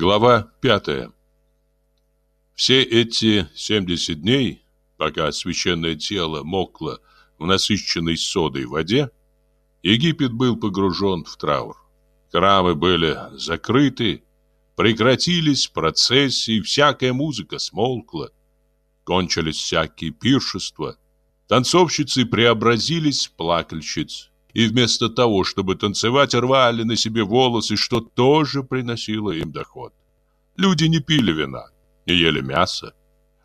Глава пятая. Все эти 70 дней, пока священное тело мокло в насыщенной содой воде, Египет был погружен в траур. Храмы были закрыты, прекратились процессии, всякая музыка смолкла, кончились всякие пиршества, танцовщицы преобразились в плакальщиц, и вместо того, чтобы танцевать, рвали на себе волосы, что тоже приносило им доход. Люди не пили вина, не ели мясо.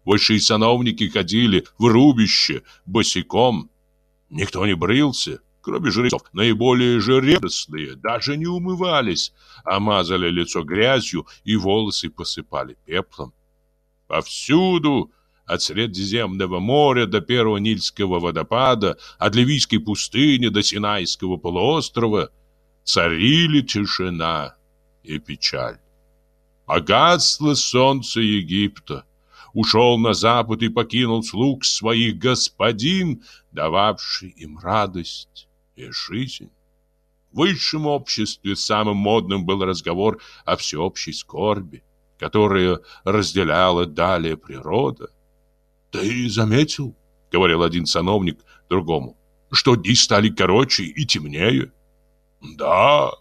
Высшие сановники ходили в рубище босиком. Никто не брился, кроме жрецов. Наиболее же даже не умывались, а мазали лицо грязью и волосы посыпали пеплом. Повсюду от Средиземного моря до первого Нильского водопада, от Ливийской пустыни до Синайского полуострова царили тишина и печаль. Погасло солнце Египта, ушел на запад и покинул слуг своих господин, дававший им радость и жизнь. В высшем обществе самым модным был разговор о всеобщей скорби, которую разделяла далее природа. «Ты заметил, — говорил один сановник другому, — что дни стали короче и темнее?» «Да,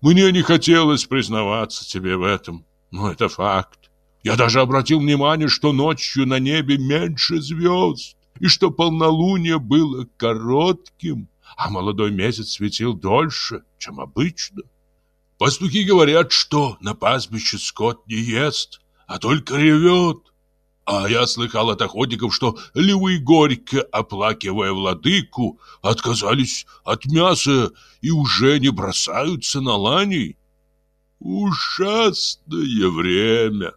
мне не хотелось признаваться тебе в этом, но это факт. Я даже обратил внимание, что ночью на небе меньше звезд, и что полнолуние было коротким, а молодой месяц светил дольше, чем обычно. Пастухи говорят, что на пастбище скот не ест, а только ревет. А я слыхал от охотников, что львы, горько оплакивая владыку, отказались от мяса и уже не бросаются на лани. Ужасное время.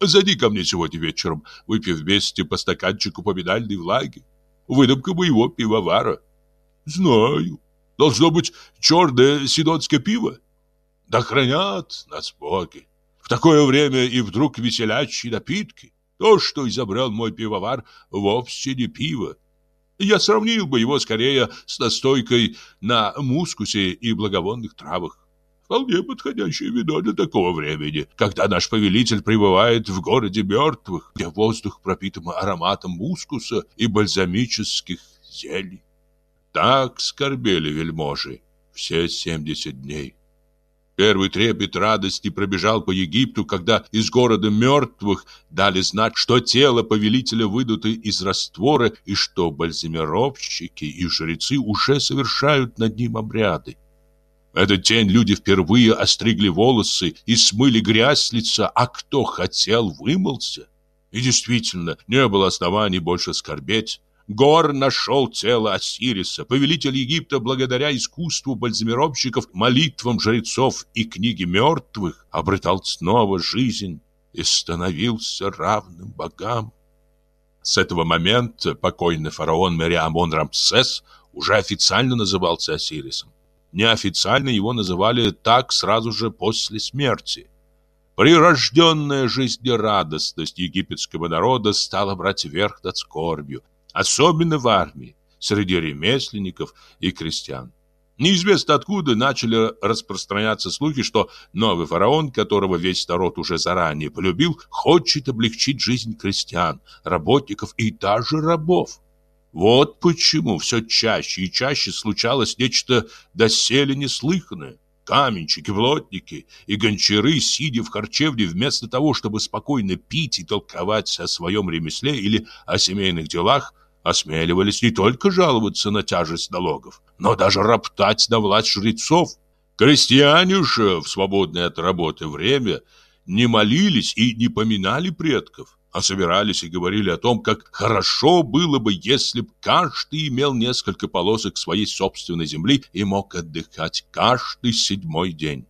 Зайди ко мне сегодня вечером, выпив вместе по стаканчику поминальной влаги. Выдумка моего пивовара. Знаю. Должно быть черное сидонское пиво. Да хранят нас боги. В такое время и вдруг веселящие напитки. То, что изобрел мой пивовар, вовсе не пиво. Я сравнил бы его скорее с настойкой на мускусе и благовонных травах. Вполне подходящее вино для такого времени, когда наш повелитель пребывает в городе мертвых, где воздух пропитан ароматом мускуса и бальзамических зелий. Так скорбели вельможи все семьдесят дней. Первый трепет радости пробежал по Египту, когда из города мертвых дали знать, что тело повелителя выдуто из раствора и что бальзамировщики и жрецы уже совершают над ним обряды. В этот день люди впервые остригли волосы и смыли грязь с лица, а кто хотел, вымылся. И действительно, не было оснований больше скорбеть. Гор нашел тело Осириса. Повелитель Египта, благодаря искусству бальзамировщиков, молитвам жрецов и книге мертвых, обретал снова жизнь и становился равным богам. С этого момента покойный фараон Мериамон Рамсес уже официально назывался Осирисом. Неофициально его называли так сразу же после смерти. Прирожденная жизнерадостность египетского народа стала брать верх над скорбью, особенно в армии, среди ремесленников и крестьян. Неизвестно откуда начали распространяться слухи, что новый фараон, которого весь народ уже заранее полюбил, хочет облегчить жизнь крестьян, работников и даже рабов. Вот почему все чаще и чаще случалось нечто доселе неслыханное. Каменщики, плотники и гончары, сидя в харчевне, вместо того, чтобы спокойно пить и толковать о своем ремесле или о семейных делах, осмеливались не только жаловаться на тяжесть налогов, но даже роптать на власть жрецов. Крестьяне же в свободное от работы время не молились и не поминали предков, а собирались и говорили о том, как хорошо было бы, если б каждый имел несколько полосок своей собственной земли и мог отдыхать каждый седьмой день.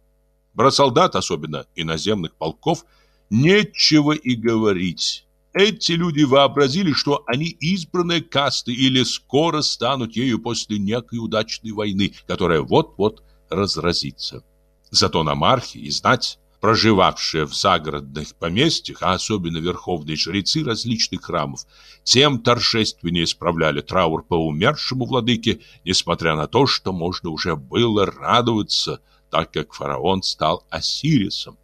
Про солдат, особенно иноземных полков, нечего и говорить. Эти люди вообразили, что они избранные касты или скоро станут ею после некой удачной войны, которая вот-вот разразится. Зато намархи и знать, проживавшие в загородных поместьях, а особенно верховные жрецы различных храмов, тем торжественнее справляли траур по умершему владыке, несмотря на то, что можно уже было радоваться, так как фараон стал Осирисом.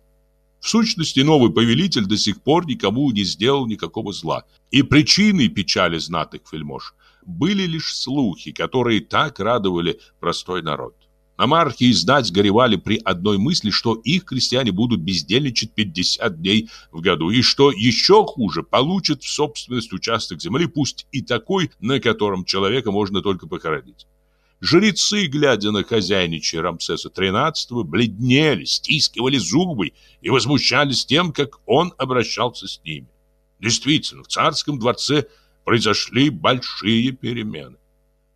В сущности, новый повелитель до сих пор никому не сделал никакого зла. И причиной печали знатых вельмож были лишь слухи, которые так радовали простой народ. Монархи и знать горевали при одной мысли, что их крестьяне будут бездельничать 50 дней в году, и что еще хуже, получат в собственность участок земли, пусть и такой, на котором человека можно только похоронить. Жрецы, глядя на хозяйнича Рамсеса XIII, бледнели, стискивали зубы и возмущались тем, как он обращался с ними. Действительно, в царском дворце произошли большие перемены.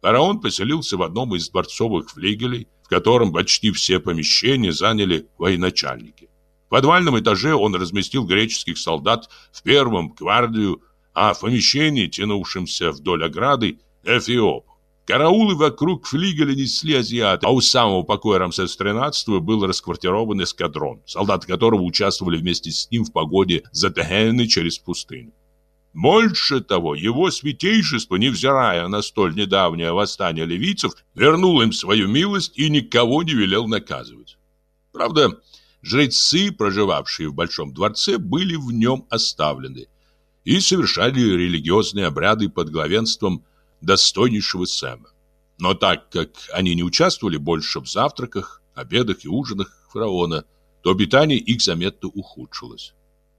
Фараон поселился в одном из дворцовых флигелей, в котором почти все помещения заняли военачальники. В подвальном этаже он разместил греческих солдат в первом гвардию, а в помещении, тянувшемся вдоль ограды, эфиоп. Караулы вокруг флигеля несли азиаты, а у самого покоя Рамсес XIII был расквартирован эскадрон, солдаты которого участвовали вместе с ним в погоде за Тегены через пустыню. Больше того, его святейшество, невзирая на столь недавнее восстание ливийцев, вернул им свою милость и никого не велел наказывать. Правда, жрецы, проживавшие в Большом дворце, были в нем оставлены и совершали религиозные обряды под главенством достойнейшего Сэма. Но так как они не участвовали больше в завтраках, обедах и ужинах фараона, то питание их заметно ухудшилось.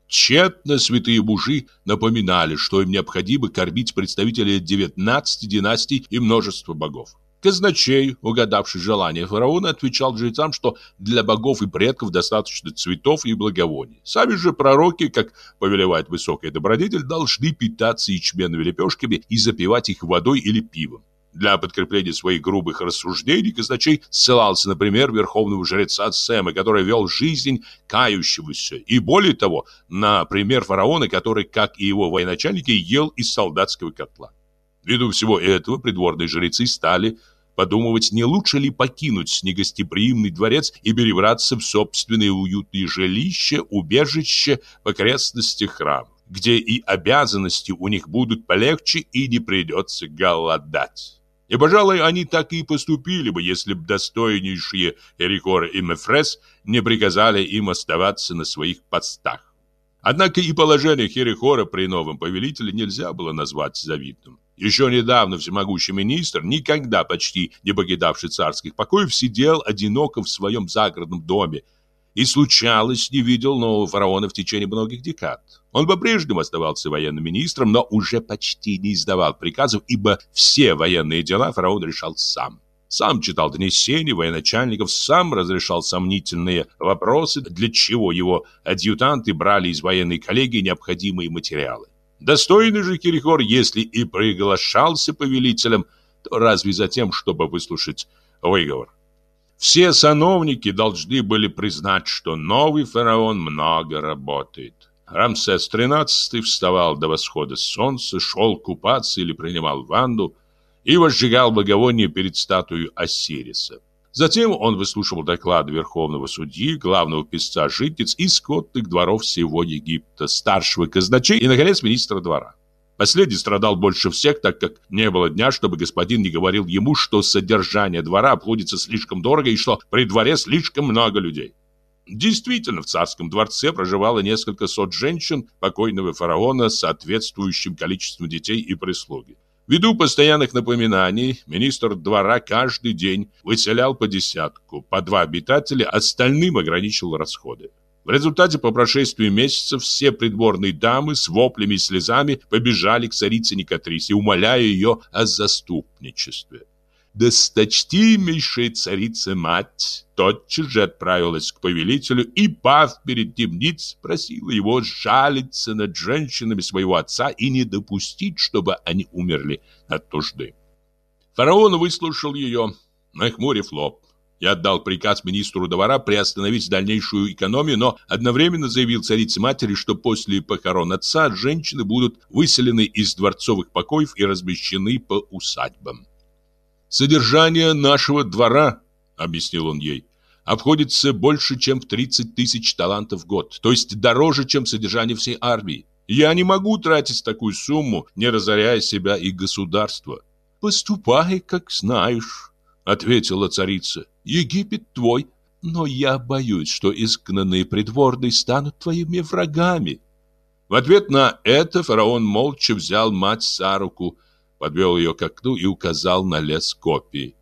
Тщетно святые мужи напоминали, что им необходимо кормить представителей 19 династий и множества богов. Казначей, угадавший желание фараона, отвечал жрецам, что для богов и предков достаточно цветов и благовоний. Сами же пророки, как повелевает высокая добродетель, должны питаться ячменными лепешками и запивать их водой или пивом. Для подкрепления своих грубых рассуждений казначей ссылался, например, верховного жреца Сэма, который вел жизнь кающегося, и более того, на пример фараона, который, как и его военачальники, ел из солдатского котла. Ввиду всего этого придворные жрецы стали подумывать, не лучше ли покинуть негостеприимный дворец и перебраться в собственные уютные жилища, убежище в окрестностях храма, где и обязанности у них будут полегче и не придется голодать. И, пожалуй, они так и поступили бы, если бы достойнейшие Эрикор и Мефрес не приказали им оставаться на своих постах. Однако и положение Херихора при новом повелителе нельзя было назвать завидным. Еще недавно всемогущий министр, никогда почти не покидавший царских покоев, сидел одиноко в своем загородном доме, и случалось, не видел нового фараона в течение многих декад. Он по-прежнему оставался военным министром, но уже почти не издавал приказов, ибо все военные дела фараон решал сам. Сам читал донесения военачальников, сам разрешал сомнительные вопросы, для чего его адъютанты брали из военной коллегии необходимые материалы. Достойный же Кирихор, если и приглашался повелителем, то разве за тем, чтобы выслушать выговор. Все сановники должны были признать, что новый фараон много работает. Рамсес XIII вставал до восхода солнца, шел купаться или принимал ванну и возжигал благовоние перед статуей Осириса. Затем он выслушивал доклады верховного судьи, главного писца житниц и скотных дворов всего Египта, старшего казначей и, наконец, министра двора. Последний страдал больше всех, так как не было дня, чтобы господин не говорил ему, что содержание двора обходится слишком дорого и что при дворе слишком много людей. Действительно, в царском дворце проживало несколько сот женщин покойного фараона с соответствующим количеством детей и прислуги. Ввиду постоянных напоминаний, министр двора каждый день выселял по десятку, по два обитателя, остальным ограничил расходы. В результате по прошествии месяцев все придворные дамы с воплями и слезами побежали к царице Никатрисе, умоляя ее о заступничестве. Досточтимейшая царица-мать тотчас же отправилась к повелителю и, пав перед ним ниц, просила его жалиться над женщинами своего отца и не допустить, чтобы они умерли от нужды. Фараон выслушал ее, нахмурив лоб. Я отдал приказ министру двора приостановить дальнейшую экономию, но одновременно заявил царице-матери, что после похорон отца женщины будут выселены из дворцовых покоев и размещены по усадьбам. «Содержание нашего двора», — объяснил он ей, — «обходится больше, чем в 30 тысяч талантов в год, то есть дороже, чем содержание всей армии. Я не могу тратить такую сумму, не разоряя себя и государство». «Поступай, как знаешь», — ответила царица. Египет твой. Но я боюсь, что изгнанные придворные станут твоими врагами. В ответ на это фараон молча взял мать за руку, подвел ее к окну и указал на лес копий.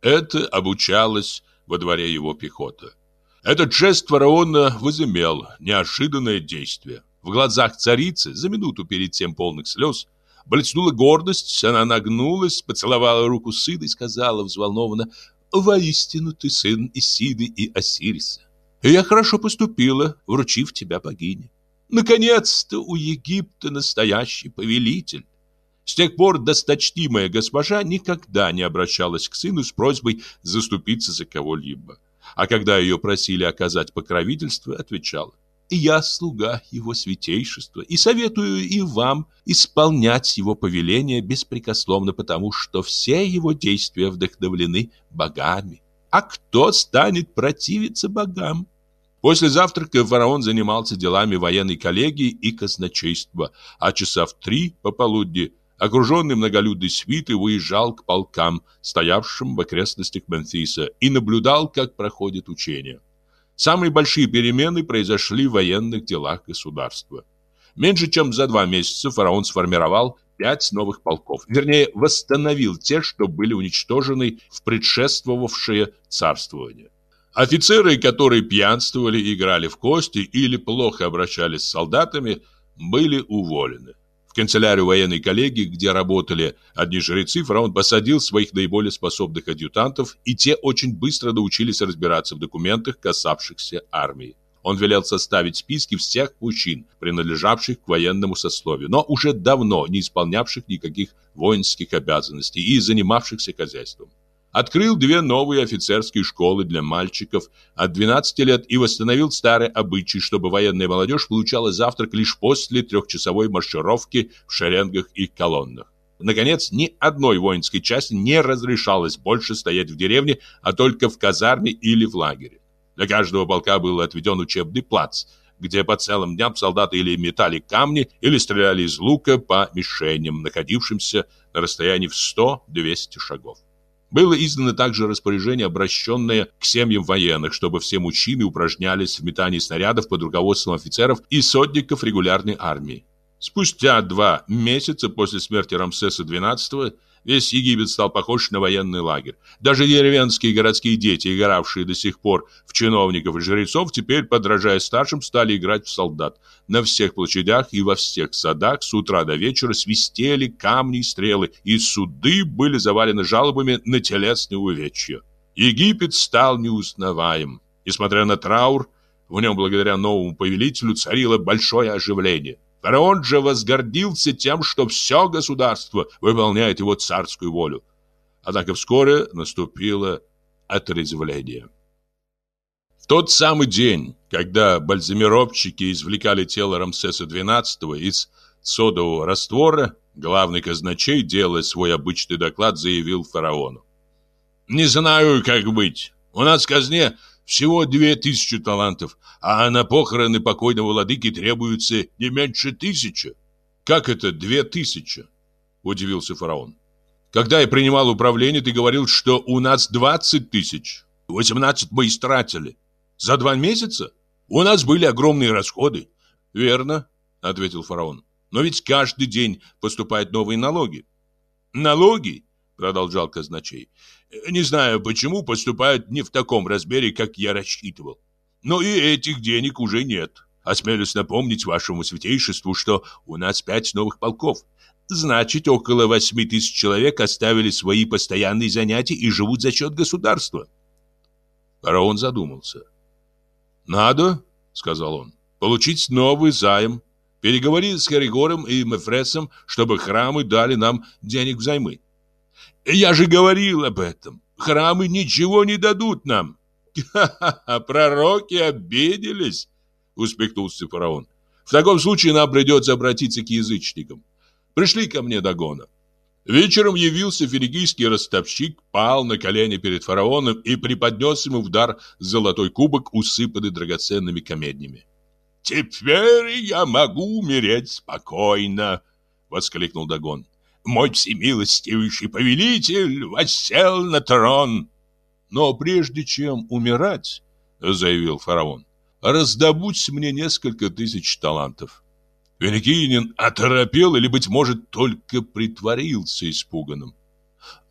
Это обучалось во дворе его пехота. Этот жест фараона возымел неожиданное действие. В глазах царицы, за минуту перед тем полных слез, блеснула гордость, она нагнулась, поцеловала руку сына и сказала взволнованно, «Воистину ты сын Исиды и Осириса. И я хорошо поступила, вручив тебя богине. Наконец-то у Египта настоящий повелитель». С тех пор досточтимая госпожа никогда не обращалась к сыну с просьбой заступиться за кого-либо. А когда ее просили оказать покровительство, отвечала – я слуга его святейшества и советую и вам исполнять его повеления беспрекословно, потому что все его действия вдохновлены богами. А кто станет противиться богам? После завтрака фараон занимался делами военной коллегии и казначейства, а часа в три пополудни, окруженный многолюдной свитой, выезжал к полкам, стоявшим в окрестностях Мемфиса, и наблюдал, как проходит учение. Самые большие перемены произошли в военных делах государства. Меньше чем за два месяца фараон сформировал пять новых полков, вернее, восстановил те, что были уничтожены в предшествовавшее царствование. Офицеры, которые пьянствовали, играли в кости или плохо обращались с солдатами, были уволены канцелярию военной коллегии, где работали одни жрецы, фараон посадил своих наиболее способных адъютантов, и те очень быстро научились разбираться в документах, касавшихся армии. Он велел составить списки всех мужчин, принадлежавших к военному сословию, но уже давно не исполнявших никаких воинских обязанностей и занимавшихся хозяйством открыл две новые офицерские школы для мальчиков от 12 лет и восстановил старый обычай, чтобы военная молодежь получала завтрак лишь после трехчасовой маршировки в шеренгах и колоннах. Наконец, ни одной воинской части не разрешалось больше стоять в деревне, а только в казарме или в лагере. Для каждого полка был отведен учебный плац, где по целым дням солдаты или метали камни, или стреляли из лука по мишеням, находившимся на расстоянии в 100-200 шагов. Было издано также распоряжение, обращенное к семьям военных, чтобы все мужчины упражнялись в метании снарядов под руководством офицеров и сотников регулярной армии. Спустя два месяца после смерти Рамсеса XII Весь Египет стал похож на военный лагерь. Даже деревенские городские дети, игравшие до сих пор в чиновников и жрецов, теперь, подражая старшим, стали играть в солдат. На всех площадях и во всех садах с утра до вечера свистели камни и стрелы, и суды были завалены жалобами на телесные увечья. Египет стал неузнаваем. Несмотря на траур, в нем благодаря новому повелителю царило большое оживление. Фараон же возгордился тем, что все государство выполняет его царскую волю. Однако вскоре наступило отрезвление. В тот самый день, когда бальзамировщики извлекали тело Рамсеса XII из содового раствора, главный казначей, делая свой обычный доклад, заявил фараону. «Не знаю, как быть. У нас в казне всего две тысячи талантов, а на похороны покойного владыки требуется не меньше тысячи. Как это две тысячи? Удивился фараон. Когда я принимал управление, ты говорил, что у нас двадцать тысяч. Восемнадцать мы истратили. За два месяца? У нас были огромные расходы. Верно, ответил фараон. Но ведь каждый день поступают новые налоги. Налоги? Продолжал казначей. Не знаю, почему поступают не в таком размере, как я рассчитывал. Но и этих денег уже нет. Осмелюсь напомнить вашему святейшеству, что у нас пять новых полков. Значит, около восьми тысяч человек оставили свои постоянные занятия и живут за счет государства. Фараон задумался. «Надо, — сказал он, — получить новый займ. Переговори с Харигором и Мефресом, чтобы храмы дали нам денег взаймы. Я же говорил об этом. Храмы ничего не дадут нам. Ха-ха-ха, пророки обиделись, усмехнулся фараон. В таком случае нам придется обратиться к язычникам. Пришли ко мне Дагона. Вечером явился финикийский ростовщик, пал на колени перед фараоном и преподнес ему в дар золотой кубок, усыпанный драгоценными камеднями. «Теперь я могу умереть спокойно!» — воскликнул Дагон мой всемилостивейший повелитель воссел на трон. Но прежде чем умирать, заявил фараон. Раздобудь мне несколько тысяч талантов. Веникинин оторопел или, быть может, только притворился испуганным.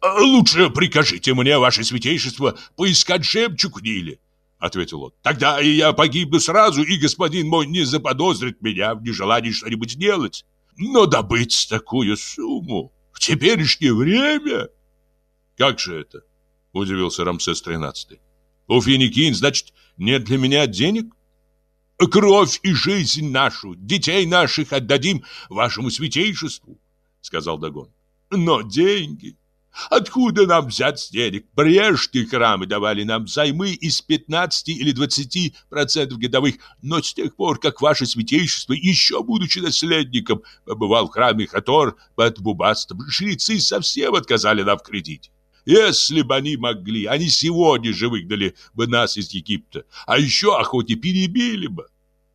«А «Лучше прикажите мне, ваше святейшество, поискать жемчуг в Ниле», — ответил он. «Тогда и я погибну сразу, и господин мой не заподозрит меня в нежелании что-нибудь делать. Но добыть такую сумму в теперешнее время...» «Как же это?» — удивился Рамсес XIII. «У Финикин, значит, нет для меня денег?» кровь и жизнь нашу, детей наших отдадим вашему святейшеству, сказал Дагон. Но деньги... Откуда нам взять денег? Прежде храмы давали нам займы из 15 или 20 процентов годовых, но с тех пор, как ваше святейшество, еще будучи наследником, побывал в храме Хатор под Бубастом, жрецы совсем отказали нам в кредите. Если бы они могли, они сегодня же выгнали бы нас из Египта, а еще охоте перебили бы.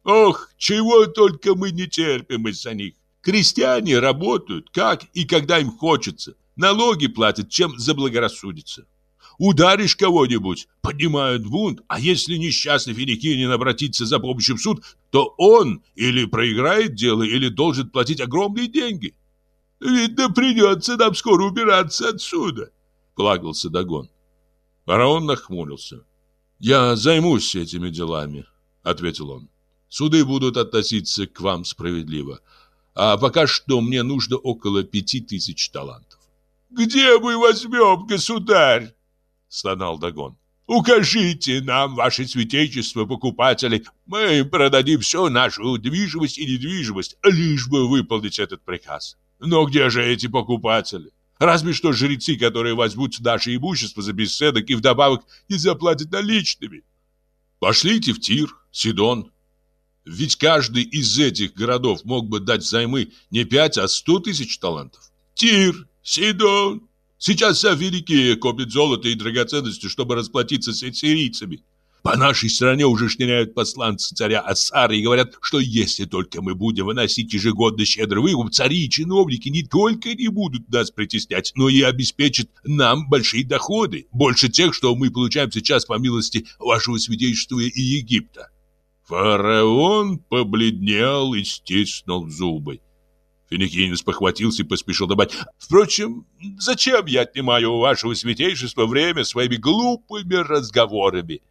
Ох, чего только мы не терпим из-за них. Крестьяне работают, как и когда им хочется. Налоги платят, чем заблагорассудится. Ударишь кого-нибудь, поднимают бунт, а если несчастный финикинин обратится за помощью в суд, то он или проиграет дело, или должен платить огромные деньги. Видно, придется нам скоро убираться отсюда плакался Дагон. Фараон нахмурился. «Я займусь этими делами», — ответил он. «Суды будут относиться к вам справедливо. А пока что мне нужно около пяти тысяч талантов». «Где мы возьмем, государь?» — стонал Дагон. «Укажите нам, ваше святейшество, покупатели, мы продадим всю нашу движимость и недвижимость, лишь бы выполнить этот приказ. Но где же эти покупатели?» Разве что жрецы, которые возьмут наше имущество за беседок и вдобавок не заплатят наличными. Пошлите в Тир, Сидон. Ведь каждый из этих городов мог бы дать займы не пять, а сто тысяч талантов. Тир, Сидон. Сейчас вся Финикия копит золото и драгоценности, чтобы расплатиться с сирийцами. По нашей стране уже шныряют посланцы царя Асара и говорят, что если только мы будем выносить ежегодно щедрый выкуп, цари и чиновники не только не будут нас притеснять, но и обеспечат нам большие доходы, больше тех, что мы получаем сейчас по милости вашего свидетельства и Египта. Фараон побледнел и стиснул зубы. Финикинец похватился и поспешил добавить. «Впрочем, зачем я отнимаю у вашего святейшества время своими глупыми разговорами?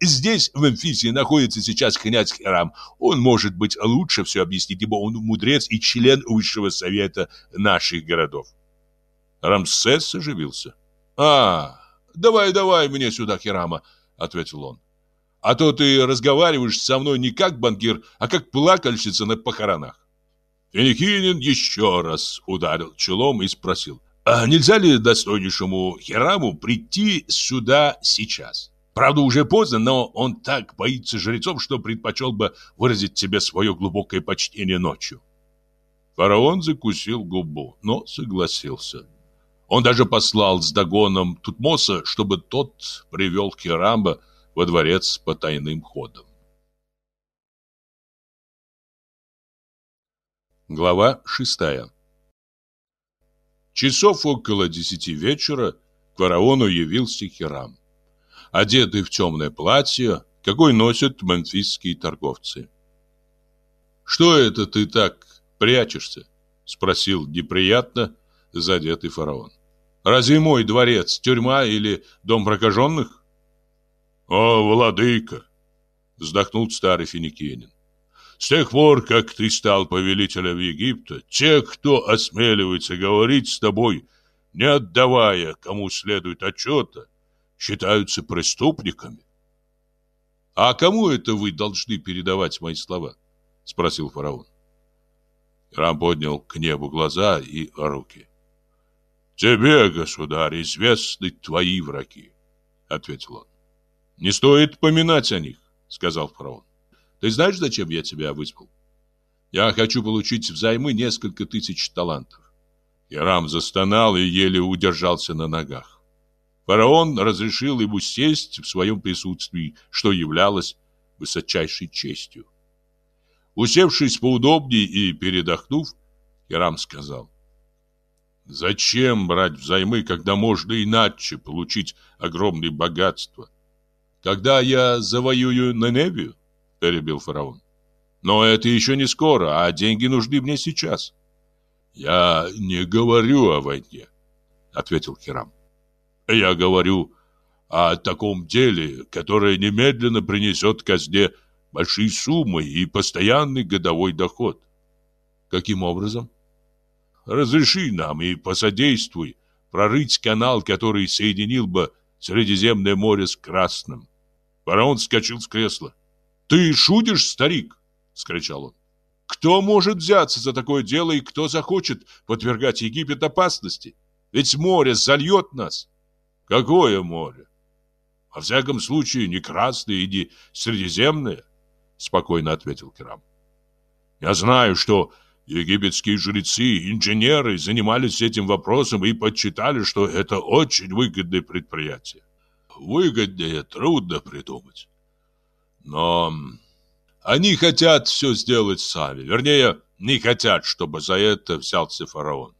Здесь, в Мемфисе, находится сейчас князь Хирам. Он, может быть, лучше все объяснить, ибо он мудрец и член высшего совета наших городов. Рамсес оживился. «А, давай, давай мне сюда Хирама», — ответил он. «А то ты разговариваешь со мной не как банкир, а как плакальщица на похоронах». Финикинин еще раз ударил челом и спросил, «А нельзя ли достойнейшему Хираму прийти сюда сейчас?» Правда, уже поздно, но он так боится жрецов, что предпочел бы выразить тебе свое глубокое почтение ночью. Фараон закусил губу, но согласился. Он даже послал с догоном Тутмоса, чтобы тот привел Хирамба во дворец по тайным ходам. Глава шестая Часов около десяти вечера к фараону явился Хирам одетый в темное платье, какой носят мемфисские торговцы. «Что это ты так прячешься?» — спросил неприятно задетый фараон. «Разве мой дворец тюрьма или дом прокаженных?» «О, владыка!» — вздохнул старый финикинин. «С тех пор, как ты стал повелителем Египта, те, кто осмеливается говорить с тобой, не отдавая кому следует отчета, считаются преступниками. А кому это вы должны передавать мои слова? спросил фараон. Рам поднял к небу глаза и руки. Тебе, государь, известны твои враги, ответил он. Не стоит поминать о них, сказал фараон. Ты знаешь, зачем я тебя вызвал? Я хочу получить взаймы несколько тысяч талантов. Ярам застонал и еле удержался на ногах. Фараон разрешил ему сесть в своем присутствии, что являлось высочайшей честью. Усевшись поудобнее и передохнув, Хирам сказал, «Зачем брать взаймы, когда можно иначе получить огромные богатства? Когда я завоюю Неневию, перебил фараон. Но это еще не скоро, а деньги нужны мне сейчас. Я не говорю о войне, ответил Хирам. Я говорю о таком деле, которое немедленно принесет казне большие суммы и постоянный годовой доход. Каким образом? Разреши нам и посодействуй прорыть канал, который соединил бы Средиземное море с Красным. Фараон вскочил с кресла. «Ты шутишь, старик?» — скричал он. «Кто может взяться за такое дело и кто захочет подвергать Египет опасности? Ведь море зальет нас». «Какое море?» «Во всяком случае, не Красное и не Средиземное», — спокойно ответил Керам. «Я знаю, что египетские жрецы, инженеры занимались этим вопросом и подсчитали, что это очень выгодное предприятие. Выгоднее трудно придумать. Но они хотят все сделать сами. Вернее, не хотят, чтобы за это взялся фараон.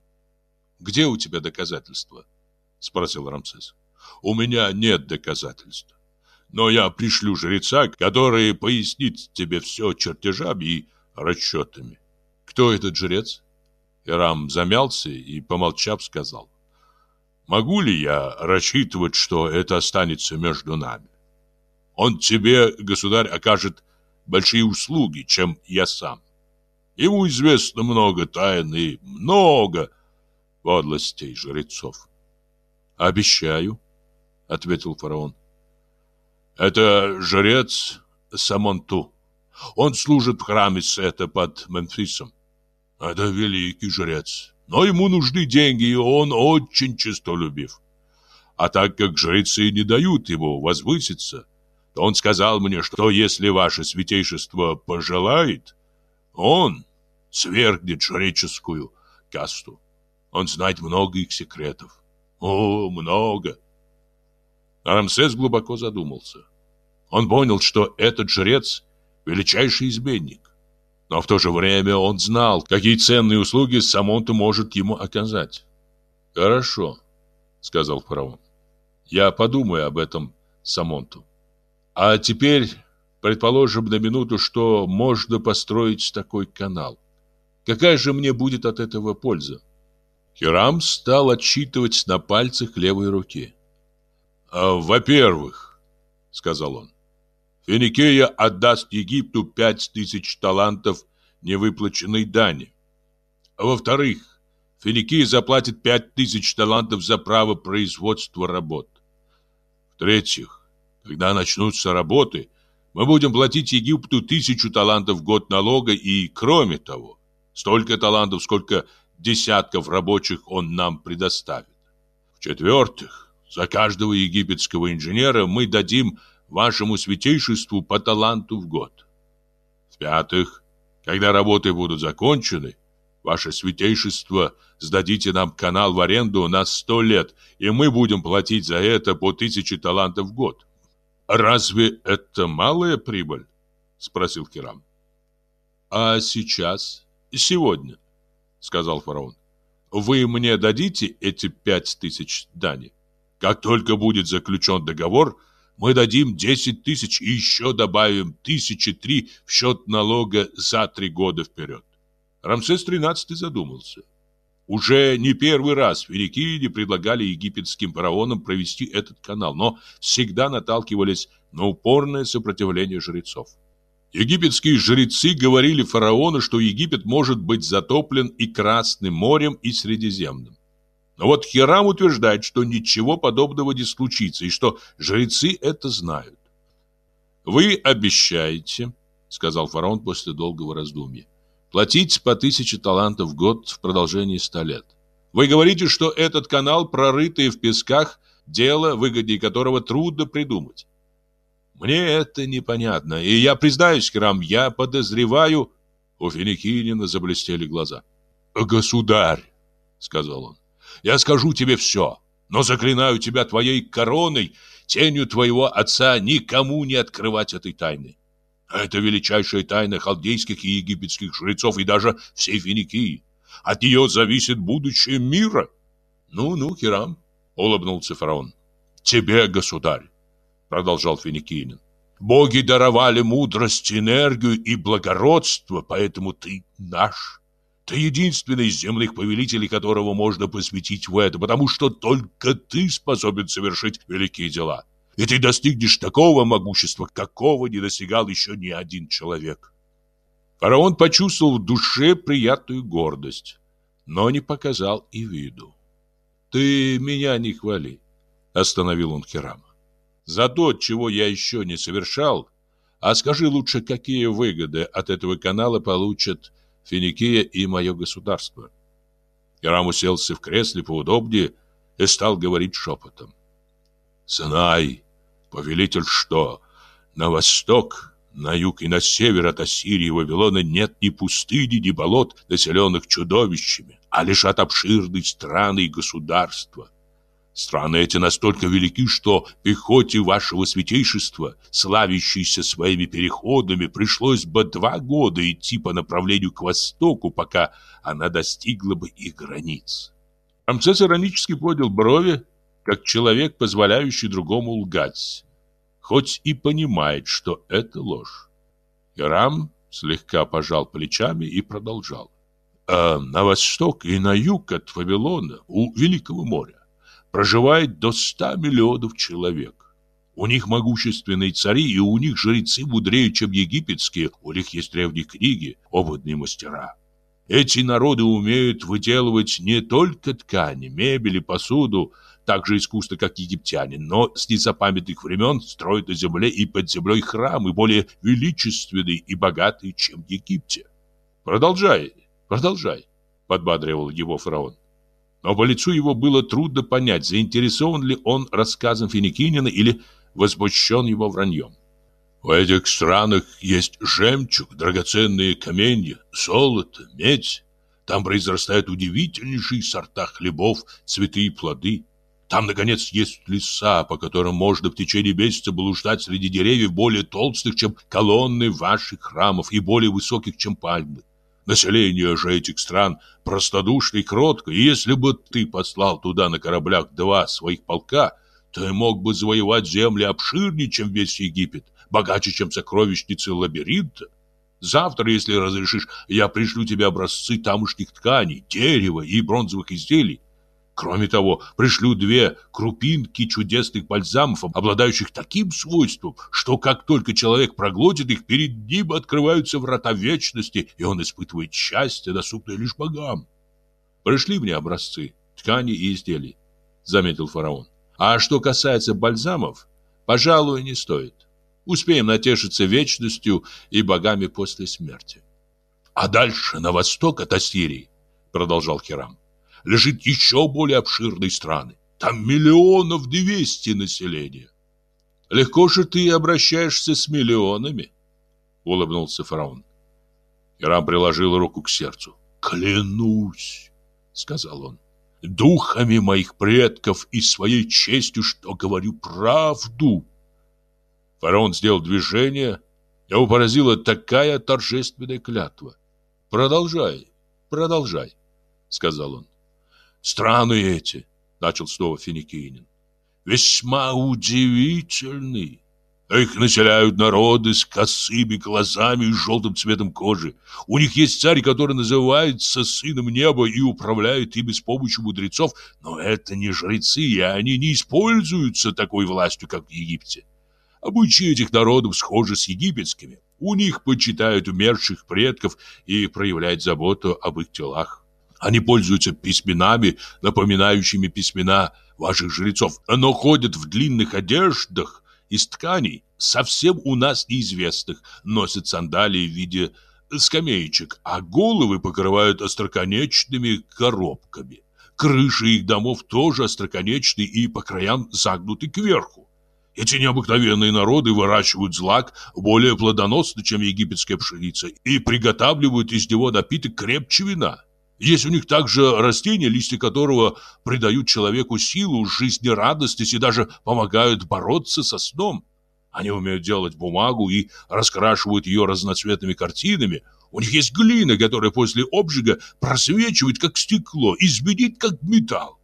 «Где у тебя доказательства?» — спросил Рамсес. «У меня нет доказательств. Но я пришлю жреца, который пояснит тебе все чертежами и расчетами». «Кто этот жрец?» Ирам замялся и, помолчав, сказал. Могу ли я рассчитывать, что это останется между нами? Он тебе, государь, окажет большие услуги, чем я сам. Ему известно много тайн и много подлостей жрецов. Обещаю, ответил фараон. Это жрец Самонту. Он служит в храме Сета под Мемфисом. Это великий жрец но ему нужны деньги, и он очень честолюбив. А так как жрецы не дают ему возвыситься, он сказал мне, что если ваше святейшество пожелает, он свергнет жреческую касту. Он знает много их секретов. О, много. Рамсес глубоко задумался. Он понял, что этот жрец — величайший изменник. Но в то же время он знал, какие ценные услуги Самонту может ему оказать. «Хорошо», — сказал фараон. «Я подумаю об этом Самонту. А теперь предположим на минуту, что можно построить такой канал. Какая же мне будет от этого польза?» Хирам стал отсчитывать на пальцах левой руки. «А, «Во-первых», — сказал он, Финикея отдаст Египту пять тысяч талантов невыплаченной дани. Во-вторых, Финикия заплатит пять тысяч талантов за право производства работ. В-третьих, когда начнутся работы, мы будем платить Египту тысячу талантов в год налога и, кроме того, столько талантов, сколько десятков рабочих он нам предоставит. В-четвертых, за каждого египетского инженера мы дадим вашему святейшеству по таланту в год. В-пятых, когда работы будут закончены, ваше святейшество сдадите нам канал в аренду на сто лет, и мы будем платить за это по тысяче талантов в год. Разве это малая прибыль? Спросил Кирам. А сейчас, сегодня, сказал фараон, вы мне дадите эти пять тысяч дани? Как только будет заключен договор, мы дадим 10 тысяч и еще добавим тысячи три в счет налога за три года вперед. Рамсес XIII задумался. Уже не первый раз финикийне предлагали египетским фараонам провести этот канал, но всегда наталкивались на упорное сопротивление жрецов. Египетские жрецы говорили фараону, что Египет может быть затоплен и Красным морем, и Средиземным. Но вот Хирам утверждает, что ничего подобного не случится, и что жрецы это знают. «Вы обещаете, — сказал фараон после долгого раздумья, — платить по тысяче талантов в год в продолжении ста лет. Вы говорите, что этот канал, прорытый в песках, дело, выгоднее которого трудно придумать. Мне это непонятно, и я признаюсь, Хирам, я подозреваю...» У Финикинина заблестели глаза. «Государь!» — сказал он. Я скажу тебе все, но заклинаю тебя твоей короной, тенью твоего отца, никому не открывать этой тайны. Это величайшая тайна халдейских и египетских жрецов и даже всей Финикии. От нее зависит будущее мира. Ну-ну, Хирам, улыбнулся фараон. Тебе, государь. продолжал Финикинин. Боги даровали мудрость, энергию и благородство, поэтому ты наш. Ты единственный из земных повелителей, которого можно посвятить в это, потому что только ты способен совершить великие дела. И ты достигнешь такого могущества, какого не достигал еще ни один человек. Фараон почувствовал в душе приятную гордость, но не показал и виду. «Ты меня не хвали», — остановил он Хирама. «За то, чего я еще не совершал, а скажи лучше, какие выгоды от этого канала получат Финикия и мое государство». Хирам уселся в кресле поудобнее и стал говорить шепотом. «Знай, повелитель, что на восток на юг и на север от Ассирии и Вавилона нет ни пустыни, ни болот, населенных чудовищами, а лишь от обширной страны и государства. Страны эти настолько велики, что пехоте вашего святейшества, славящейся своими переходами, пришлось бы два года идти по направлению к востоку, пока она достигла бы их границ. Рамцес иронически поднял брови, как человек, позволяющий другому лгать хоть и понимает, что это ложь. Ирам слегка пожал плечами и продолжал. А на восток и на юг от Вавилона, у Великого моря, проживает до ста миллионов человек. У них могущественные цари, и у них жрецы мудрее, чем египетские, у них есть древние книги, опытные мастера. Эти народы умеют выделывать не только ткани, мебели, посуду, так же искусно, как египтяне, но с незапамятных времен строят на земле и под землей храмы более величественные и богатые, чем в Египте. Продолжай, продолжай, подбадривал его фараон. Но по лицу его было трудно понять, заинтересован ли он рассказом Финикинина или возмущен его враньем. В этих странах есть жемчуг, драгоценные каменья, золото, медь. Там произрастают удивительнейшие сорта хлебов, цветы и плоды. Там, наконец, есть леса, по которым можно в течение месяца блуждать среди деревьев более толстых, чем колонны ваших храмов, и более высоких, чем пальмы. Население же этих стран простодушно и кротко, и если бы ты послал туда на кораблях два своих полка, ты мог бы завоевать земли обширнее, чем весь Египет, богаче, чем сокровищницы лабиринта. Завтра, если разрешишь, я пришлю тебе образцы тамошних тканей, дерева и бронзовых изделий. Кроме того, пришлю две крупинки чудесных бальзамов, обладающих таким свойством, что как только человек проглотит их, перед ним открываются врата вечности, и он испытывает счастье, доступное лишь богам. Пришли мне образцы, ткани и изделий, заметил фараон. А что касается бальзамов, пожалуй, не стоит. Успеем натешиться вечностью и богами после смерти. А дальше, на восток от Ассирии, продолжал Хирам, лежит еще более обширной страны. Там миллионов двести населения. Легко же ты обращаешься с миллионами, улыбнулся фараон. Ирам приложил руку к сердцу. Клянусь, сказал он, духами моих предков и своей честью, что говорю правду. Фараон сделал движение, его поразила такая торжественная клятва. Продолжай, продолжай, сказал он. Страны эти, начал снова Финикинин, весьма удивительны. Их населяют народы с косыми глазами и желтым цветом кожи. У них есть царь, который называется сыном неба и управляет ими с помощью мудрецов, но это не жрецы, и они не используются такой властью, как в Египте. Обычаи этих народов схожи с египетскими. У них почитают умерших предков и проявляют заботу об их телах. Они пользуются письменами, напоминающими письмена ваших жрецов, но ходят в длинных одеждах из тканей, совсем у нас неизвестных, носят сандалии в виде скамеечек, а головы покрывают остроконечными коробками. Крыши их домов тоже остроконечные и по краям загнуты кверху. Эти необыкновенные народы выращивают злак более плодоносно, чем египетская пшеница, и приготавливают из него напиток крепче вина. Есть у них также растения, листья которого придают человеку силу, жизнерадостность и даже помогают бороться со сном. Они умеют делать бумагу и раскрашивают ее разноцветными картинами. У них есть глина, которая после обжига просвечивает, как стекло, и звенит, как металл.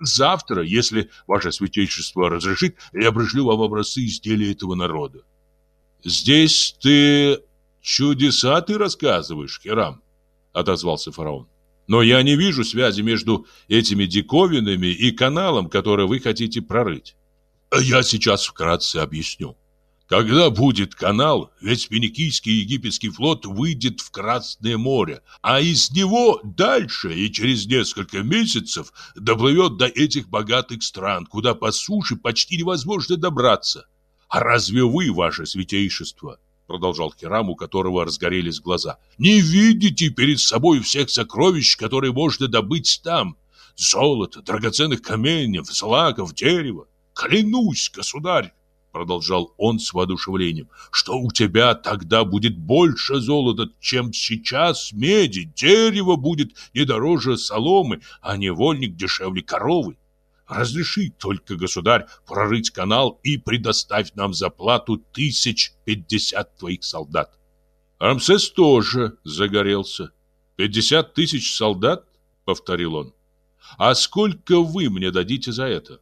Завтра, если ваше святейшество разрешит, я пришлю вам образцы изделия этого народа. Здесь ты чудеса ты рассказываешь, Хирам, отозвался фараон. Но я не вижу связи между этими диковинами и каналом, который вы хотите прорыть. Я сейчас вкратце объясню. Когда будет канал, весь Финикийский и египетский флот выйдет в Красное море, а из него дальше и через несколько месяцев доплывет до этих богатых стран, куда по суше почти невозможно добраться. А разве вы, ваше святейшество, продолжал Хирам, у которого разгорелись глаза, не видите перед собой всех сокровищ, которые можно добыть там? Золото, драгоценных каменьев, злаков, дерева. Клянусь, государь, продолжал он с воодушевлением, что у тебя тогда будет больше золота, чем сейчас меди, дерево будет не дороже соломы, а невольник дешевле коровы. Разреши только, государь, прорыть канал и предоставь нам за плату тысяч пятьдесят твоих солдат. Рамсес тоже загорелся. «Пятьдесят тысяч солдат?» — повторил он. «А сколько вы мне дадите за это?»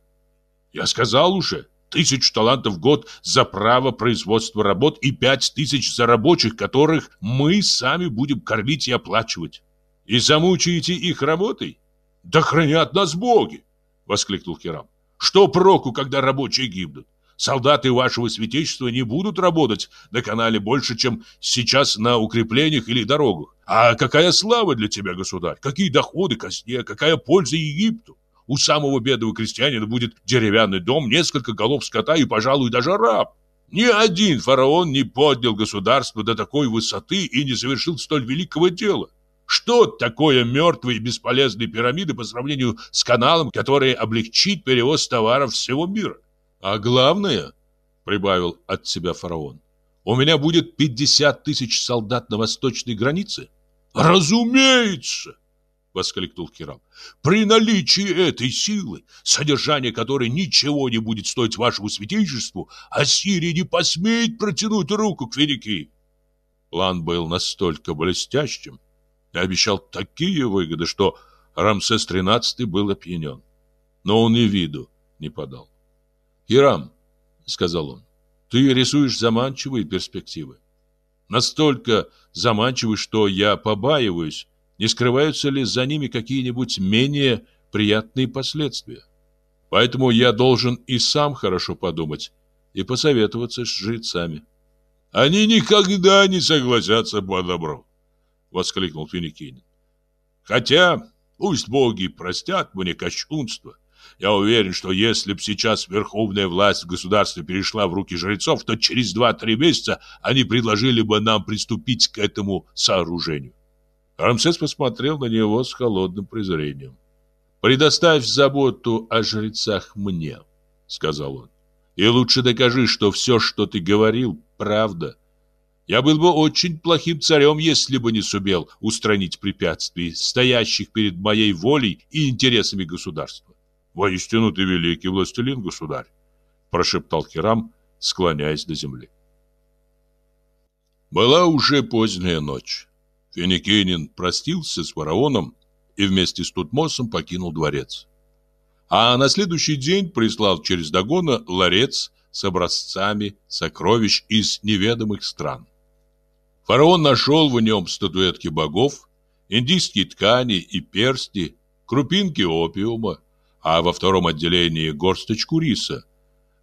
«Я сказал уже, тысяч талантов в год за право производства работ и пять тысяч за рабочих, которых мы сами будем кормить и оплачивать. И замучаете их работой? Да хранят нас боги!» — воскликнул Хирам. «Что проку, когда рабочие гибнут? Солдаты вашего святейшества не будут работать на канале больше, чем сейчас на укреплениях или дорогах. А какая слава для тебя, государь? Какие доходы казне? Какая польза Египту? У самого бедного крестьянина будет деревянный дом, несколько голов скота и, пожалуй, даже раб. Ни один фараон не поднял государство до такой высоты и не совершил столь великого дела. Что такое мертвые и бесполезные пирамиды по сравнению с каналом, который облегчит перевоз товаров всего мира? А главное, прибавил от себя фараон, у меня будет 50 тысяч солдат на восточной границе. Разумеется, воскликнул Хирам. При наличии этой силы, содержание которой ничего не будет стоить вашему святейшеству, Ассирия не посмеет протянуть руку к Финикии. План был настолько блестящим и обещал такие выгоды, что Рамсес XIII был опьянен. Но он и виду не подал. «Хирам», — сказал он, — «ты рисуешь заманчивые перспективы. Настолько заманчивые, что я побаиваюсь, не скрываются ли за ними какие-нибудь менее приятные последствия. Поэтому я должен и сам хорошо подумать и посоветоваться с жрецами. Они никогда не согласятся по добру, воскликнул Финикинин. Хотя, пусть боги простят мне кощунство. Я уверен, что если б сейчас верховная власть в государстве перешла в руки жрецов, то через два-три месяца они предложили бы нам приступить к этому сооружению. Рамсес посмотрел на него с холодным презрением. «Предоставь заботу о жрецах мне», — сказал он. «И лучше докажи, что все, что ты говорил, правда. Я был бы очень плохим царем, если бы не сумел устранить препятствий, стоящих перед моей волей и интересами государства». «Воистину ты великий властелин, государь», — прошептал Хирам, склоняясь до земли. Была уже поздняя ночь. Финикинин простился с фараоном и вместе с Тутмосом покинул дворец. А на следующий день прислал через Дагона ларец с образцами сокровищ из неведомых стран. Фараон нашел в нем статуэтки богов, индийские ткани и персти, крупинки опиума, а во втором отделении горсточку риса,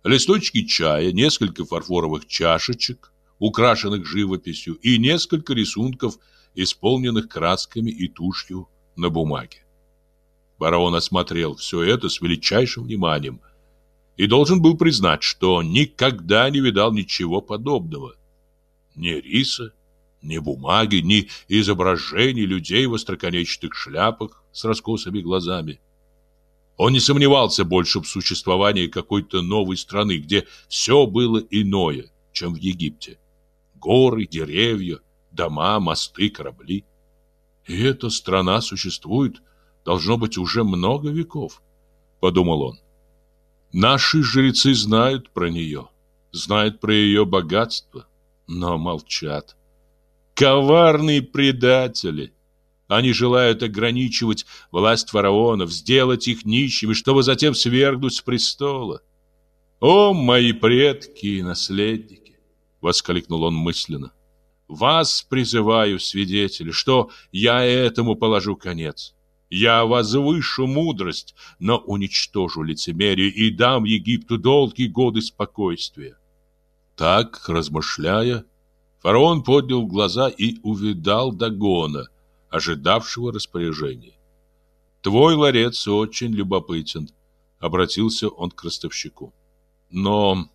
листочки чая, несколько фарфоровых чашечек, украшенных живописью, и несколько рисунков исполненных красками и тушью на бумаге. Барон осмотрел все это с величайшим вниманием и должен был признать, что никогда не видал ничего подобного. Ни риса, ни бумаги, ни изображений людей в остроконечных шляпах с раскосыми глазами. Он не сомневался больше в существовании какой-то новой страны, где все было иное, чем в Египте. Горы, деревья, дома, мосты, корабли. И эта страна существует, должно быть, уже много веков, подумал он. Наши жрецы знают про нее, знают про ее богатство, но молчат. Коварные предатели! Они желают ограничивать власть фараонов, сделать их нищими, чтобы затем свергнуть с престола. «О, мои предки и наследники!» — воскликнул он мысленно. «Вас призываю, свидетели, что я этому положу конец. Я возвышу мудрость, но уничтожу лицемерие и дам Египту долгие годы спокойствия». Так, размышляя, фараон поднял глаза и увидал Дагона, ожидавшего распоряжения. «Твой ларец очень любопытен», — обратился он к ростовщику. Но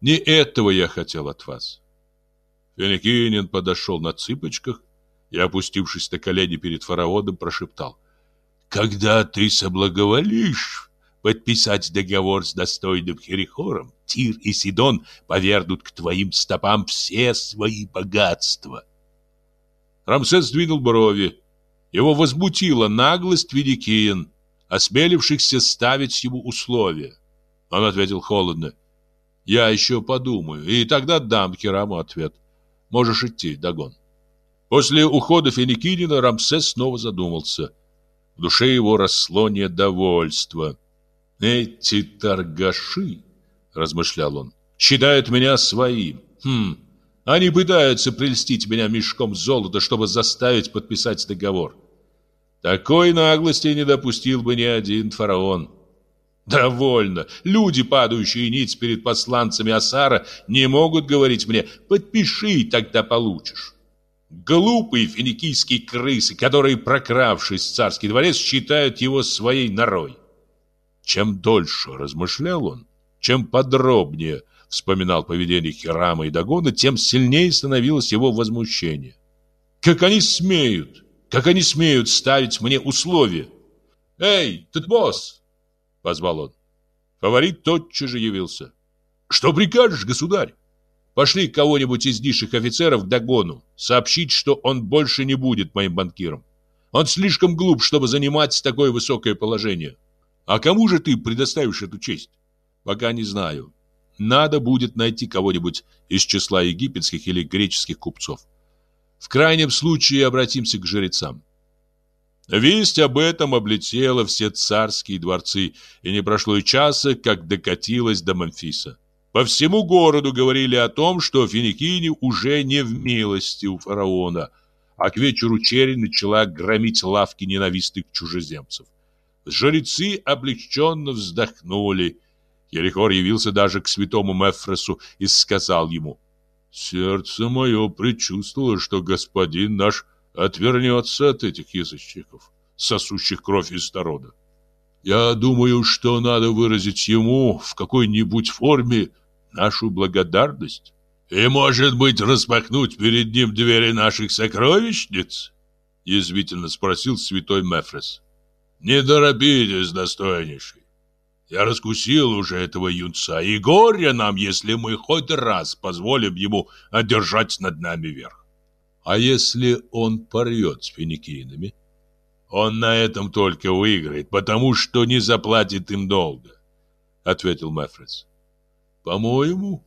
не этого я хотел от вас. Финикинин подошел на цыпочках и, опустившись на колени перед фараоном, прошептал. «Когда ты соблаговолишь подписать договор с достойным Херихором, Тир и Сидон повернут к твоим стопам все свои богатства». Рамсес двинул брови. Его возмутила наглость Финикиин, осмелившихся ставить ему условия. Он ответил холодно. Я еще подумаю, и тогда дам Хираму ответ. Можешь идти, Дагон. После ухода Финикинина Рамсес снова задумался. В душе его росло недовольство. «Эти торгаши», — размышлял он, — «считают меня своим. Хм, они пытаются прельстить меня мешком золота, чтобы заставить подписать договор. Такой наглости не допустил бы ни один фараон». Довольно. Люди, падающие ниц перед посланцами Асара, не могут говорить мне «подпиши, тогда получишь». Глупые финикийские крысы, которые, прокравшись в царский дворец, считают его своей норой. Чем дольше размышлял он, чем подробнее вспоминал поведение Хирама и Дагона, тем сильнее становилось его возмущение. Как они смеют, как они смеют ставить мне условия? Эй, тут босс, позвал он. Фаворит тотчас же явился. Что прикажешь, государь? Пошли кого-нибудь из низших офицеров к догону, сообщить, что он больше не будет моим банкиром. Он слишком глуп, чтобы занимать такое высокое положение. А кому же ты предоставишь эту честь? Пока не знаю. Надо будет найти кого-нибудь из числа египетских или греческих купцов. В крайнем случае обратимся к жрецам. Весть об этом облетела все царские дворцы, и не прошло и часа, как докатилась до Мемфиса. По всему городу говорили о том, что Финикини уже не в милости у фараона, а к вечеру черри начала громить лавки ненавистных чужеземцев. Жрецы облегченно вздохнули. Ерихор явился даже к святому Мефросу и сказал ему, «Сердце мое предчувствовало, что господин наш отвернется от этих язычников, сосущих кровь из народа. Я думаю, что надо выразить ему в какой-нибудь форме нашу благодарность. И, может быть, распахнуть перед ним двери наших сокровищниц? Язвительно спросил святой Мефрес. Не торопитесь, достойнейший. Я раскусил уже этого юнца, и горе нам, если мы хоть раз позволим ему одержать над нами верх. А если он порвет с финикийными? Он на этом только выиграет, потому что не заплатит им долго, ответил Мефрис. По-моему,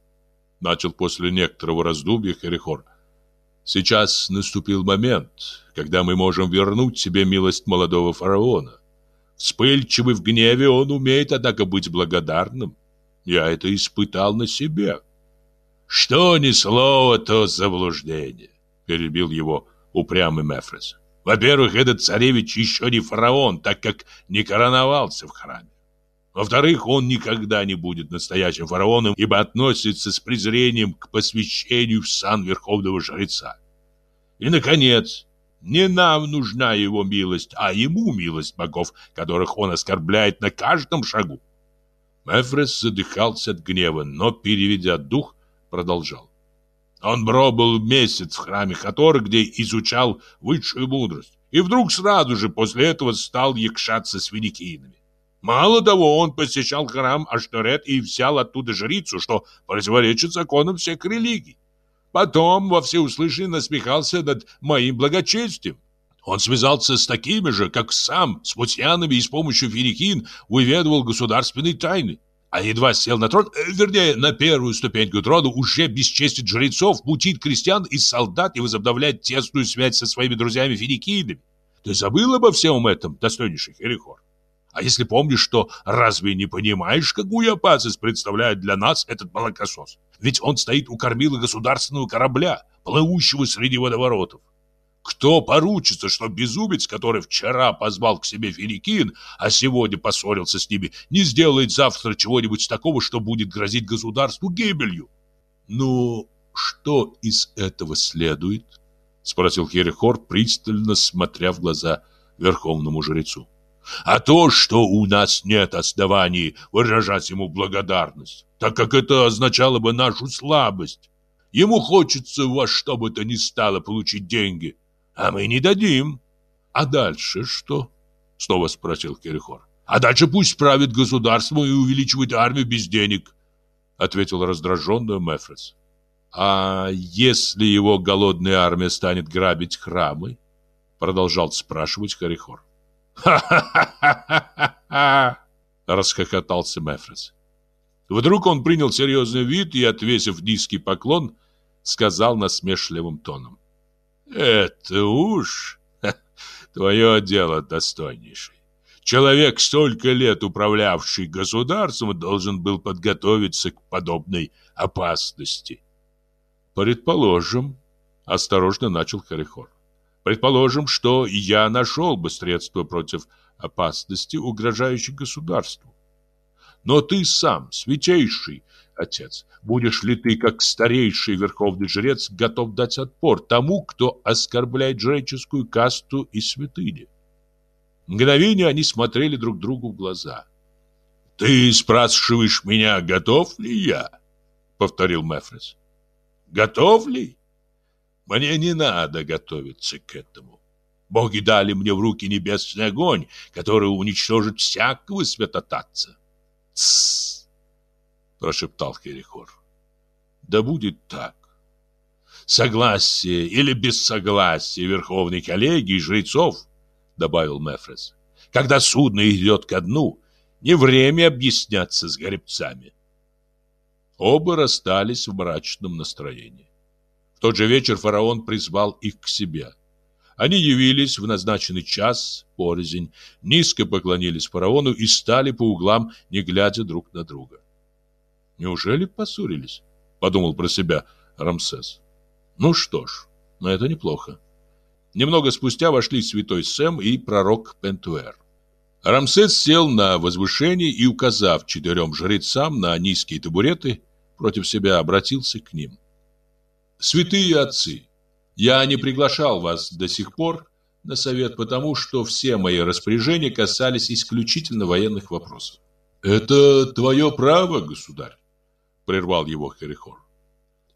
начал после некоторого раздумья Херихор, сейчас наступил момент, когда мы можем вернуть себе милость молодого фараона. Вспыльчивый в гневе он умеет, однако, быть благодарным. Я это испытал на себе. Что ни слово, то заблуждение перебил его упрямый Мефрес. Во-первых, этот царевич еще не фараон, так как не короновался в храме. Во-вторых, он никогда не будет настоящим фараоном, ибо относится с презрением к посвящению в сан верховного жреца. И, наконец, не нам нужна его милость, а ему милость богов, которых он оскорбляет на каждом шагу. Мефрес задыхался от гнева, но, переведя дух, продолжал. Он пробыл месяц в храме Хатора, где изучал высшую мудрость. И вдруг сразу же после этого стал якшаться с финикийными. Мало того, он посещал храм Ашторет и взял оттуда жрицу, что противоречит законам всех религий. Потом во всеуслышание насмехался над моим благочестием. Он связался с такими же, как сам, с смутьянами и с помощью финикин выведывал государственные тайны. а едва сел на трон, э, вернее, на первую ступеньку трона, уже бесчестит жрецов, мутит крестьян и солдат и возобновляет тесную связь со своими друзьями финикийными. Ты забыл обо всем этом, достойнейший Херихор? А если помнишь, что разве не понимаешь, какую опасность представляет для нас этот молокосос? Ведь он стоит у кормила государственного корабля, плывущего среди водоворотов. Кто поручится, что безумец, который вчера позвал к себе Финикин, а сегодня поссорился с ними, не сделает завтра чего-нибудь такого, что будет грозить государству гибелью? Ну, что из этого следует? Спросил Херихор, пристально смотря в глаза верховному жрецу. А то, что у нас нет оснований выражать ему благодарность, так как это означало бы нашу слабость. Ему хочется во что бы то ни стало получить деньги, а мы не дадим. А дальше что? Снова спросил Кирихор. А дальше пусть правит государство и увеличивает армию без денег, ответил раздраженный Мефрес. А если его голодная армия станет грабить храмы? Продолжал спрашивать Корихор. «Ха-ха-ха-ха-ха!» Расхохотался Мефрес. Вдруг он принял серьезный вид и, отвесив низкий поклон, сказал насмешливым тоном. Это уж твое дело, достойнейший. Человек, столько лет управлявший государством, должен был подготовиться к подобной опасности. Предположим, осторожно начал Харихор. Предположим, что я нашел бы средства против опасности, угрожающей государству. Но ты сам, святейший, отец, будешь ли ты, как старейший верховный жрец, готов дать отпор тому, кто оскорбляет жреческую касту и святыни? Мгновение они смотрели друг другу в глаза. «Ты спрашиваешь меня, готов ли я?» — повторил Мефрес. «Готов ли? Мне не надо готовиться к этому. Боги дали мне в руки небесный огонь, который уничтожит всякого святотатца. Тссс! прошептал Херихор. Да будет так. Согласие или без согласия верховной коллегии жрецов, добавил Мефрес. Когда судно идет ко дну, не время объясняться с гребцами. Оба расстались в мрачном настроении. Тот же вечер фараон призвал их к себе. Они явились в назначенный час, порознь, низко поклонились фараону и стали по углам, не глядя друг на друга. Неужели поссорились? Подумал про себя Рамсес. Ну что ж, но это неплохо. Немного спустя вошли святой Сэм и пророк Пентуэр. Рамсес сел на возвышение и, указав четырем жрецам на низкие табуреты, против себя обратился к ним. «Святые отцы, я не приглашал вас до сих пор на совет, потому что все мои распоряжения касались исключительно военных вопросов. Это твое право, государь прервал его Херихор.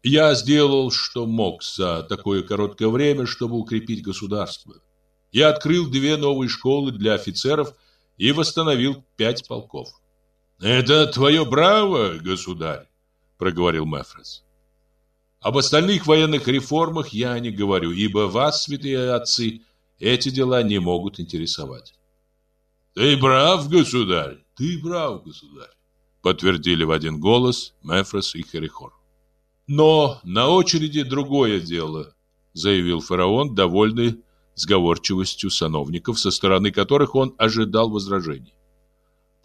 Я сделал, что мог за такое короткое время, чтобы укрепить государство. Я открыл две новые школы для офицеров и восстановил пять полков. Это твое право, государь, проговорил Мефрес. Об остальных военных реформах я не говорю, ибо вас, святые отцы, эти дела не могут интересовать. Ты прав, государь, ты прав, государь подтвердили в один голос Мефрос и Херихор. Но на очереди другое дело, заявил фараон, довольный сговорчивостью сановников, со стороны которых он ожидал возражений.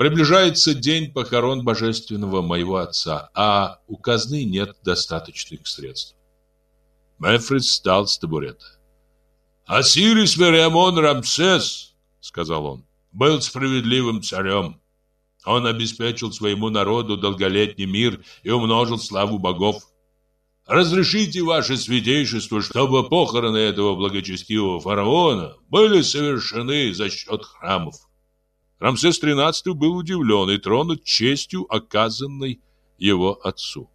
Приближается день похорон божественного моего отца, а у казны нет достаточных средств. Мефрис встал с табурета. «Осирис Вериамон Рамсес, — сказал он, — был справедливым царем. Он обеспечил своему народу долголетний мир и умножил славу богов. Разрешите, ваше святейшество, чтобы похороны этого благочестивого фараона были совершены за счет храмов. Рамсес XIII был удивлен и тронут честью, оказанной его отцу.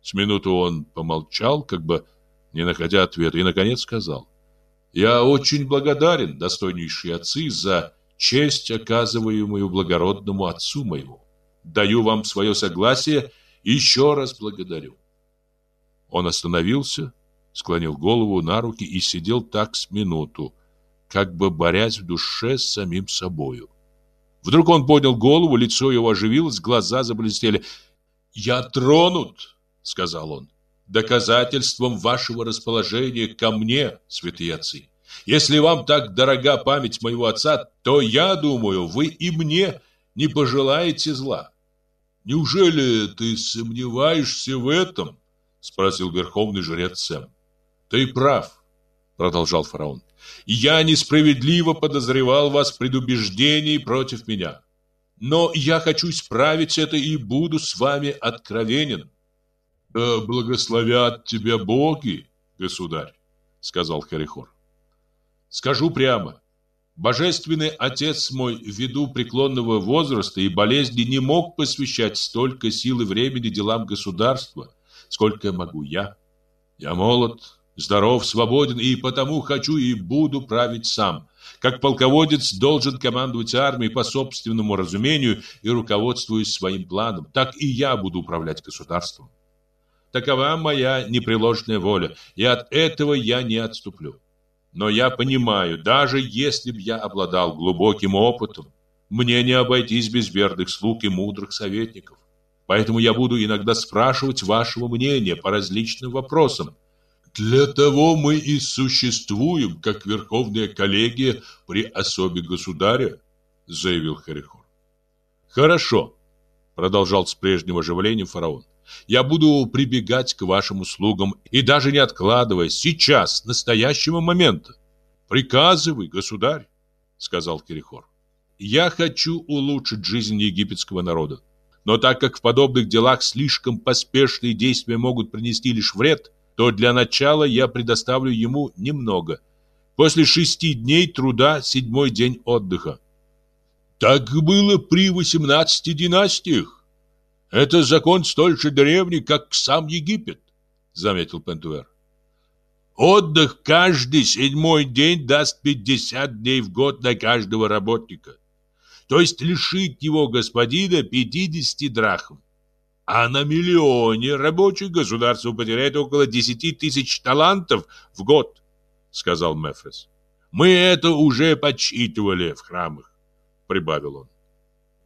С минуту он помолчал, как бы не находя ответа, и, наконец, сказал, «Я очень благодарен, достойнейшие отцы, за честь, оказываемую благородному отцу моему. Даю вам свое согласие и еще раз благодарю. Он остановился, склонил голову на руки и сидел так с минуту, как бы борясь в душе с самим собою. Вдруг он поднял голову, лицо его оживилось, глаза заблестели. «Я тронут», — сказал он, — «доказательством вашего расположения ко мне, святые отцы. Если вам так дорога память моего отца, то, я думаю, вы и мне не пожелаете зла». «Неужели ты сомневаешься в этом?» — спросил верховный жрец Сэм. «Ты прав», — продолжал фараон. «Я несправедливо подозревал вас в предубеждении против меня. Но я хочу исправить это и буду с вами откровенен». «Да благословят тебя боги, государь», — сказал Харихор. «Скажу прямо, Божественный отец мой, ввиду преклонного возраста и болезни, не мог посвящать столько сил и времени делам государства, сколько могу я. Я молод, здоров, свободен, и потому хочу и буду править сам. Как полководец должен командовать армией по собственному разумению и руководствуясь своим планом, так и я буду управлять государством. Такова моя непреложная воля, и от этого я не отступлю. Но я понимаю, даже если б я обладал глубоким опытом, мне не обойтись без верных слуг и мудрых советников. Поэтому я буду иногда спрашивать вашего мнения по различным вопросам. Для того мы и существуем, как Верховная коллегия при особе государя, заявил Харихор. Хорошо, продолжал с прежним оживлением фараон. Я буду прибегать к вашим услугам и даже не откладывая сейчас, настоящего момента. Приказывай, государь, сказал Кирихор. Я хочу улучшить жизнь египетского народа. Но так как в подобных делах слишком поспешные действия могут принести лишь вред, то для начала я предоставлю ему немного. После шести дней труда седьмой день отдыха. Так было при восемнадцати династиях, это закон столь же древний, как сам Египет, заметил Пентуэр. Отдых каждый седьмой день даст 50 дней в год на каждого работника. То есть лишить его господина 50 драхм. А на миллионе рабочих государство потеряет около 10 тысяч талантов в год, сказал Мефрес. Мы это уже подсчитывали в храмах, прибавил он.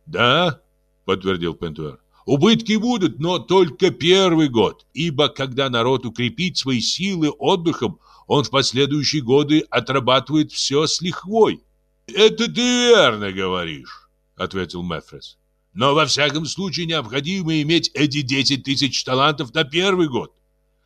Да, подтвердил Пентуэр. Убытки будут, но только первый год, ибо когда народ укрепит свои силы отдыхом, он в последующие годы отрабатывает все с лихвой. «Это ты верно говоришь», — ответил Мефрес. «Но во всяком случае необходимо иметь эти 10 тысяч талантов на первый год.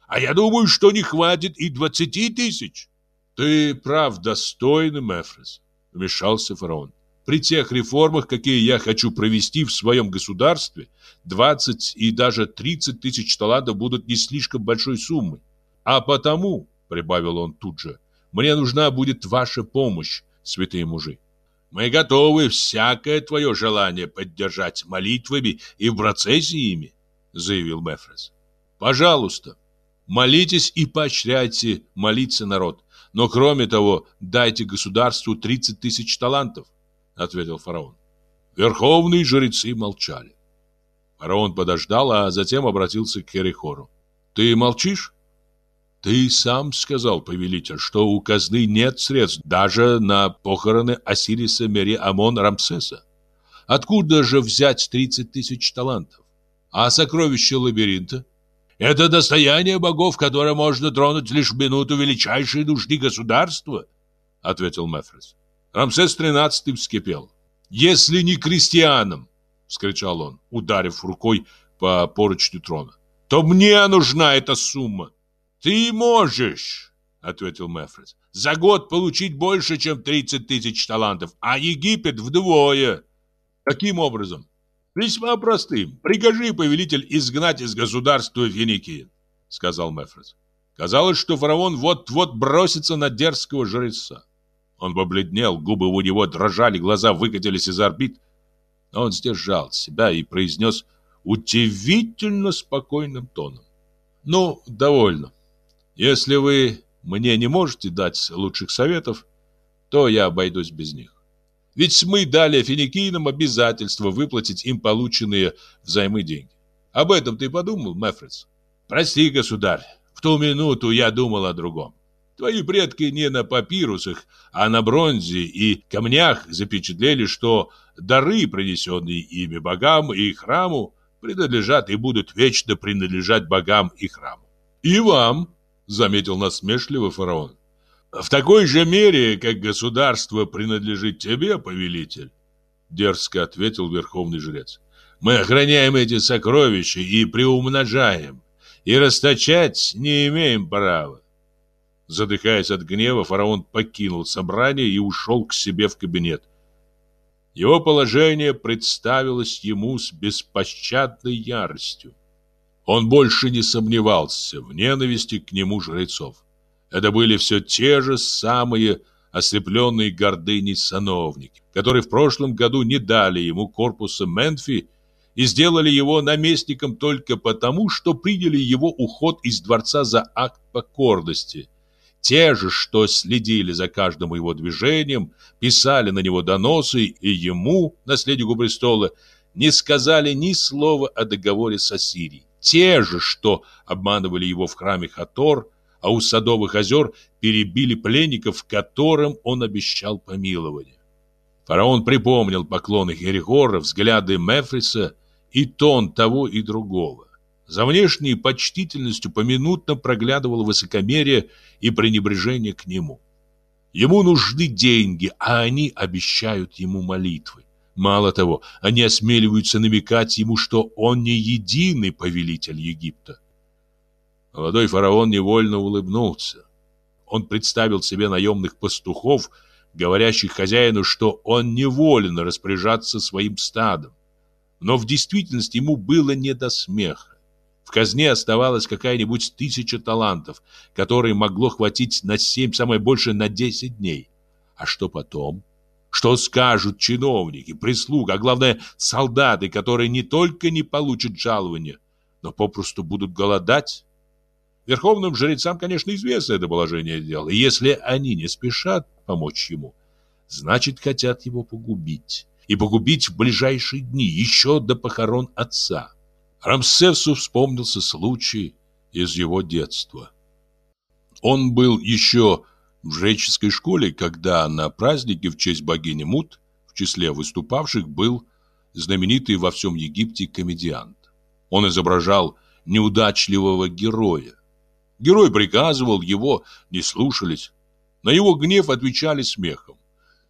А я думаю, что не хватит и 20 тысяч». «Ты прав, достойный Мефрес», — вмешался фараон. При тех реформах, какие я хочу провести в своем государстве, 20 и даже 30 тысяч талантов будут не слишком большой суммой. А потому, прибавил он тут же, мне нужна будет ваша помощь, святые мужи. Мы готовы всякое твое желание поддержать молитвами и процессиями, заявил Мефрес. Пожалуйста, молитесь и поощряйте молиться народ. Но кроме того, дайте государству 30 тысяч талантов ответил фараон. Верховные жрецы молчали. Фараон подождал, а затем обратился к Херихору. Ты молчишь? Ты сам сказал, повелитель, что у казны нет средств даже на похороны Осириса Мери Амон Рамсеса. Откуда же взять 30 тысяч талантов? А сокровища лабиринта? Это достояние богов, которое можно тронуть лишь в минуту величайшей нужды государства, ответил Мефрес. Рамсес XIII вскипел. «Если не крестьянам!» — вскричал он, ударив рукой по поручню трона. «То мне нужна эта сумма!» «Ты можешь!» — ответил Мефрес. «За год получить больше, чем 30 тысяч талантов, а Египет вдвое!» «Каким образом?» «Весьма простым. Прикажи, повелитель, изгнать из государства Финикии», — сказал Мефрес. Казалось, что фараон вот-вот бросится на дерзкого жреца. Он побледнел, губы у него дрожали, глаза выкатились из орбит. Но он сдержал себя и произнес удивительно спокойным тоном. «Ну, довольно. Если вы мне не можете дать лучших советов, то я обойдусь без них. Ведь мы дали финикийным обязательство выплатить им полученные взаймы деньги. Об этом ты подумал, Мефрис? Прости, государь, в ту минуту я думал о другом. Твои предки не на папирусах, а на бронзе и камнях запечатлели, что дары, принесенные ими богам и храму, принадлежат и будут вечно принадлежать богам и храму. И вам, заметил насмешливо фараон. В такой же мере, как государство принадлежит тебе, повелитель, дерзко ответил верховный жрец. Мы охраняем эти сокровища и приумножаем, и расточать не имеем права. Задыхаясь от гнева, фараон покинул собрание и ушел к себе в кабинет. Его положение представилось ему с беспощадной яростью. Он больше не сомневался в ненависти к нему жрецов. Это были все те же самые ослепленные гордыней сановники, которые в прошлом году не дали ему корпуса Менфи и сделали его наместником только потому, что приняли его уход из дворца за акт покорности – те же, что следили за каждым его движением, писали на него доносы, и ему, наследнику престола, не сказали ни слова о договоре с Ассирией. Те же, что обманывали его в храме Хатор, а у Садовых озер перебили пленников, которым он обещал помилование. Фараон припомнил поклоны Херихора, взгляды Мефриса и тон того и другого. За внешней почтительностью поминутно проглядывало высокомерие и пренебрежение к нему. Ему нужны деньги, а они обещают ему молитвы. Мало того, они осмеливаются намекать ему, что он не единый повелитель Египта. Молодой фараон невольно улыбнулся. Он представил себе наемных пастухов, говорящих хозяину, что он неволен распоряжаться своим стадом. Но в действительности ему было не до смеха. В казне оставалось какая-нибудь тысяча талантов, которые могло хватить на семь, самое больше на десять дней. А что потом? Что скажут чиновники, прислуга, а главное солдаты, которые не только не получат жалования, но попросту будут голодать? Верховным жрецам, конечно, известно это положение дела, и если они не спешат помочь ему, значит, хотят его погубить. И погубить в ближайшие дни, еще до похорон отца. Рамсесу вспомнился случай из его детства. Он был еще в жреческой школе, когда на празднике в честь богини Мут в числе выступавших был знаменитый во всем Египте комедиант. Он изображал неудачливого героя. Герой приказывал, его не слушались. На его гнев отвечали смехом.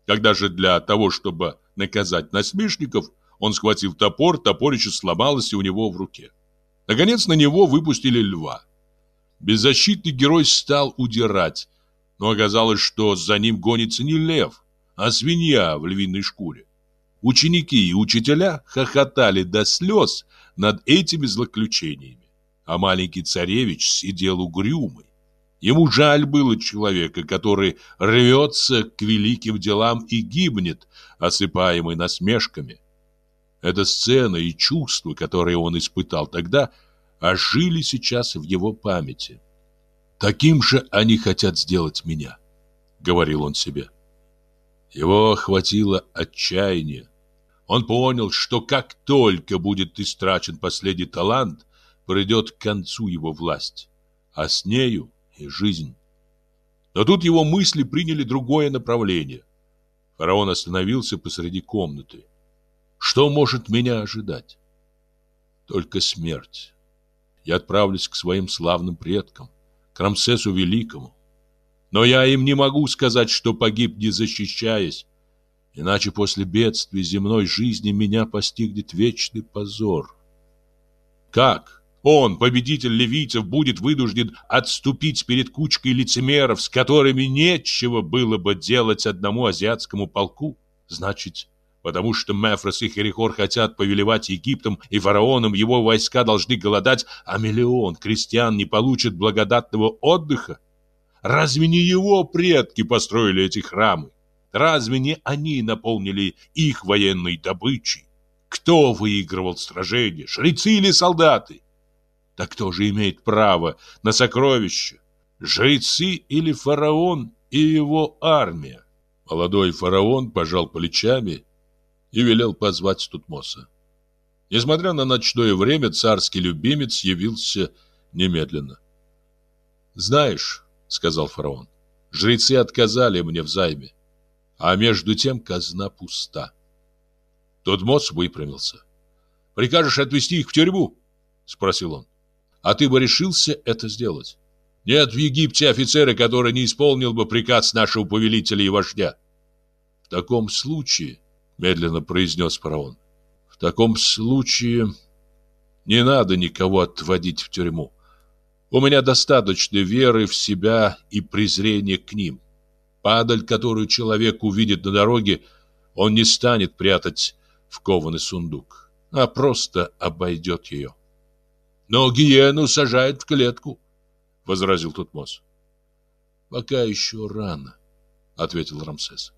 Когда же для того, чтобы наказать насмешников, он схватил топор, топорище сломалось у него в руке. Наконец на него выпустили льва. Беззащитный герой стал удирать, но оказалось, что за ним гонится не лев, а свинья в львиной шкуре. Ученики и учителя хохотали до слез над этими злоключениями, а маленький царевич сидел угрюмый. Ему жаль было человека, который рвется к великим делам и гибнет, осыпаемый насмешками. Эта сцена и чувства, которые он испытал тогда, ожили сейчас в его памяти. «Таким же они хотят сделать меня», — говорил он себе. Его охватило отчаяние. Он понял, что как только будет истрачен последний талант, придет к концу его власть, а с нею и жизнь. Но тут его мысли приняли другое направление. Фараон остановился посреди комнаты. Что может меня ожидать? Только смерть. Я отправлюсь к своим славным предкам, к Рамсесу Великому. Но я им не могу сказать, что погиб, не защищаясь, иначе после бедствия земной жизни меня постигнет вечный позор. Как? Он, победитель ливийцев, будет вынужден отступить перед кучкой лицемеров, с которыми нечего было бы делать одному азиатскому полку. Значит, Потому что Мефрос и Херихор хотят повелевать Египтом, и фараоном его войска должны голодать, а миллион крестьян не получит благодатного отдыха? Разве не его предки построили эти храмы? Разве не они наполнили их военной добычей? Кто выигрывал сражения, жрецы или солдаты? Да кто же имеет право на сокровища? Жрецы или фараон и его армия? Молодой фараон пожал плечами и велел позвать Тутмоса. Несмотря на ночное время, царский любимец явился немедленно. «Знаешь», — сказал фараон, Жрецы отказали мне в займе, а между тем казна пуста. Тутмос выпрямился. «Прикажешь отвезти их в тюрьму?» — спросил он. «А ты бы решился это сделать?» «Нет в Египте офицера, который не исполнил бы приказ нашего повелителя и вождя». «В таком случае», — медленно произнес фараон, — «в таком случае не надо никого отводить в тюрьму. У меня достаточно веры в себя и презрения к ним. Падаль, которую человек увидит на дороге, он не станет прятать в кованый сундук, а просто обойдет ее. Но гиену сажают в клетку, — возразил Тутмос. Пока еще рано, — ответил Рамсес.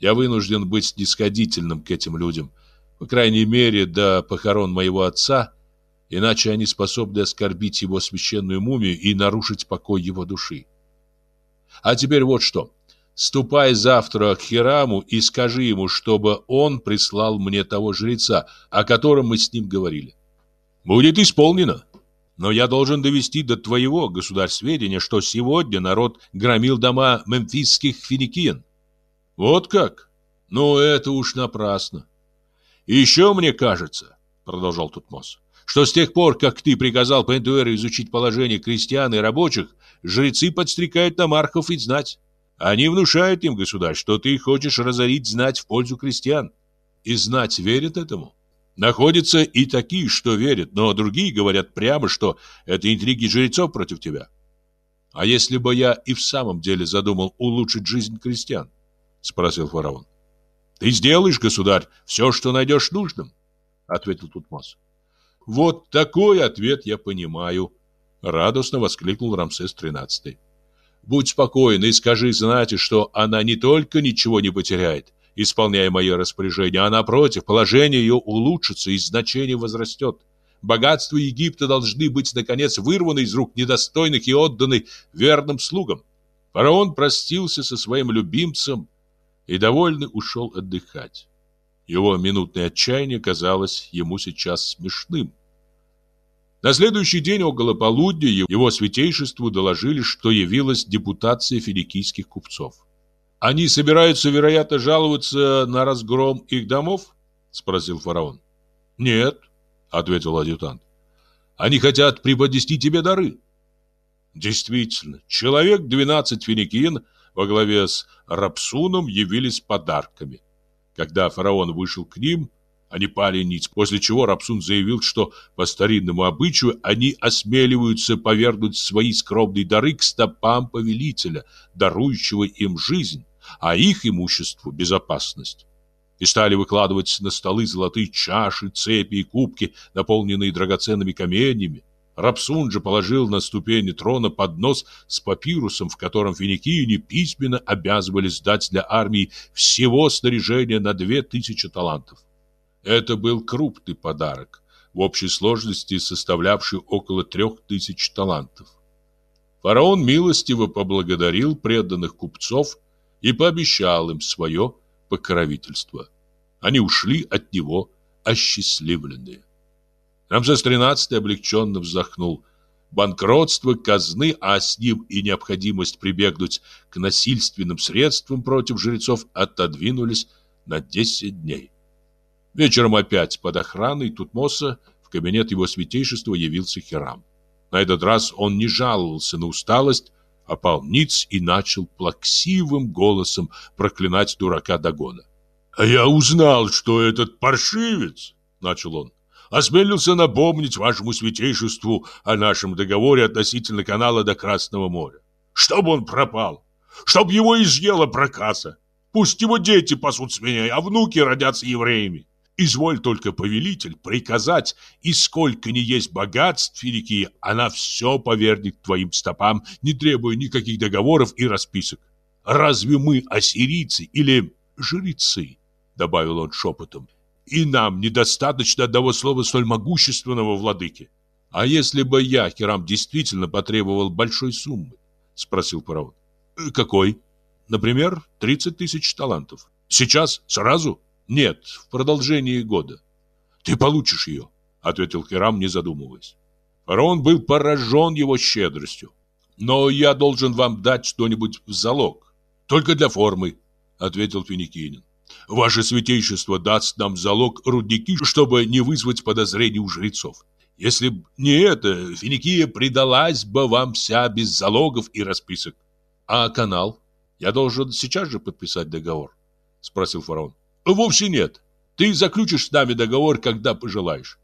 Я вынужден быть снисходительным к этим людям, по крайней мере, до похорон моего отца — иначе они способны оскорбить его священную мумию и нарушить покой его души. А теперь вот что. Ступай завтра к Хираму и скажи ему, чтобы он прислал мне того жреца, о котором мы с ним говорили. Будет исполнено. Но я должен довести до твоего, государь, сведения, что сегодня народ громил дома мемфисских финикиян. Вот как? Ну, это уж напрасно. И еще мне кажется, продолжал Тутмос, что с тех пор, как ты приказал Пентуэру изучить положение крестьян и рабочих, жрецы подстрекают намархов и знать. Они внушают им, государь, что ты хочешь разорить знать в пользу крестьян. И знать верит этому. Находятся и такие, что верят, но другие говорят прямо, что это интриги жрецов против тебя. А если бы я и в самом деле задумал улучшить жизнь крестьян? Спросил фараон. Ты сделаешь, государь, все, что найдешь нужным, ответил Тутмос. Вот такой ответ я понимаю, радостно воскликнул Рамсес XIII. Будь спокоен и скажи знати, что она не только ничего не потеряет, исполняя мои распоряжения, а напротив, положение ее улучшится и значение возрастет. Богатства Египта должны быть, наконец, вырваны из рук недостойных и отданы верным слугам. Фараон простился со своим любимцем и, довольный, ушел отдыхать. Его минутное отчаяние казалось ему сейчас смешным. На следующий день около полудня его святейшеству доложили, что явилась депутация финикийских купцов. «Они собираются, вероятно, жаловаться на разгром их домов?» – спросил фараон. «Нет», – ответил адъютант. «Они хотят преподнести тебе дары». Действительно, человек двенадцать финикин во главе с Рапсуном явились подарками. Когда фараон вышел к ним, они пали ниц, после чего Рапсун заявил, что по старинному обычаю они осмеливаются повернуть свои скромные дары к стопам повелителя, дарующего им жизнь, а их имуществу – безопасность. И стали выкладывать на столы золотые чаши, цепи и кубки, наполненные драгоценными каменьями. Рапсун же положил на ступени трона поднос с папирусом, в котором финикийне письменно обязывались дать для армии всего снаряжения на две тысячи талантов. Это был крупный подарок, в общей сложности составлявший около трех тысяч талантов. Фараон милостиво поблагодарил преданных купцов и пообещал им свое покровительство. Они ушли от него осчастливленные. Рамзес XIII облегченно вздохнул. Банкротство казны, а с ним и необходимость прибегнуть к насильственным средствам против жрецов отодвинулись на 10 дней. Вечером опять под охраной Тутмоса в кабинет его святейшества явился Хирам. На этот раз он не жаловался на усталость, а полниц и начал плаксивым голосом проклинать дурака Дагона. «А я узнал, что этот паршивец, — начал он, — осмелился напомнить вашему святейшеству о нашем договоре относительно канала до Красного моря. Чтоб он пропал, чтоб его изъела проказа. Пусть его дети пасут свиней, а внуки родятся евреями. Изволь только, повелитель, приказать, и сколько ни есть богатств велики, она все повернет твоим стопам, не требуя никаких договоров и расписок. Разве мы ассирийцы или жрецы? Добавил он шепотом. И нам недостаточно одного слова столь могущественного владыки. А если бы я, Хирам, действительно потребовал большой суммы? Спросил фараон. Какой? Например, 30 тысяч талантов. Сейчас? Сразу? Нет, в продолжении года. Ты получишь ее, ответил Хирам, не задумываясь. Фараон был поражен его щедростью. Но я должен вам дать что-нибудь в залог. Только для формы, ответил Финикинин. Ваше святейшество даст нам залог рудники, чтобы не вызвать подозрений у жрецов. Если б не это, Финикия предалась бы вам вся без залогов и расписок. А канал? Я должен сейчас же подписать договор? Спросил фараон. Вовсе нет. Ты заключишь с нами договор, когда пожелаешь.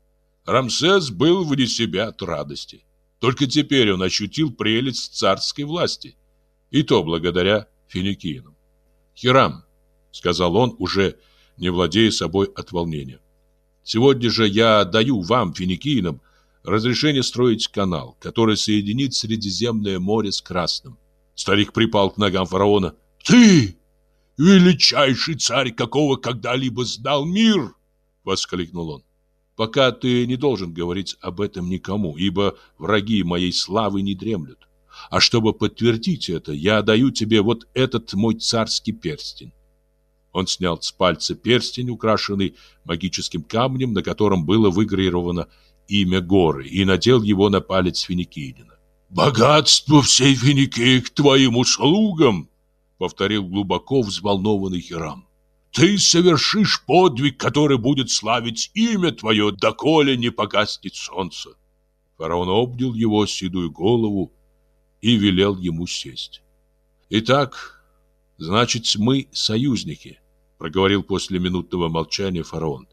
Рамсес был вне себя от радости. Только теперь он ощутил прелесть царской власти. И то благодаря финикиянам. «Хирам», — сказал он, уже не владея собой от волнения, «сегодня же я даю вам, финикиянам, разрешение строить канал, который соединит Средиземное море с Красным». Старик припал к ногам фараона. «Ты, величайший царь, какого когда-либо знал мир!» — воскликнул он. Пока ты не должен говорить об этом никому, ибо враги моей славы не дремлют. А чтобы подтвердить это, я даю тебе вот этот мой царский перстень. Он снял с пальца перстень, украшенный магическим камнем, на котором было выгравировано имя горы, и надел его на палец финикийнина. «Богатство всей Финикии к твоим услугам!» — повторил глубоко взволнованный Хирам. Ты совершишь подвиг, который будет славить имя твое, доколе не погаснет солнце. Фараон обнял его седую голову и велел ему сесть. Итак, значит, мы союзники, проговорил после минутного молчания фараон.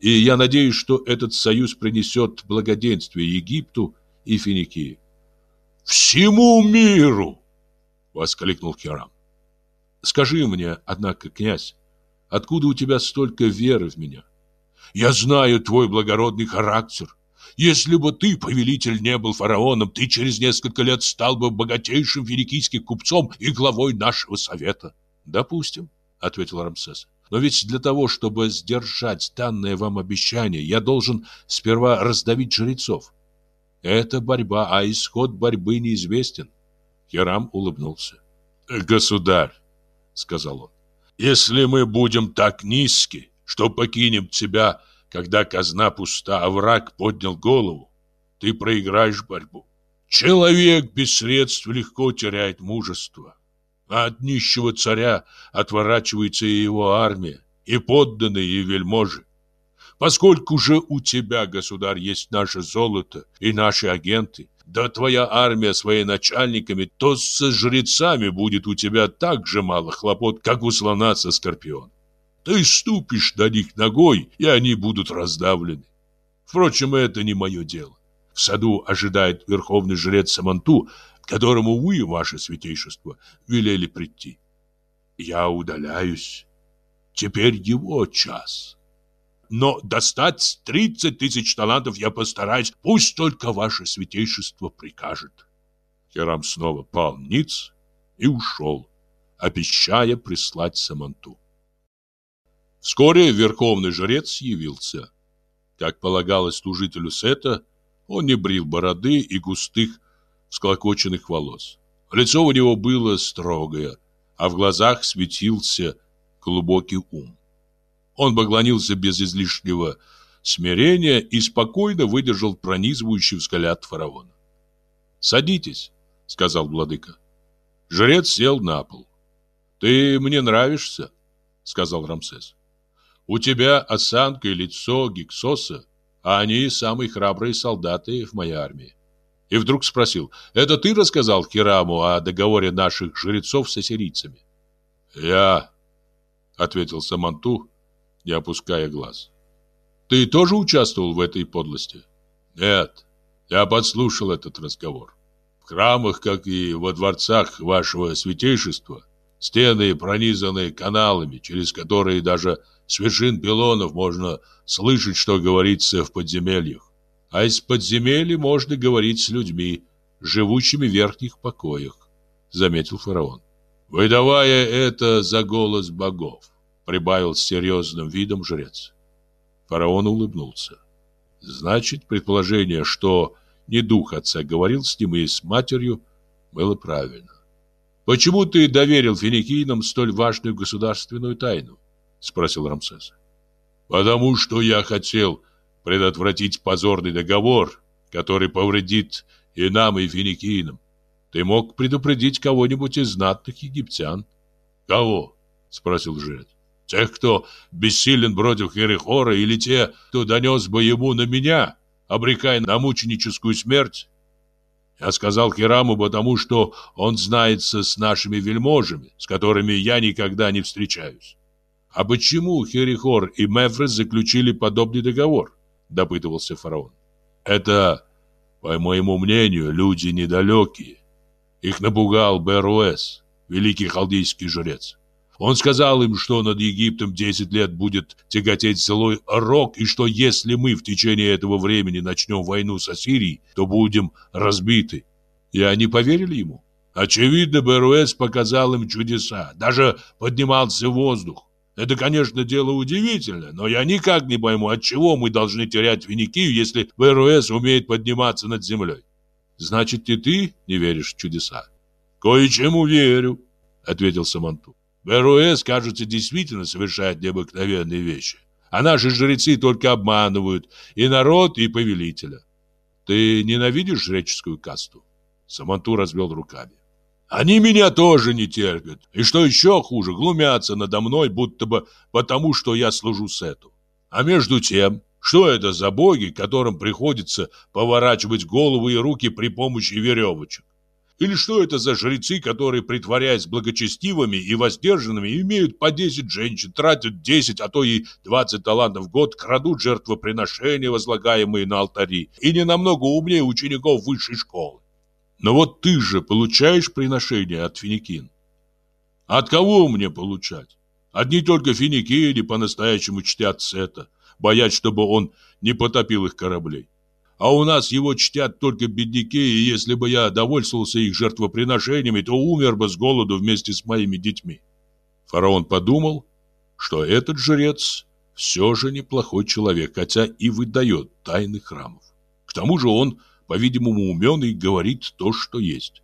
И я надеюсь, что этот союз принесет благоденствие Египту и Финикии. Всему миру, воскликнул Хирам. Скажи мне, однако, князь, Откуда у тебя столько веры в меня? Я знаю твой благородный характер. Если бы ты, повелитель, не был фараоном, ты через несколько лет стал бы богатейшим финикийским купцом и главой нашего совета. Допустим, ответил Рамсес. Но ведь для того, чтобы сдержать данное вам обещание, я должен сперва раздавить жрецов. Это борьба, а исход борьбы неизвестен. Хирам улыбнулся. Государь, сказал он, если мы будем так низки, что покинем тебя, когда казна пуста, а враг поднял голову, ты проиграешь борьбу. Человек без средств легко теряет мужество. А от нищего царя отворачивается и его армия, и подданные, и вельможи. Поскольку же у тебя, государь, есть наше золото и наши агенты, да твоя армия с военачальниками, то со жрецами будет у тебя так же мало хлопот, как у слона со скорпион. Ты ступишь на них ногой, и они будут раздавлены. Впрочем, это не мое дело. В саду ожидает верховный жрец Саманту, которому вы, ваше святейшество, велели прийти. Я удаляюсь. Теперь его час но достать тридцать тысяч талантов я постараюсь, пусть только ваше святейшество прикажет. Хирам снова пал ниц и ушел, обещая прислать Саманту. Вскоре верховный жрец явился. Как полагалось служителю Сета, он не брил бороды и густых, склокоченных волос. Лицо у него было строгое, а в глазах светился глубокий ум. Он поклонился без излишнего смирения и спокойно выдержал пронизывающий взгляд фараона. «Садитесь», — сказал владыка. Жрец сел на пол. «Ты мне нравишься», — сказал Рамсес. «У тебя осанка и лицо Гиксоса, а они самые храбрые солдаты в моей армии». И вдруг спросил, «Это ты рассказал Хираму о договоре наших жрецов с ассирийцами?» «Я», — ответил Саманту, не опуская глаз. Ты тоже участвовал в этой подлости? Нет, я подслушал этот разговор. В храмах, как и во дворцах вашего святейшества, стены пронизаны каналами, через которые даже с вершин пилонов можно слышать, что говорится в подземельях. А из подземелья можно говорить с людьми, живущими в верхних покоях, заметил фараон. Выдавая это за голос богов прибавил с серьезным видом жрец. Фараон улыбнулся. Значит, предположение, что не дух отца говорил с ним и с матерью, было правильно. «Почему ты доверил финикийцам столь важную государственную тайну?» — спросил Рамсес. «Потому что я хотел предотвратить позорный договор, который повредит и нам, и финикийцам. Ты мог предупредить кого-нибудь из знатных египтян. Кого? Спросил жрец. Тех, кто бессилен против Херихора, или те, кто донес бы ему на меня, обрекая на мученическую смерть? Я сказал Хираму, потому что он знается с нашими вельможами, с которыми я никогда не встречаюсь. А почему Херихор и Мефрес заключили подобный договор? Допытывался фараон. Это, по моему мнению, люди недалекие. Их напугал Беруэс, великий халдейский жрец. Он сказал им, что над Египтом 10 лет будет тяготеть злой рок, и что если мы в течение этого времени начнем войну с Ассирией, то будем разбиты. И они поверили ему. Очевидно, Беруэс показал им чудеса, даже поднимался в воздух. Это, конечно, дело удивительное, но я никак не пойму, от чего мы должны терять Финикию, если Беруэс умеет подниматься над землей. Значит, и ты не веришь в чудеса? Кое-чему верю, ответил Саманту. Беруэс, кажется, действительно совершает необыкновенные вещи. А наши жрецы только обманывают и народ, и повелителя. Ты ненавидишь жреческую касту? Саманту развел руками. Они меня тоже не терпят. И что еще хуже, глумятся надо мной, будто бы потому, что я служу Сету. А между тем, что это за боги, которым приходится поворачивать голову и руки при помощи веревочек? Или что это за жрецы, которые, притворяясь благочестивыми и воздержанными, имеют по 10 женщин, тратят 10, а то и 20 талантов в год, крадут жертвоприношения, возлагаемые на алтари, и не намного умнее учеников высшей школы? Но вот ты же получаешь приношения от финикин. От кого мне получать? Одни только финикини по-настоящему чтят Сета, боясь, чтобы он не потопил их кораблей. А у нас его чтят только бедняки, и если бы я довольствовался их жертвоприношениями, то умер бы с голоду вместе с моими детьми. Фараон подумал, что этот жрец все же неплохой человек, хотя и выдает тайны храмов. К тому же он, по-видимому, умен и говорит то, что есть.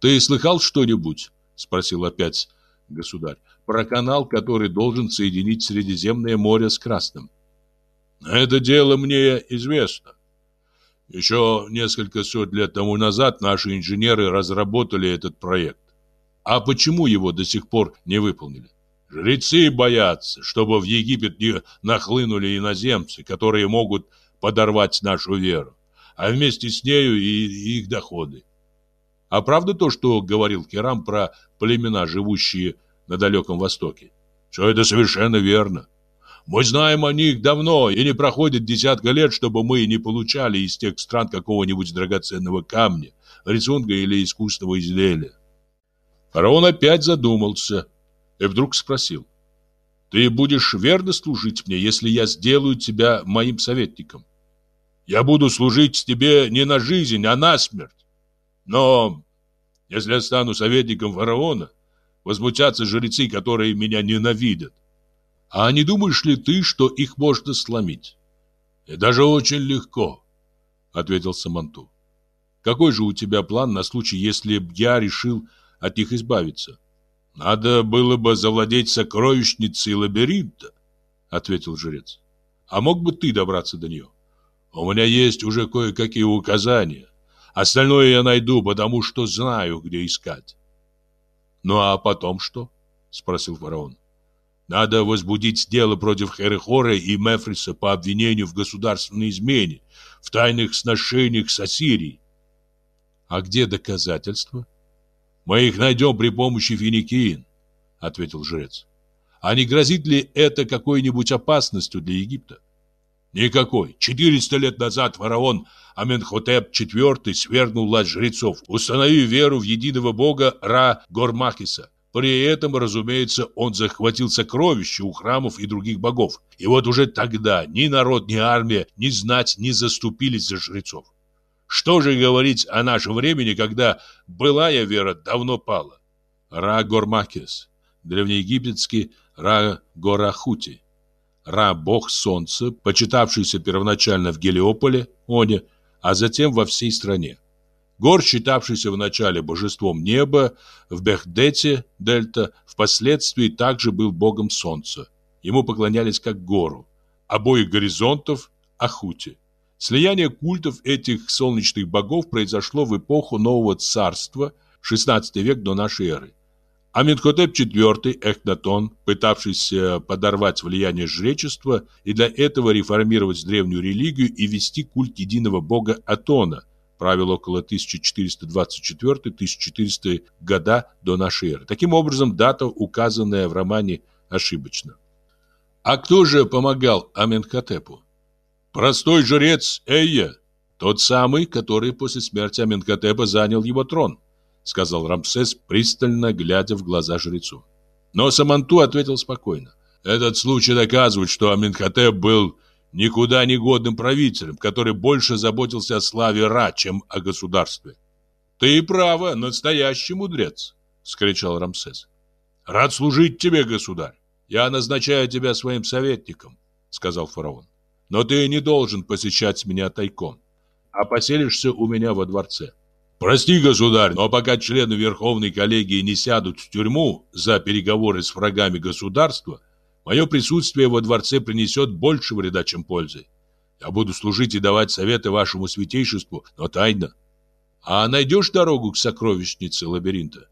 «Ты слыхал что-нибудь?» — спросил опять государь. «Про канал, который должен соединить Средиземное море с Красным». «Это дело мне известно. Еще несколько сот лет тому назад наши инженеры разработали этот проект. А почему его до сих пор не выполнили? Жрецы боятся, чтобы в Египет не нахлынули иноземцы, которые могут подорвать нашу веру, а вместе с нею и их доходы. А правда то, что говорил Керам про племена, живущие на Далеком Востоке? Все это совершенно верно. Мы знаем о них давно, и не проходит десятка лет, чтобы мы не получали из тех стран какого-нибудь драгоценного камня, рисунка или искусственного изделия. Фараон опять задумался и вдруг спросил. «Ты будешь верно служить мне, если я сделаю тебя моим советником?» «Я буду служить тебе не на жизнь, а на смерть. Но если я стану советником фараона, возмутятся жрецы, которые меня ненавидят. А не думаешь ли ты, что их можно сломить? И даже очень легко, ответил Саманту. Какой же у тебя план на случай, если б я решил от них избавиться? Надо было бы завладеть сокровищницей лабиринта, ответил жрец. А мог бы ты добраться до нее? У меня есть уже кое-какие указания. Остальное я найду, потому что знаю, где искать. Ну а потом что? спросил фараон. Надо возбудить дело против Херехора и Мефриса по обвинению в государственной измене, в тайных сношениях с Ассирией. А где доказательства? Мы их найдем при помощи финикиин, ответил жрец. А не грозит ли это какой-нибудь опасностью для Египта? Никакой. Четыреста лет назад фараон Аменхотеп IV свергнул власть жрецов, установив веру в единого бога Ра-Гормахиса. При этом, разумеется, он захватил сокровища у храмов и других богов. И вот уже тогда ни народ, ни армия, ни знать не заступились за жрецов. Что же говорить о нашем времени, когда былая вера давно пала? Ра-Гормакес, древнеегипетский Ра-Горахути. Ра – бог солнца, почитавшийся первоначально в Гелиополе, Оне, а затем во всей стране. Гор, считавшийся вначале божеством неба, в Бехдете, Дельта, впоследствии также был богом солнца. Ему поклонялись как гору. Обоих горизонтов – Ахути. Слияние культов этих солнечных богов произошло в эпоху Нового Царства – XVI век до нашей эры. Аменхотеп IV Эхнатон, пытавшийся подорвать влияние жречества и для этого реформировать древнюю религию и вести культ единого бога Атона, правил около 1424-1400 года до нашей эры. Таким образом, дата, указанная в романе, ошибочна. А кто же помогал Аменхотепу? Простой жрец Эйя, тот самый, который после смерти Аменхотепа занял его трон сказал Рамсес, пристально глядя в глаза жрецу. Но Саманту ответил спокойно. Этот случай доказывает, что Аминхотеп был никуда не годным правителем, который больше заботился о славе Ра, чем о государстве. Ты право, настоящий мудрец, скричал Рамсес. Рад служить тебе, государь. Я назначаю тебя своим советником, сказал фараон. Но ты не должен посещать меня тайком, а поселишься у меня во дворце. Прости, государь, но пока члены Верховной коллегии не сядут в тюрьму за переговоры с врагами государства, мое присутствие во дворце принесет больше вреда, чем пользы. Я буду служить и давать советы вашему святейшеству, но тайно. А найдешь дорогу к сокровищнице лабиринта?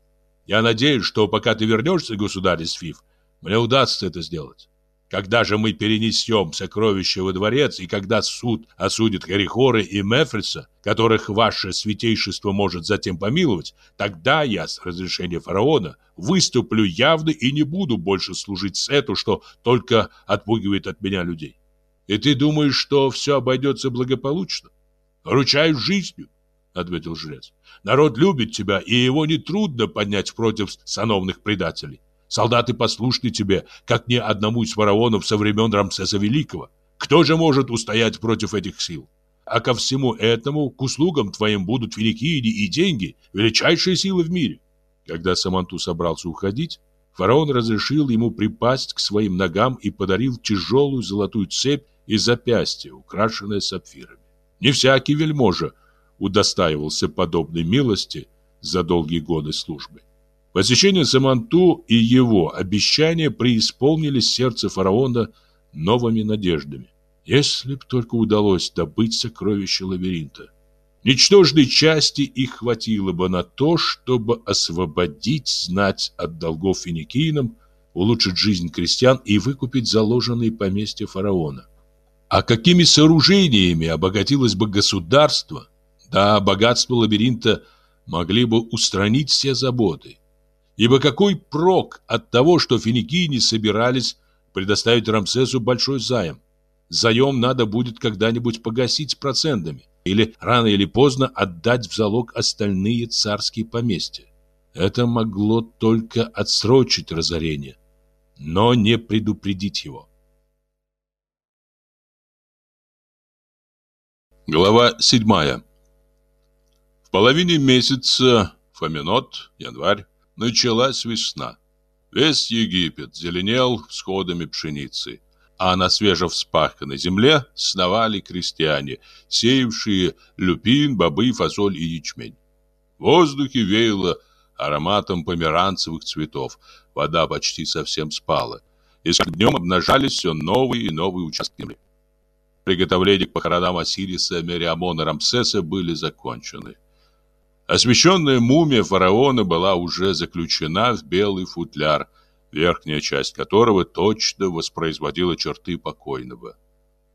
Я надеюсь, что пока ты вернешься, государь из Фив, мне удастся это сделать. Когда же мы перенесем сокровища во дворец, и когда суд осудит Харихоры и Мефриса, которых ваше святейшество может затем помиловать, тогда я, с разрешения фараона, выступлю явно и не буду больше служить Сету, что только отпугивает от меня людей. И ты думаешь, что все обойдется благополучно? Ручаюсь жизнью, — ответил жрец. Народ любит тебя, и его нетрудно поднять против сановных предателей. Солдаты послушны тебе, как ни одному из фараонов со времен Рамсеса Великого. Кто же может устоять против этих сил? А ко всему этому, к услугам твоим будут великие и деньги, величайшие силы в мире. Когда Саманту собрался уходить, фараон разрешил ему припасть к своим ногам и подарил тяжелую золотую цепь и запястье, украшенное сапфирами. Не всякий вельможа удостаивался подобной милости за долгие годы службы. Посещение Саманту и его обещания преисполнили сердце фараона новыми надеждами. Если б только удалось добыть сокровища лабиринта. Ничтожной части их хватило бы на то, чтобы освободить знать от долгов финикийным, улучшить жизнь крестьян и выкупить заложенные поместья фараона. А какими сооружениями обогатилось бы государство? Да, богатство лабиринта могли бы устранить все заботы. Ибо какой прок от того, что финикийне собирались предоставить Рамсесу большой заем? Заем надо будет когда-нибудь погасить с процентами или рано или поздно отдать в залог остальные царские поместья. Это могло только отсрочить разорение, но не предупредить его. Глава седьмая. В половине месяца Фоминот, январь, Началась весна. Весь Египет зеленел всходами пшеницы, а на свежевспаханной земле сновали крестьяне, сеявшие люпин, бобы, фасоль и ячмень. В воздухе веяло ароматом померанцевых цветов, вода почти совсем спала, и с днем обнажались все новые и новые участки земли. Приготовления к похоронам Осириса, Мериамона Рамсеса были закончены. Освященная мумия фараона была уже заключена в белый футляр, верхняя часть которого точно воспроизводила черты покойного.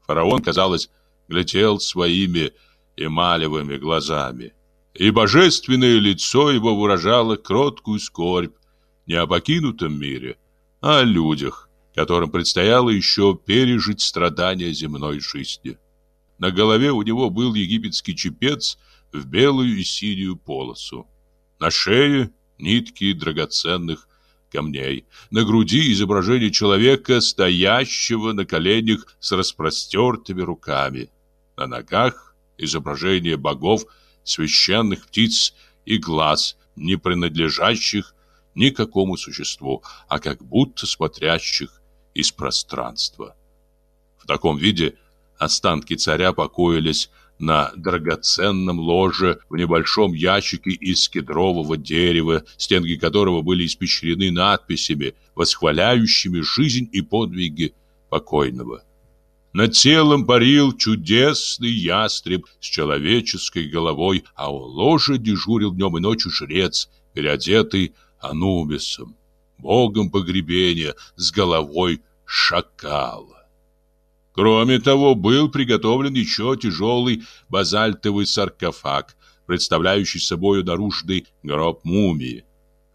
Фараон, казалось, глядел своими эмалевыми глазами, и божественное лицо его выражало кроткую скорбь не о покинутом мире, а о людях, которым предстояло еще пережить страдания земной жизни. На голове у него был египетский чепец – в белую и синюю полосу. На шее нитки драгоценных камней. На груди изображение человека, стоящего на коленях с распростертыми руками. На ногах изображение богов, священных птиц и глаз, не принадлежащих никакому существу, а как будто смотрящих из пространства. В таком виде останки царя покоились на драгоценном ложе в небольшом ящике из кедрового дерева, стенки которого были испещрены надписями, восхваляющими жизнь и подвиги покойного. Над телом парил чудесный ястреб с человеческой головой, а у ложа дежурил днем и ночью жрец, переодетый Анубисом, богом погребения с головой шакала. Кроме того, был приготовлен еще тяжелый базальтовый саркофаг, представляющий собой наружный гроб мумии.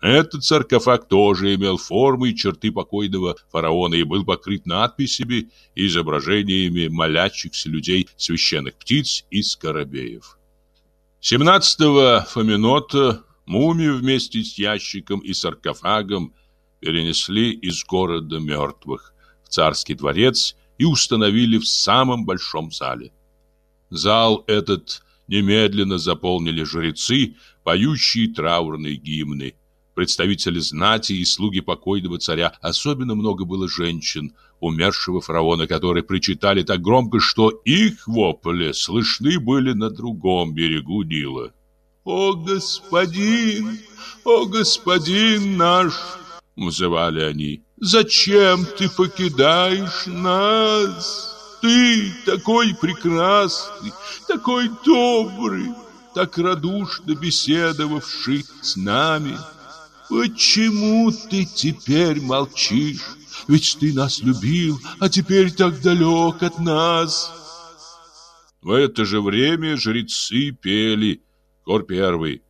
Этот саркофаг тоже имел формы и черты покойного фараона и был покрыт надписями и изображениями молящихся людей, священных птиц и скоробеев. 17-го Фоминота мумию вместе с ящиком и саркофагом перенесли из города мертвых в царский дворец и установили в самом большом зале. Зал этот немедленно заполнили жрецы, поющие траурные гимны, представители знати и слуги покойного царя. Особенно много было женщин, умершего фараона, которые причитали так громко, что их вопли слышны были на другом берегу Нила. «О, господин! О, господин наш!» — взывали они. «Зачем ты покидаешь нас? Ты такой прекрасный, такой добрый, так радушно беседовавший с нами!» Почему ты теперь молчишь? Ведь ты нас любил, а теперь так далек от нас. В это же время жрецы пели хор первый.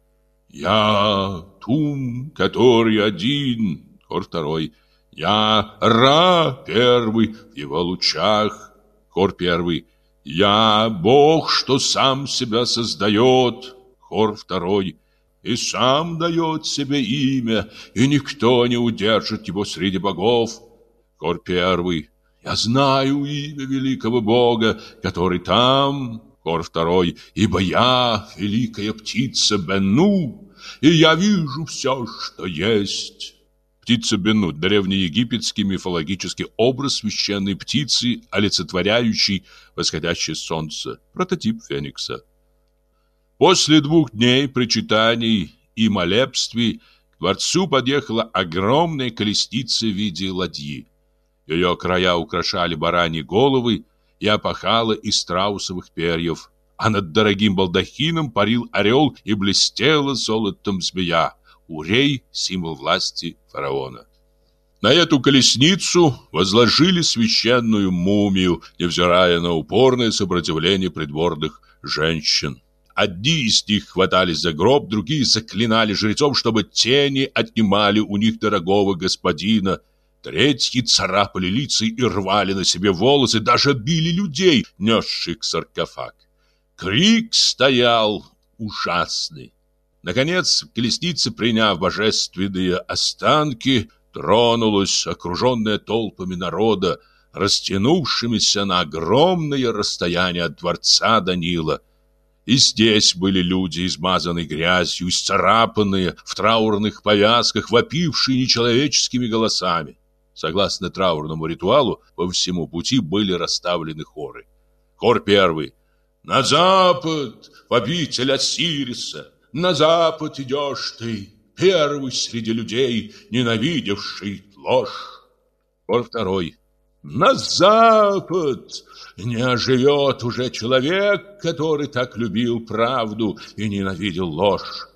Я Тум, который один, хор второй. Я Ра первый в его лучах, хор первый. Я Бог, что сам себя создает, хор второй и сам дает себе имя, и никто не удержит его среди богов. Хор первый. Я знаю имя великого бога, который там. Хор второй. Ибо я великая птица Бену, и я вижу все, что есть. Птица Бену – древнеегипетский мифологический образ священной птицы, олицетворяющий восходящее солнце, прототип Феникса. После двух дней причитаний и молебствий к дворцу подъехала огромная колесница в виде ладьи. Ее края украшали бараньи головы и опахала из страусовых перьев, а над дорогим балдахином парил орел и блестела золотом змея, урей – символ власти фараона. На эту колесницу возложили священную мумию, невзирая на упорное сопротивление придворных женщин. Одни из них хватались за гроб, другие заклинали жрецов, чтобы тени отнимали у них дорогого господина. Третьи царапали лица и рвали на себе волосы, даже били людей, несших саркофаг. Крик стоял ужасный. Наконец, колесница, приняв божественные останки, тронулась, окруженная толпами народа, растянувшимися на огромное расстояние от дворца Данила. И здесь были люди, измазанные грязью, исцарапанные, в траурных повязках, вопившие нечеловеческими голосами. Согласно траурному ритуалу, по всему пути были расставлены хоры. Хор первый. «На запад, в обитель Осириса! На запад идешь ты, первый среди людей, ненавидевший ложь!» Хор второй. «На запад, не оживет уже человек, который так любил правду и ненавидел ложь.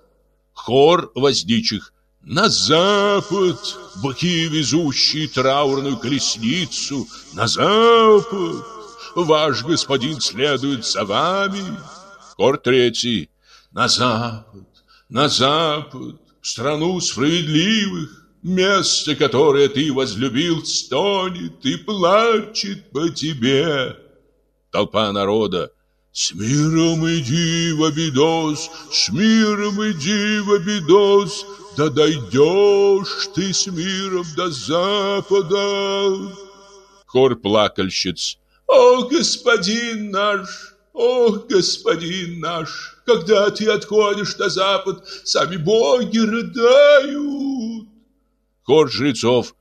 Хор возничих на запад, быки, везущие траурную колесницу, на запад, ваш господин следует за вами. Хор третий, на запад, на запад, в страну справедливых, место, которое ты возлюбил, стонет и плачет по тебе толпа народа. «С миром иди в Абидос, с миром иди в Абидос, да дойдешь ты с миром до запада!» Хор плакальщиц. «О, господин наш, о, господин наш, когда ты отходишь на запад, сами боги рыдают!» Хор жрецов.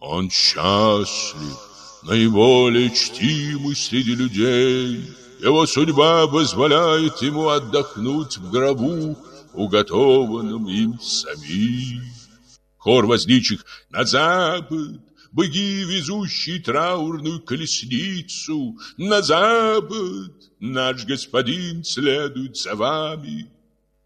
«Он счастлив, наиболее чтимый среди людей. Его судьба позволяет ему отдохнуть в гробу, уготованном им самим. Хор возничих на запад, быги, везущие траурную колесницу, на запад, наш господин следует за вами.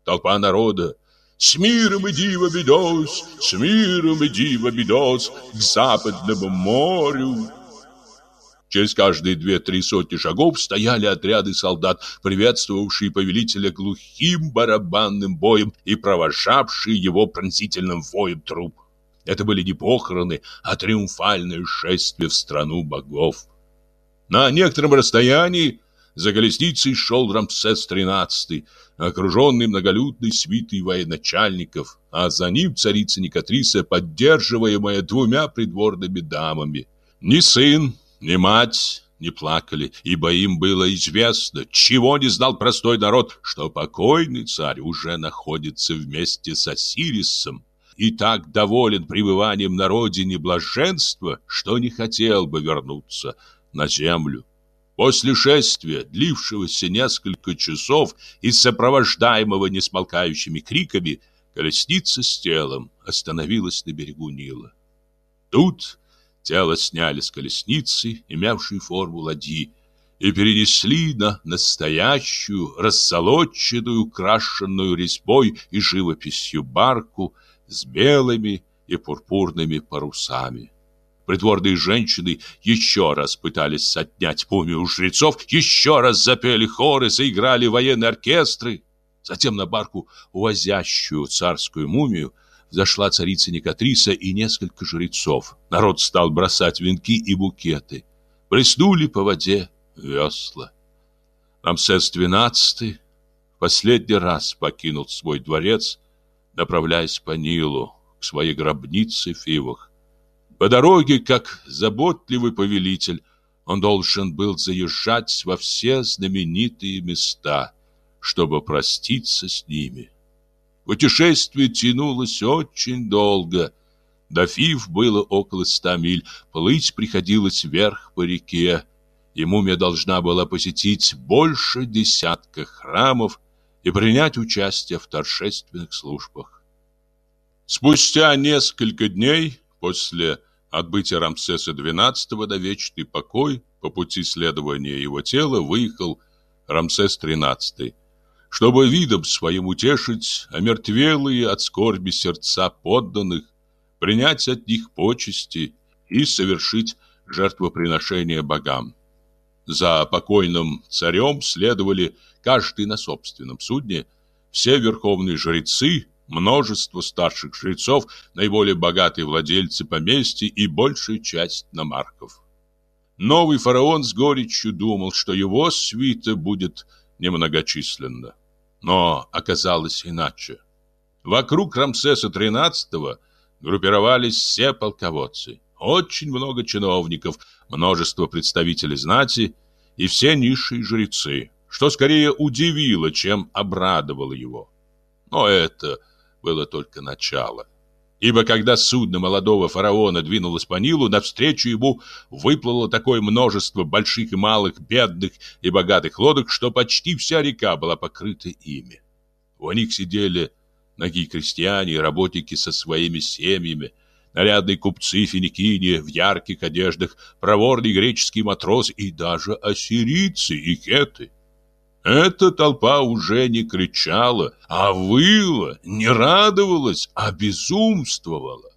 Толпа народа, С миром иди в обидос, с миром иди в обидос к западному морю. Через каждые две-три сотни шагов стояли отряды солдат, приветствовавшие повелителя глухим барабанным боем и провожавшие его пронзительным воем труп. Это были не похороны, а триумфальное шествие в страну богов. На некотором расстоянии за колесницей шел Рамсес XIII, окруженный многолюдной свитой военачальников, а за ним царица Никатриса, поддерживаемая двумя придворными дамами. Ни сын, ни мать не плакали, ибо им было известно, чего не знал простой народ, что покойный царь уже находится вместе с Осирисом и так доволен пребыванием на родине блаженства, что не хотел бы вернуться на землю. После шествия, длившегося несколько часов и сопровождаемого несмолкающими криками, колесница с телом остановилась на берегу Нила. Тут тело сняли с колесницы, имевшей форму ладьи, и перенесли на настоящую, рассолоченную, украшенную резьбой и живописью барку с белыми и пурпурными парусами. Придворные женщины еще раз пытались отнять мумию у жрецов, еще раз запели хоры, заиграли военные оркестры. Затем на барку, увозящую царскую мумию, зашла царица Никатриса и несколько жрецов. Народ стал бросать венки и букеты. Плеснули по воде весла. Рамсес XII последний раз покинул свой дворец, направляясь по Нилу к своей гробнице в Фивах. По дороге, как заботливый повелитель, он должен был заезжать во все знаменитые места, чтобы проститься с ними. Путешествие тянулось очень долго. До Фив было около ста миль, плыть приходилось вверх по реке. И мумия должна была посетить больше десятка храмов и принять участие в торжественных службах. Спустя несколько дней после отбытия Рамсеса XII до вечный покой, по пути следования его тела выехал Рамсес XIII, чтобы видом своим утешить омертвелые от скорби сердца подданных, принять от них почести и совершить жертвоприношение богам. За покойным царем следовали каждый на собственном судне, все верховные жрецы, множество старших жрецов, наиболее богатые владельцы поместья и большая часть намарков. Новый фараон с горечью думал, что его свита будет немногочисленна. Но оказалось иначе. Вокруг Рамсеса XIII группировались все полководцы, очень много чиновников, множество представителей знати и все низшие жрецы, что скорее удивило, чем обрадовало его. Но это было только начало. Ибо когда судно молодого фараона двинулось по Нилу, навстречу ему выплыло такое множество больших и малых, бедных и богатых лодок, что почти вся река была покрыта ими. У них сидели ноги крестьяне и работники со своими семьями, нарядные купцы финикини в ярких одеждах, проворный греческий матрос и даже ассирийцы и кеты. Эта толпа уже не кричала, а выла, не радовалась, а безумствовала.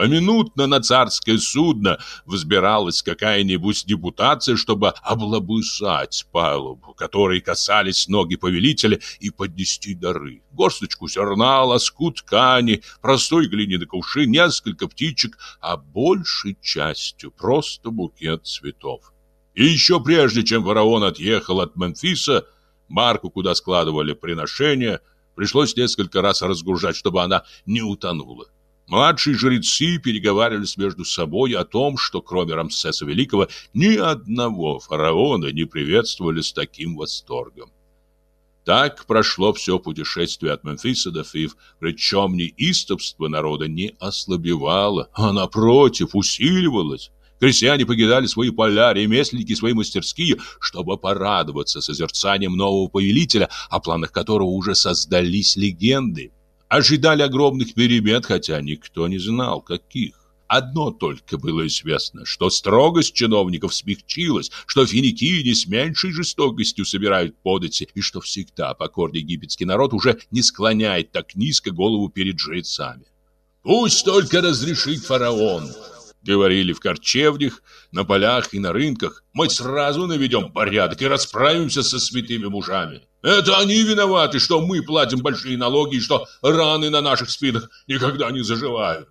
Поминутно на царское судно взбиралась какая-нибудь депутация, чтобы облобызать палубу, которой касались ноги повелителя, и поднести дары. Горсточку зерна, лоскут ткани, простой глиняный кувшин, несколько птичек, а большей частью просто букет цветов. И еще прежде, чем фараон отъехал от Мемфиса, Марку, куда складывали приношения, пришлось несколько раз разгружать, чтобы она не утонула. Младшие жрецы переговаривались между собой о том, что кроме Рамсеса Великого ни одного фараона не приветствовали с таким восторгом. Так прошло все путешествие от Мемфиса до Фив, причем неистовство народа не ослабевало, а напротив усиливалось. Крестьяне покидали свои поля, ремесленники свои мастерские, чтобы порадоваться созерцанием нового повелителя, о планах которого уже создались легенды. Ожидали огромных перемен, хотя никто не знал, каких. одно только было известно, что строгость чиновников смягчилась, что финикийне с меньшей жестокостью собирают подати, и что всегда покорный египетский народ уже не склоняет так низко голову перед жрецами. «Пусть только разрешит фараон», — говорили в корчевнях, на полях и на рынках, «мы сразу наведем порядок и расправимся со святыми мужами». Это они виноваты, что мы платим большие налоги и что раны на наших спинах никогда не заживают.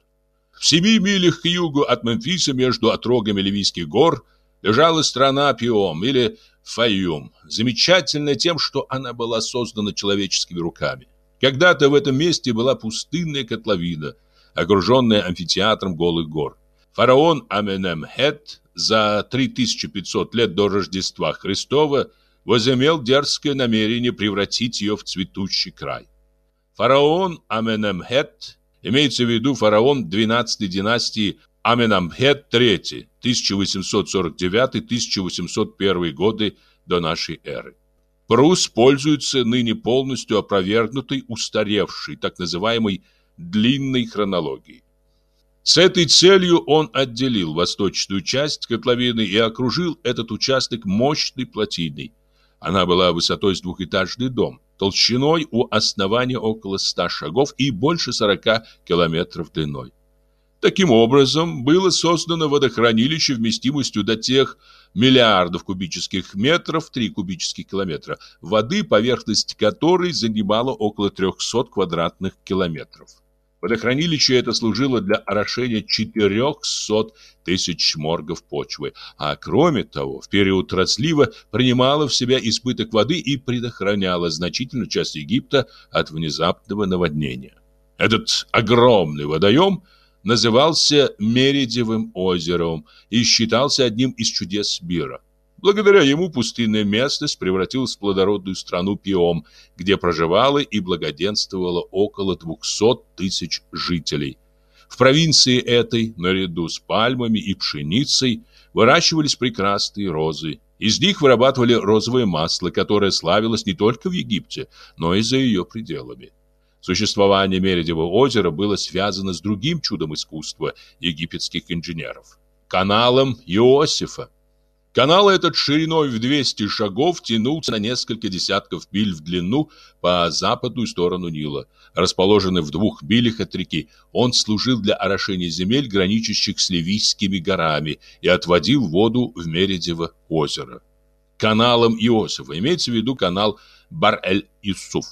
В семи милях к югу от Мемфиса между отрогами Ливийских гор лежала страна Пиом или Фаюм, замечательная тем, что она была создана человеческими руками. Когда-то в этом месте была пустынная котловина, окруженная амфитеатром голых гор. Фараон Аменемхет за 3500 лет до Рождества Христова возымел дерзкое намерение превратить ее в цветущий край. Фараон Аменемхет, имеется в виду фараон 12-й династии Аменемхет III, 1849-1801 годы до нашей эры. Прус пользуется ныне полностью опровергнутой, устаревшей, так называемой длинной хронологией. С этой целью он отделил восточную часть котловины и окружил этот участок мощной плотиной, она была высотой с двухэтажный дом, толщиной у основания около ста шагов и больше сорока километров длиной. Таким образом, было создано водохранилище вместимостью до тех миллиардов кубических метров, 3 кубических километра, воды, поверхность которой занимала около 300 квадратных километров. Водохранилище это служило для орошения 400 тысяч моргов почвы, а кроме того, в период разлива принимало в себя избыток воды и предохраняло значительную часть Египта от внезапного наводнения. Этот огромный водоем назывался Меридевым озером и считался одним из чудес мира. Благодаря ему пустынная местность превратилась в плодородную страну Пиом, где проживало и благоденствовало около 200 тысяч жителей. В провинции этой, наряду с пальмами и пшеницей, выращивались прекрасные розы. Из них вырабатывали розовое масло, которое славилось не только в Египте, но и за ее пределами. Существование Меридева озера было связано с другим чудом искусства египетских инженеров – каналом Иосифа. Канал этот шириной в 200 шагов тянулся на несколько десятков миль в длину по западную сторону Нила, расположенный в двух милях от реки. Он служил для орошения земель, граничащих с Ливийскими горами, и отводил воду в Мередево озеро. Каналом Иосифа имеется в виду канал Бар-эль-Исуф.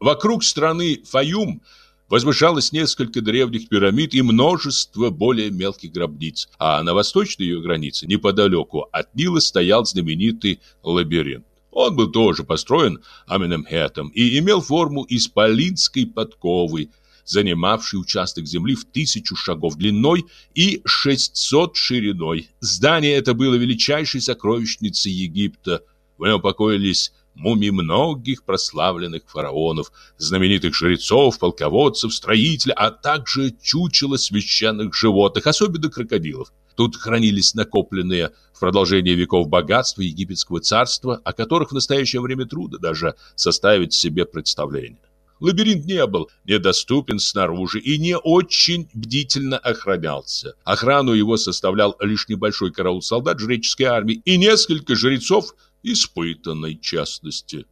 Вокруг страны Фаюм – возвышалось несколько древних пирамид и множество более мелких гробниц, а на восточной ее границе, неподалеку от Нила, стоял знаменитый лабиринт. Он был тоже построен Аменемхетом и имел форму исполинской подковы, занимавший участок земли в тысячу шагов длиной и 600 шириной. Здание это было величайшей сокровищницей Египта. В нем покоились мумии многих прославленных фараонов, знаменитых жрецов, полководцев, строителей, а также чучело священных животных, особенно крокодилов. Тут хранились накопленные в продолжение веков богатства египетского царства, о которых в настоящее время трудно даже составить себе представление. Лабиринт не был недоступен снаружи и не очень бдительно охранялся. Охрану его составлял лишь небольшой караул солдат жреческой армии и несколько жрецов испытанной частности.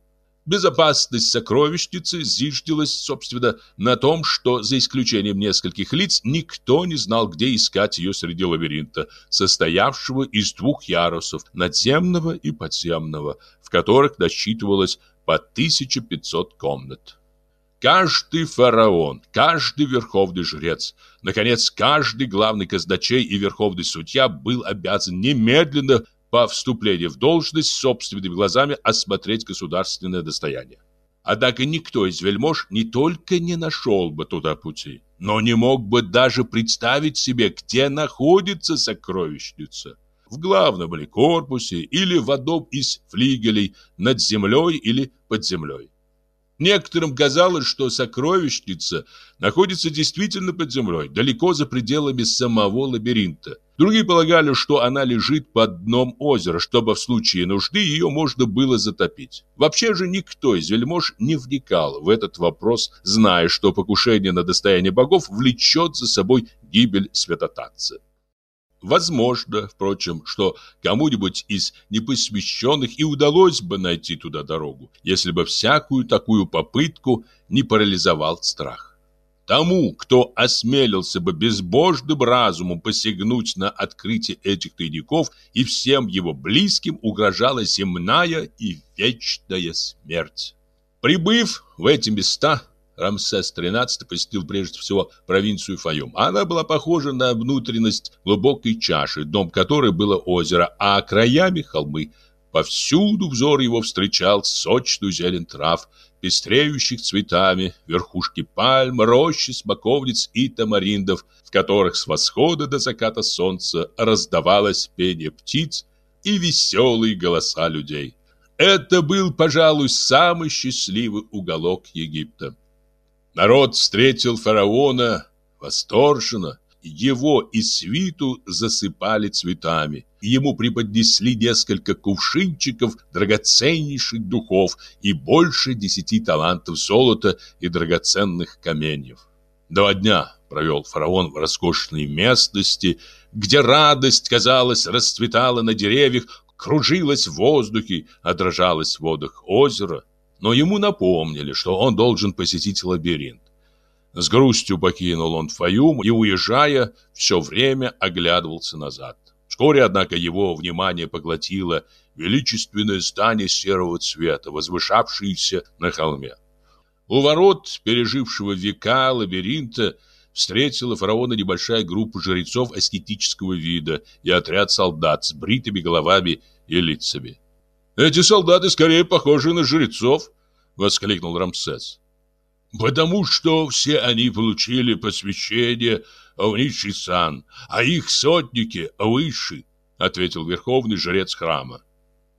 Безопасность сокровищницы зиждилась, собственно, на том, что, за исключением нескольких лиц, никто не знал, где искать ее среди лабиринта, состоявшего из двух ярусов, надземного и подземного, в которых насчитывалось по 1500 комнат. Каждый фараон, каждый верховный жрец, наконец, каждый главный казначей и верховный судья был обязан немедленно по вступлении в должность собственными глазами осмотреть государственное достояние. Однако никто из вельмож не только не нашел бы туда пути, но не мог бы даже представить себе, где находится сокровищница. В главном ли корпусе или в одном из флигелей над землей или под землей. Некоторым казалось, что сокровищница находится действительно под землей, далеко за пределами самого лабиринта. Другие полагали, что она лежит под дном озера, чтобы в случае нужды ее можно было затопить. Вообще же никто из вельмож не вникал в этот вопрос, зная, что покушение на достояние богов влечет за собой гибель святотатца. Возможно, впрочем, что кому-нибудь из непосвященных и удалось бы найти туда дорогу, если бы всякую такую попытку не парализовал страх. Тому, кто осмелился бы безбожным разумом посягнуть на открытие этих тайников, и всем его близким угрожала земная и вечная смерть. Прибыв в эти места, Рамсес XIII посетил прежде всего провинцию Файюм. Она была похожа на внутренность глубокой чаши, дом которой было озеро, а краями холмы. Повсюду взор его встречал сочную зелень трав, пестреющих цветами, верхушки пальм, рощи, смоковниц и тамариндов, в которых с восхода до заката солнца раздавалось пение птиц и веселые голоса людей. Это был, пожалуй, самый счастливый уголок Египта. Народ встретил фараона восторженно, его и свиту засыпали цветами. Ему преподнесли несколько кувшинчиков драгоценнейших духов и больше десяти талантов золота и драгоценных каменьев. Два дня провел фараон в роскошной местности, где радость, казалось, расцветала на деревьях, кружилась в воздухе, отражалась в водах озера. Но ему напомнили, что он должен посетить лабиринт. С грустью покинул он Фаюм и, уезжая, все время оглядывался назад. Вскоре, однако, его внимание поглотило величественное здание серого цвета, возвышавшееся на холме. У ворот, пережившего века лабиринта, встретила фараона небольшая группа жрецов аскетического вида и отряд солдат с бритыми головами и лицами. «Эти солдаты скорее похожи на жрецов!» — воскликнул Рамсес. Потому что все они получили посвящение в низший сан, а их сотники высший, ответил верховный жрец храма.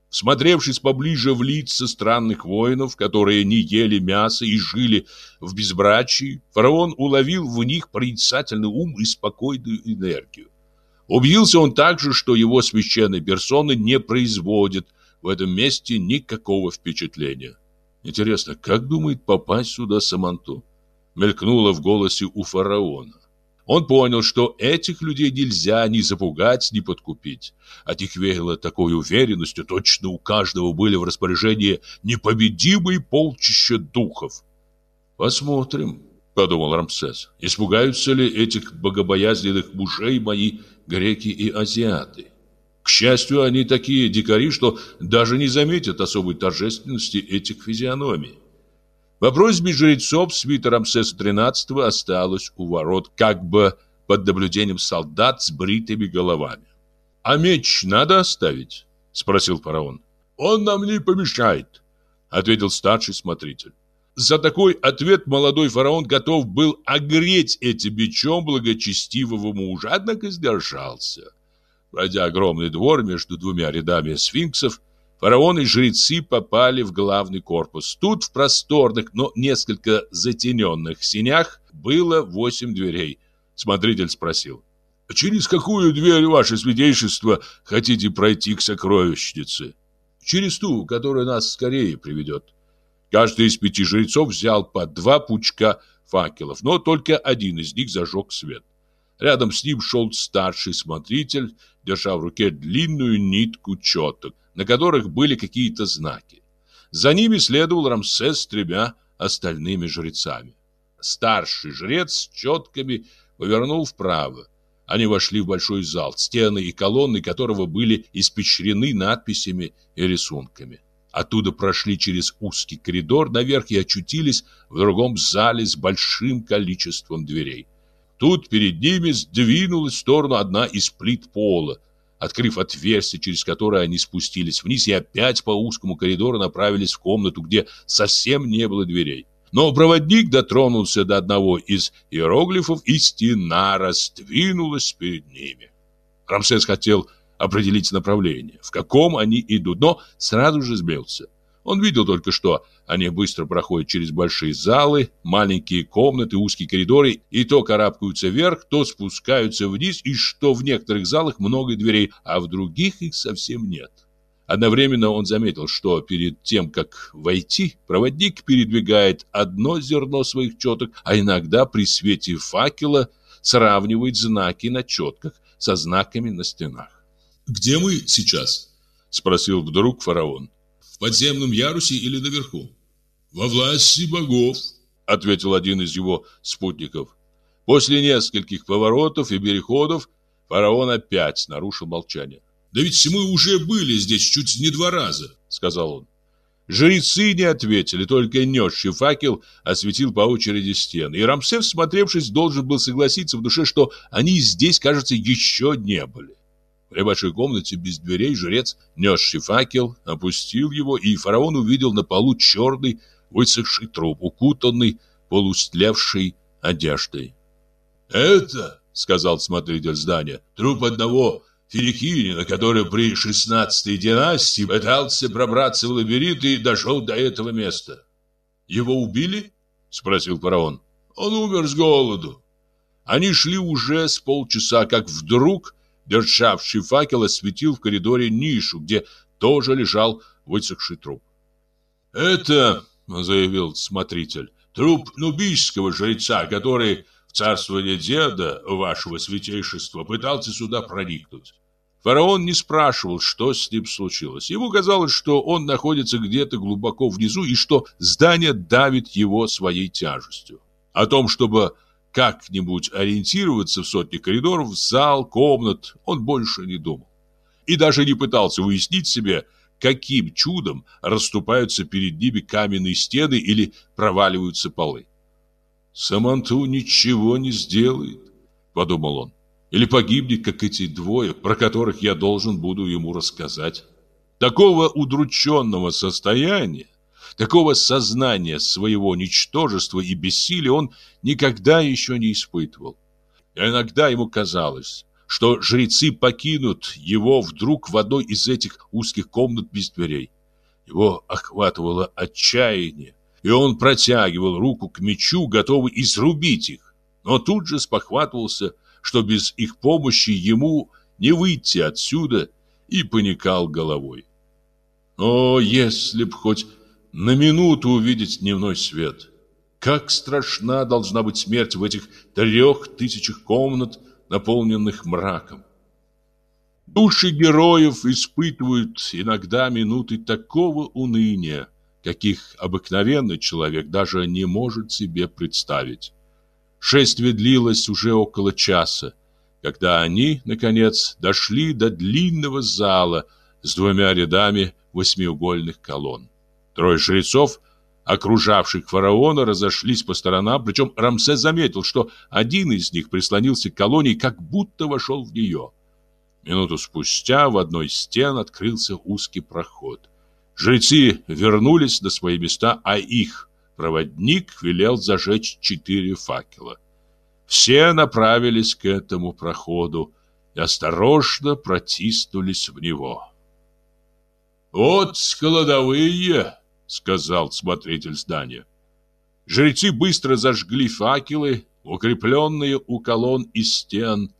Смотревшись поближе в лица странных воинов, которые не ели мясо и жили в безбрачии, фараон уловил в них проницательный ум и спокойную энергию. Убедился он также, что его священные персоны не производят в этом месте никакого впечатления. Интересно, как думает попасть сюда Саманту? Мелькнуло в голосе у фараона. Он понял, что этих людей нельзя ни запугать, ни подкупить. От них веяло такой уверенностью, точно у каждого были в распоряжении непобедимые полчища духов. «Посмотрим», — подумал Рамсес, — «испугаются ли этих богобоязненных мужей мои греки и азиаты?» К счастью, они такие дикари, что даже не заметят особой торжественности этих физиономий. По просьбе жрецов свита Рамсеса XIII осталась у ворот, как бы под наблюдением солдат с бритыми головами. «А меч надо оставить?» – спросил фараон. «Он нам не помешает», – ответил старший смотритель. За такой ответ молодой фараон готов был огреть этим мечом благочестивого мужа, однако сдержался. Пройдя огромный двор между двумя рядами сфинксов, фараон и жрецы попали в главный корпус. Тут в просторных, но несколько затененных синях было восемь дверей. Смотритель спросил. «Через какую дверь, ваше святейшество, хотите пройти к сокровищнице?» «Через ту, которая нас скорее приведет». Каждый из пяти жрецов взял по два пучка факелов, но только один из них зажег свет. Рядом с ним шел старший смотритель, держа в руке длинную нитку четок, на которых были какие-то знаки. За ними следовал Рамсес с тремя остальными жрецами. Старший жрец с четками повернул вправо. Они вошли в большой зал, стены и колонны которого были испещрены надписями и рисунками. Оттуда прошли через узкий коридор наверх и очутились в другом зале с большим количеством дверей. Тут перед ними сдвинулась в сторону одна из плит пола, открыв отверстие, через которое они спустились вниз и опять по узкому коридору направились в комнату, где совсем не было дверей. Но проводник дотронулся до одного из иероглифов, и стена раздвинулась перед ними. Рамсес хотел определить направление, в каком они идут, но сразу же сбился. Он видел только что они быстро проходят через большие залы, маленькие комнаты, узкие коридоры и то карабкаются вверх, то спускаются вниз, и что в некоторых залах много дверей, а в других их совсем нет. Одновременно он заметил, что перед тем, как войти, проводник передвигает одно зерно своих четок, а иногда при свете факела сравнивает знаки на четках со знаками на стенах. «Где мы сейчас?» – спросил вдруг фараон. «В подземном ярусе или наверху?» «Во власти богов», – ответил один из его спутников. После нескольких поворотов и переходов фараон опять нарушил молчание. «Да ведь мы уже были здесь чуть не два раза», — сказал он. Жрецы не ответили, только несший факел осветил по очереди стены. И Рамсес, смотревшись, должен был согласиться в душе, что они здесь, кажется, еще не были. В небольшой комнате без дверей жрец, несший факел, опустил его, и фараон увидел на полу черный высохший труп, укутанный полустлевшей одеждой. «Это, — сказал смотритель здания, — труп одного Филикинина, который при шестнадцатой династии пытался пробраться в лабиринт и дошел до этого места. «Его убили?» — спросил фараон. «Он умер с голоду». Они шли уже с полчаса, как вдруг державший факел осветил в коридоре нишу, где тоже лежал высохший труп. «Это, — заявил смотритель, — труп нубийского жреца, который в царствование деда вашего святейшества пытался сюда проникнуть. Фараон не спрашивал, что с ним случилось. Ему казалось, что он находится где-то глубоко внизу и что здание давит его своей тяжестью. О том, чтобы как-нибудь ориентироваться в сотни коридоров, зал, комнат, он больше не думал. И даже не пытался уяснить себе, каким чудом расступаются перед ними каменные стены или проваливаются полы. «Саманту ничего не сделает», — подумал он. Или погибнет, как эти двое, про которых я должен буду ему рассказать. Такого удрученного состояния, такого сознания своего ничтожества и бессилия он никогда еще не испытывал. Иногда ему казалось, что жрецы покинут его вдруг в одной из этих узких комнат без дверей. Его охватывало отчаяние, и он протягивал руку к мечу, готовый изрубить их. Но тут же спохватывался что без их помощи ему не выйти отсюда, и поникал головой. О, если б хоть на минуту увидеть дневной свет! Как страшна должна быть смерть в этих трех тысячах комнат, наполненных мраком! Души героев испытывают иногда минуты такого уныния, каких обыкновенный человек даже не может себе представить. Шествие длилось уже около часа, когда они, наконец, дошли до длинного зала с двумя рядами восьмиугольных колонн. Трое жрецов, окружавших фараона, разошлись по сторонам, причем Рамсес заметил, что один из них прислонился к колонне и как будто вошел в нее. Минуту спустя в одной из стен открылся узкий проход. Жрецы вернулись на свои места, а их Проводник велел зажечь четыре факела. Все направились к этому проходу и осторожно протиснулись в него. «Вот складовые!» — сказал смотритель здания. Жрецы быстро зажгли факелы, укрепленные у колонн и стен,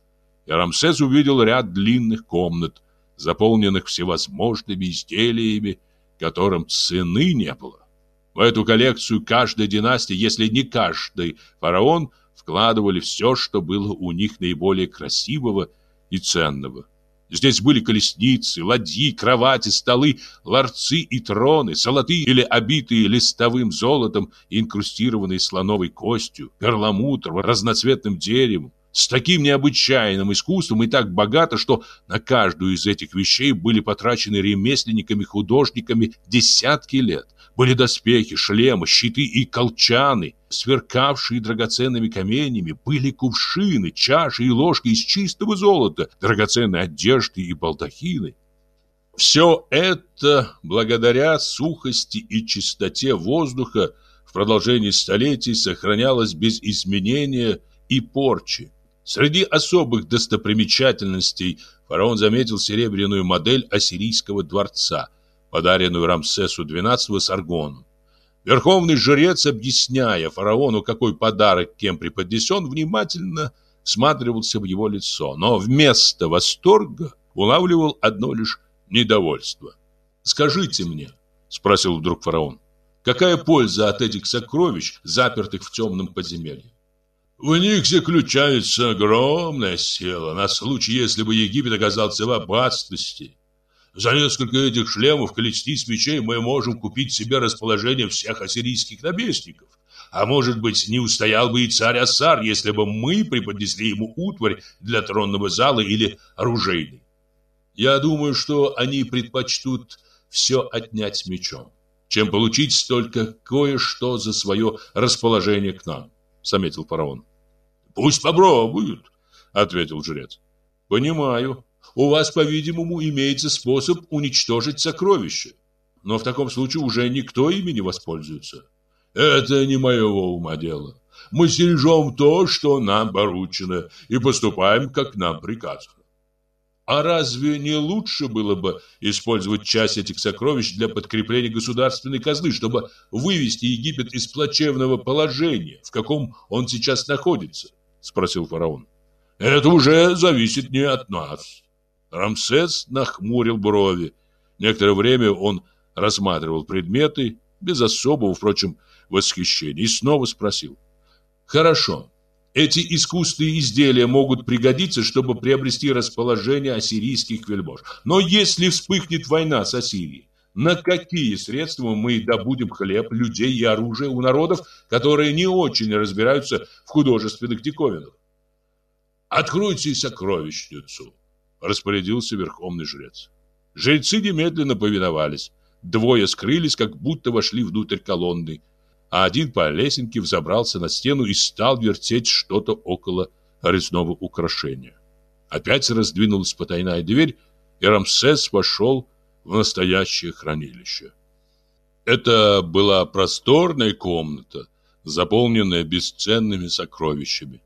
и Рамсес увидел ряд длинных комнат, заполненных всевозможными изделиями, которым цены не было. В эту коллекцию каждой династии, если не каждый фараон, вкладывали все, что было у них наиболее красивого и ценного. Здесь были колесницы, ладьи, кровати, столы, ларцы и троны, золотые или обитые листовым золотом инкрустированные слоновой костью, перламутром, разноцветным деревом, с таким необычайным искусством и так богато, что на каждую из этих вещей были потрачены ремесленниками-художниками десятки лет. Были доспехи, шлемы, щиты и колчаны, сверкавшие драгоценными каменями, были кувшины, чаши и ложки из чистого золота, драгоценные одежды и балдахины. Все это, благодаря сухости и чистоте воздуха, в продолжении столетий сохранялось без изменения и порчи. Среди особых достопримечательностей фараон заметил серебряную модель ассирийского дворца – подаренную Рамсесу XII Саргону. Верховный жрец, объясняя фараону, какой подарок кем преподнесен, внимательно всматривался в его лицо, но вместо восторга улавливал одно лишь недовольство. «Скажите мне», — спросил вдруг фараон, «какая польза от этих сокровищ, запертых в темном подземелье?» В них заключается огромная сила на случай, если бы Египет оказался в опасности. За несколько этих шлемов количеств мечей мы можем купить себе расположение всех ассирийских наместников. А может быть, не устоял бы и царь Асар, если бы мы преподнесли ему утварь для тронного зала или оружейный. Я думаю, что они предпочтут все отнять мечом, чем получить столько кое-что за свое расположение к нам, заметил фараон. Пусть попробуют, ответил жрец. Понимаю, у вас, по-видимому, имеется способ уничтожить сокровища. Но в таком случае уже никто ими не воспользуется. Это не моего ума дело. Мы стережем то, что нам поручено, и поступаем, как нам приказано. А разве не лучше было бы использовать часть этих сокровищ для подкрепления государственной казны, чтобы вывести Египет из плачевного положения, в каком он сейчас находится? Спросил фараон. Это уже зависит не от нас. Рамсес нахмурил брови. Некоторое время он рассматривал предметы, без особого, впрочем, восхищения, и снова спросил. «Хорошо, эти искусственные изделия могут пригодиться, чтобы приобрести расположение ассирийских вельмож. Но если вспыхнет война с Ассирией, на какие средства мы добудем хлеб, людей и оружие у народов, которые не очень разбираются в художественных диковинах? Откройте сокровищницу, распорядился верховный жрец. Жрецы немедленно повиновались. Двое скрылись, как будто вошли внутрь колонны, а один по лесенке взобрался на стену и стал вертеть что-то около резного украшения. Опять раздвинулась потайная дверь, и Рамсес вошел в настоящее хранилище. Это была просторная комната, заполненная бесценными сокровищами.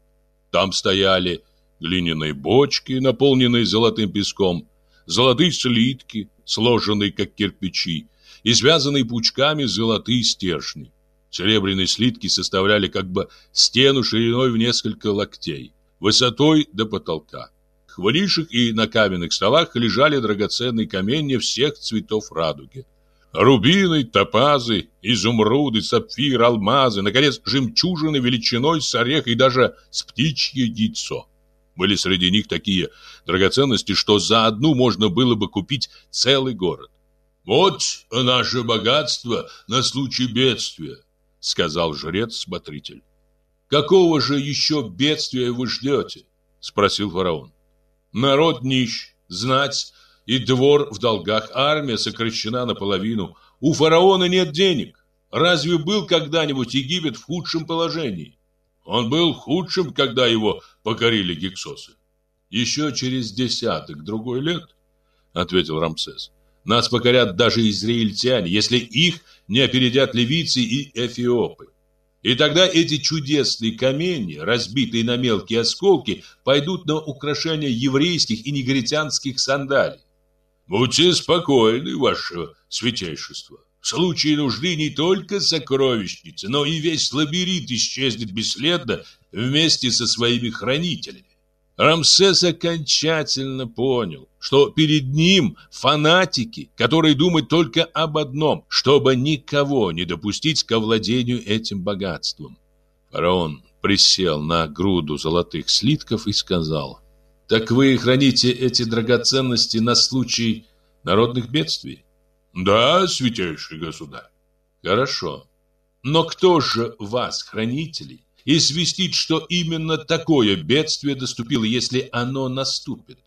Там стояли глиняные бочки, наполненные золотым песком, золотые слитки, сложенные как кирпичи, и связанные пучками золотые стержни. Серебряные слитки составляли как бы стену шириной в несколько локтей, высотой до потолка. В нишах и на каменных столах лежали драгоценные камни всех цветов радуги. Рубины, топазы, изумруды, сапфир, алмазы, наконец, жемчужины величиной с орех и даже с птичье яйцо. Были среди них такие драгоценности, что за одну можно было бы купить целый город. «Вот наше богатство на случай бедствия», — сказал жрец-смотритель. «Какого же еще бедствия вы ждете?» — спросил фараон. «Народ нищ, знать и двор в долгах, армия сокращена наполовину. У фараона нет денег. Разве был когда-нибудь Египет в худшем положении? Он был худшим, когда его покорили гексосы. Еще через десяток другой лет, ответил Рамсес, нас покорят даже израильтяне, если их не опередят ливийцы и эфиопы. И тогда эти чудесные камни, разбитые на мелкие осколки, пойдут на украшение еврейских и негритянских сандалий. Будьте спокойны, ваше святейшество. В случае нужды не только сокровищница, но и весь лабиринт исчезнет бесследно вместе со своими хранителями. Рамсес окончательно понял, что перед ним фанатики, которые думают только об одном, чтобы никого не допустить к овладению этим богатством. Фараон присел на груду золотых слитков и сказал, «Так вы храните эти драгоценности на случай народных бедствий?» Да, святейший государь. Хорошо. Но кто же вас, хранителей, известит, что именно такое бедствие доступило, если оно наступит?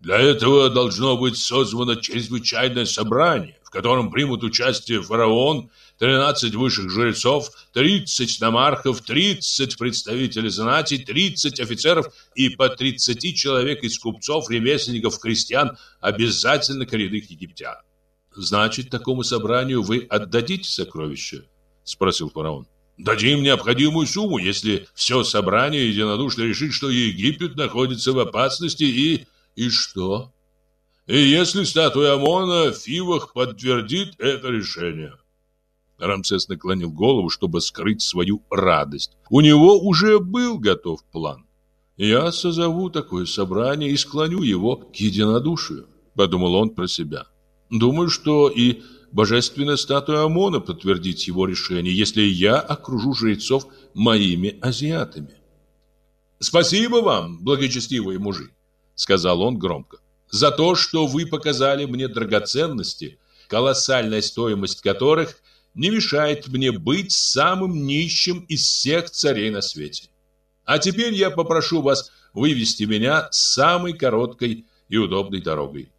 Для этого должно быть созвано чрезвычайное собрание, в котором примут участие фараон, 13 высших жрецов, 30 намархов, 30 представителей знати, 30 офицеров и по 30 человек из купцов, ремесленников, крестьян, обязательно коренных египтян. Значит, такому собранию вы отдадите сокровища? Спросил фараон. Дадим необходимую сумму, если все собрание единодушно решит, что Египет находится в опасности и... И что? И если статуя Амона в Фивах подтвердит это решение. Рамсес наклонил голову, чтобы скрыть свою радость. У него уже был готов план. «Я созову такое собрание и склоню его к единодушию», — подумал он про себя. «Думаю, что и божественная статуя Амона подтвердит его решение, если я окружу жрецов моими азиатами». «Спасибо вам, благочестивые мужи», — сказал он громко, «за то, что вы показали мне драгоценности, колоссальная стоимость которых не мешает мне быть самым нищим из всех царей на свете. А теперь я попрошу вас вывести меня самой короткой и удобной дорогой.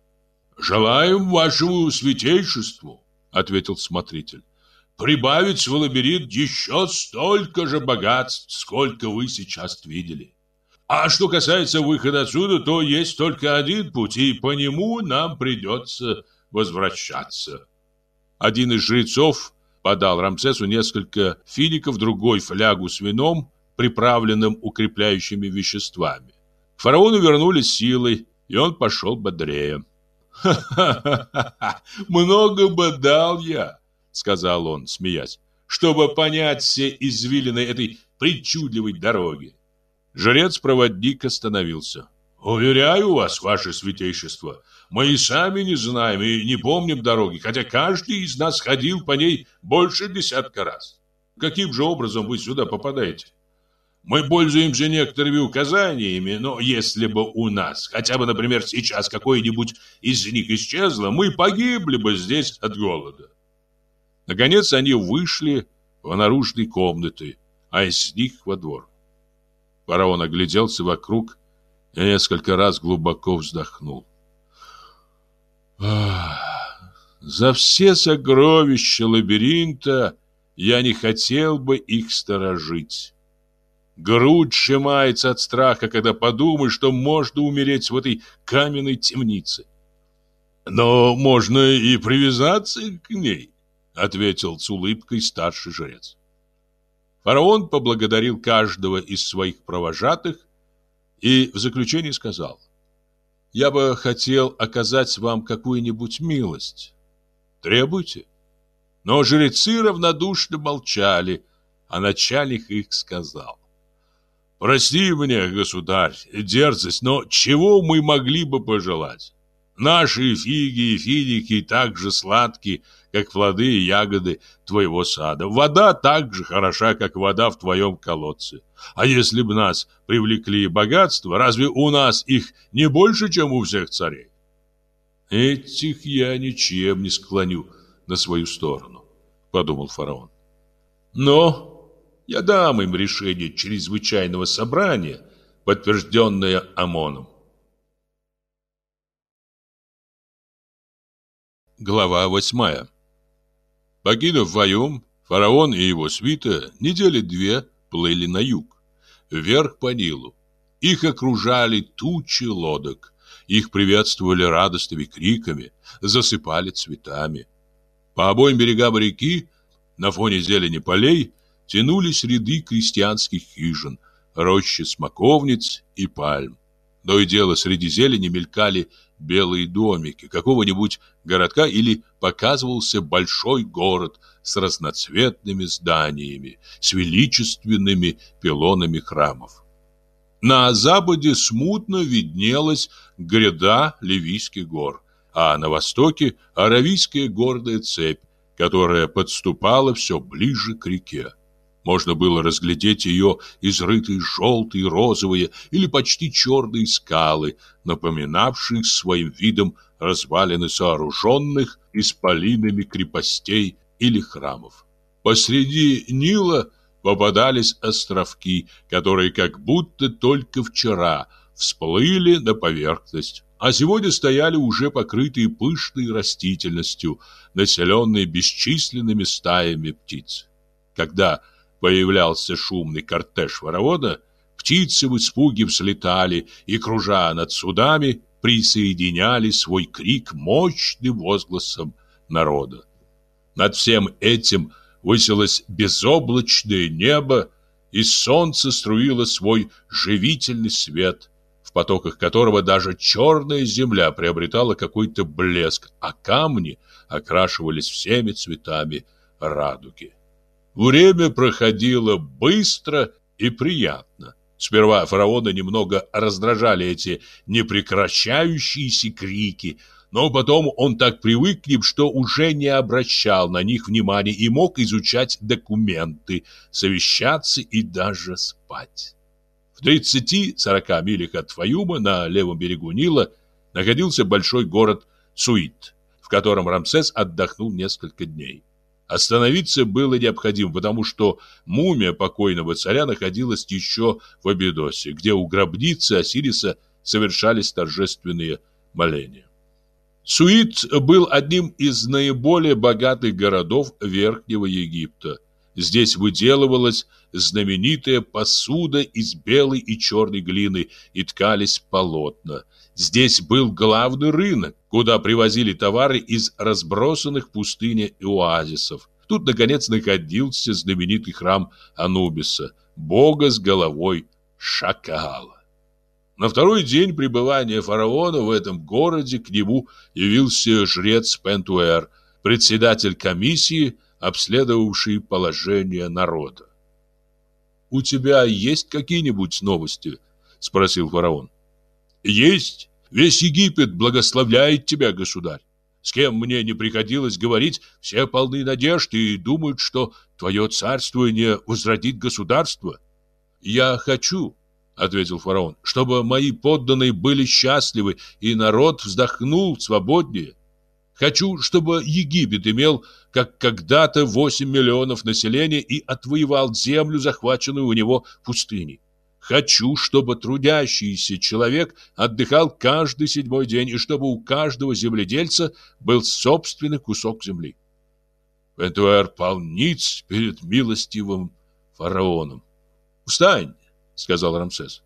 «Желаем вашему святейшеству», — ответил смотритель, «прибавить в лабиринт еще столько же богатств, сколько вы сейчас видели. А что касается выхода отсюда, то есть только один путь, и по нему нам придется возвращаться». Один из жрецов подал Рамсесу несколько фиников, другой флягу с вином, приправленным укрепляющими веществами. К фараону вернулись силой, и он пошел бодрее. «Ха-ха-ха! Много бы дал я!» — сказал он, смеясь, «чтобы понять все извилины этой причудливой дороги». Жрец-проводник остановился. «Уверяю вас, ваше святейшество, мы и сами не знаем и не помним дороги, хотя каждый из нас ходил по ней больше десятка раз. Каким же образом вы сюда попадаете?» Мы пользуемся некоторыми указаниями, но если бы у нас, хотя бы, например, сейчас какой-нибудь из них исчезло, мы погибли бы здесь от голода. Наконец они вышли в наружной комнаты, а из них во двор. Фараон огляделся вокруг и несколько раз глубоко вздохнул. За все сокровища лабиринта я не хотел бы их сторожить. Грудь сжимается от страха, когда подумаешь, что можно умереть в этой каменной темнице. Но можно и привязаться к ней, ответил с улыбкой старший жрец. Фараон поблагодарил каждого из своих провожатых и в заключение сказал: "Я бы хотел оказать вам какую-нибудь милость. Требуйте". Но жрецы равнодушно молчали, а начальник их сказал: Прости мне, государь, дерзость, но чего мы могли бы пожелать? Наши фиги и финики так же сладкие, как плоды и ягоды твоего сада. Вода так же хороша, как вода в твоем колодце. А если бы нас привлекли богатства, разве у нас их не больше, чем у всех царей? Этих я ничем не склоню на свою сторону, подумал фараон. Но я дам им решение чрезвычайного собрания, подтвержденное ОМОНом. Глава восьмая. Покинув Ваюм, фараон и его свита недели две плыли на юг, вверх по Нилу. Их окружали тучи лодок, их приветствовали радостными криками, засыпали цветами. По обоим берегам реки, на фоне зелени полей, тянулись ряды крестьянских хижин, рощи смоковниц и пальм. То и дело среди зелени мелькали белые домики какого-нибудь городка или показывался большой город с разноцветными зданиями, с величественными пилонами храмов. На западе смутно виднелась гряда Ливийских гор, а на востоке Аравийская гордая цепь, которая подступала все ближе к реке. Можно было разглядеть ее изрытые желтые, розовые или почти черные скалы, напоминавшие своим видом развалины сооруженных исполинами крепостей или храмов. Посреди Нила попадались островки, которые как будто только вчера всплыли на поверхность, а сегодня стояли уже покрытые пышной растительностью, населенные бесчисленными стаями птиц. Когда появлялся шумный кортеж воровода, птицы в испуге взлетали и, кружа над судами, присоединяли свой крик мощным возгласом народа. Над всем этим высилось безоблачное небо, и солнце струило свой живительный свет в потоках которого даже черная земля приобретала какой-то блеск, а камни окрашивались всеми цветами радуги. Время проходило быстро и приятно. Сперва фараона немного раздражали эти непрекращающиеся крики, но потом он так привык к ним, что уже не обращал на них внимания и мог изучать документы, совещаться и даже спать. В 30-40 милях от Фаюма на левом берегу Нила находился большой город Суит, в котором Рамсес отдохнул несколько дней. Остановиться было необходимо, потому что мумия покойного царя находилась еще в Абидосе, где у гробницы Осириса совершались торжественные моления. Суит был одним из наиболее богатых городов Верхнего Египта. Здесь выделывалась знаменитая посуда из белой и черной глины и ткались полотна. Здесь был главный рынок, куда привозили товары из разбросанных в пустыне и оазисов. Тут, наконец, находился знаменитый храм Анубиса, бога с головой шакала. На второй день пребывания фараона в этом городе к нему явился жрец Пентуэр, председатель комиссии, обследовавший положение народа. «У тебя есть какие-нибудь новости?» — спросил фараон. «Есть. Весь Египет благословляет тебя, государь. С кем мне не приходилось говорить, все полны надежд и думают, что твое царствование возродит государство. Я хочу, ответил фараон, чтобы мои подданные были счастливы и народ вздохнул свободнее. Хочу, чтобы Египет имел, как когда-то, 8 миллионов населения и отвоевал землю, захваченную у него пустыней. Хочу, чтобы трудящийся человек отдыхал каждый седьмой день и чтобы у каждого земледельца был собственный кусок земли. Пентуэр полниц перед милостивым фараоном. «Встань!» — сказал Рамсес.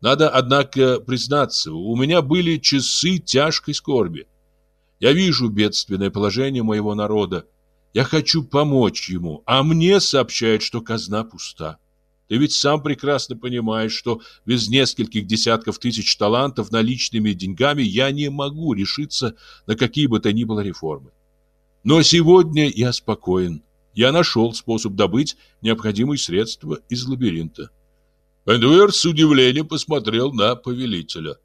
«Надо, однако, признаться, у меня были часы тяжкой скорби. Я вижу бедственное положение моего народа. Я хочу помочь ему, а мне сообщают, что казна пуста. Ты ведь сам прекрасно понимаешь, что без нескольких десятков тысяч талантов наличными деньгами я не могу решиться на какие бы то ни было реформы. Но сегодня я спокоен. Я нашел способ добыть необходимые средства из лабиринта. Эдуэр с удивлением посмотрел на повелителя.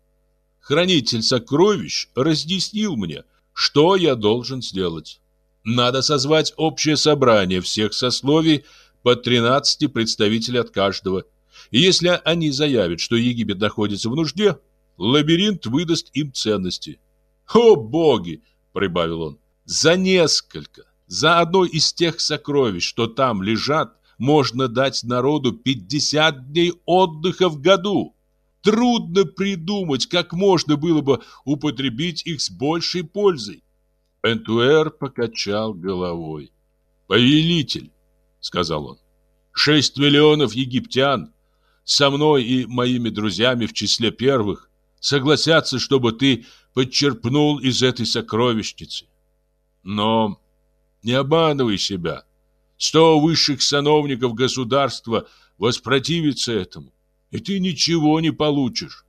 Хранитель сокровищ разъяснил мне, что я должен сделать. Надо созвать общее собрание всех сословий, по 13 представителей от каждого. И если они заявят, что Египет находится в нужде, лабиринт выдаст им ценности. «О, боги!» — прибавил он. «За несколько, за одно из тех сокровищ, что там лежат, можно дать народу 50 дней отдыха в году. Трудно придумать, как можно было бы употребить их с большей пользой». Пентуэр покачал головой. «Повелитель, — сказал он. «Шесть миллионов египтян, со мной и моими друзьями в числе первых, согласятся, чтобы ты подчерпнул из этой сокровищницы. Но не обманывай себя. Сто высших сановников государства воспротивятся этому, и ты ничего не получишь.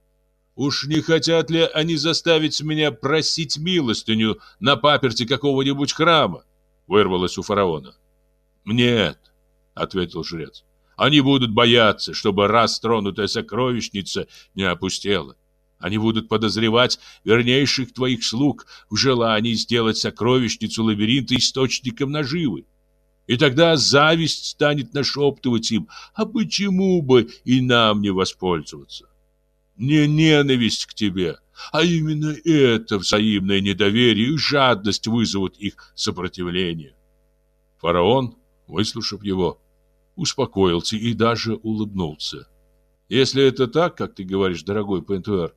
Уж не хотят ли они заставить меня просить милостыню на паперти какого-нибудь храма?» Вырвалось у фараона. «Нет», — ответил жрец. «Они будут бояться, чтобы раз тронутая сокровищница не опустела. Они будут подозревать вернейших твоих слуг в желании сделать сокровищницу лабиринта источником наживы. И тогда зависть станет нашептывать им, а почему бы и нам не воспользоваться? Не ненависть к тебе, а именно это взаимное недоверие и жадность вызовут их сопротивление. Фараон выслушав его, успокоился и даже улыбнулся. «Если это так, как ты говоришь, дорогой Пентуэр,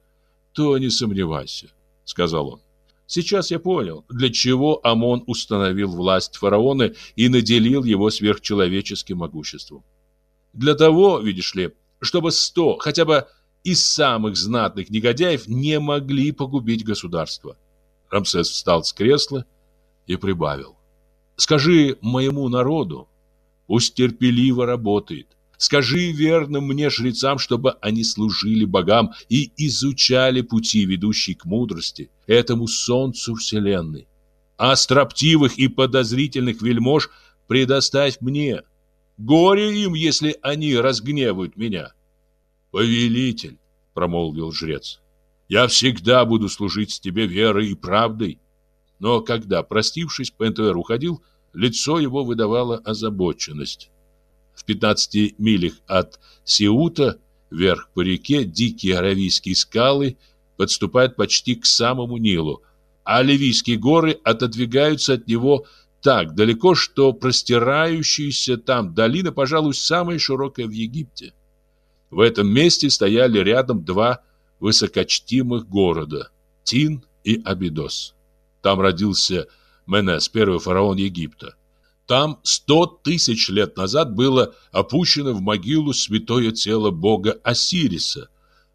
то не сомневайся», — сказал он. «Сейчас я понял, для чего Амон установил власть фараона и наделил его сверхчеловеческим могуществом. Для того, видишь ли, чтобы сто, хотя бы из самых знатных негодяев не могли погубить государство». Рамсес встал с кресла и прибавил. Скажи моему народу, пусть терпеливо работает. Скажи верно мне, жрецам, чтобы они служили богам и изучали пути, ведущие к мудрости, этому солнцу вселенной. А строптивых и подозрительных вельмож предоставь мне. Горе им, если они разгневают меня. Повелитель, промолвил жрец, я всегда буду служить тебе верой и правдой. Но когда, простившись, Пентуэр уходил, лицо его выдавало озабоченность. В 15 милях от Сеута, вверх по реке, дикие аравийские скалы подступают почти к самому Нилу, а Ливийские горы отодвигаются от него так далеко, что простирающаяся там долина, пожалуй, самая широкая в Египте. В этом месте стояли рядом два высокочтимых города – Тин и Абидос. Там родился Менес, первый фараон Египта. Там сто тысяч лет назад было опущено в могилу святое тело бога Осириса,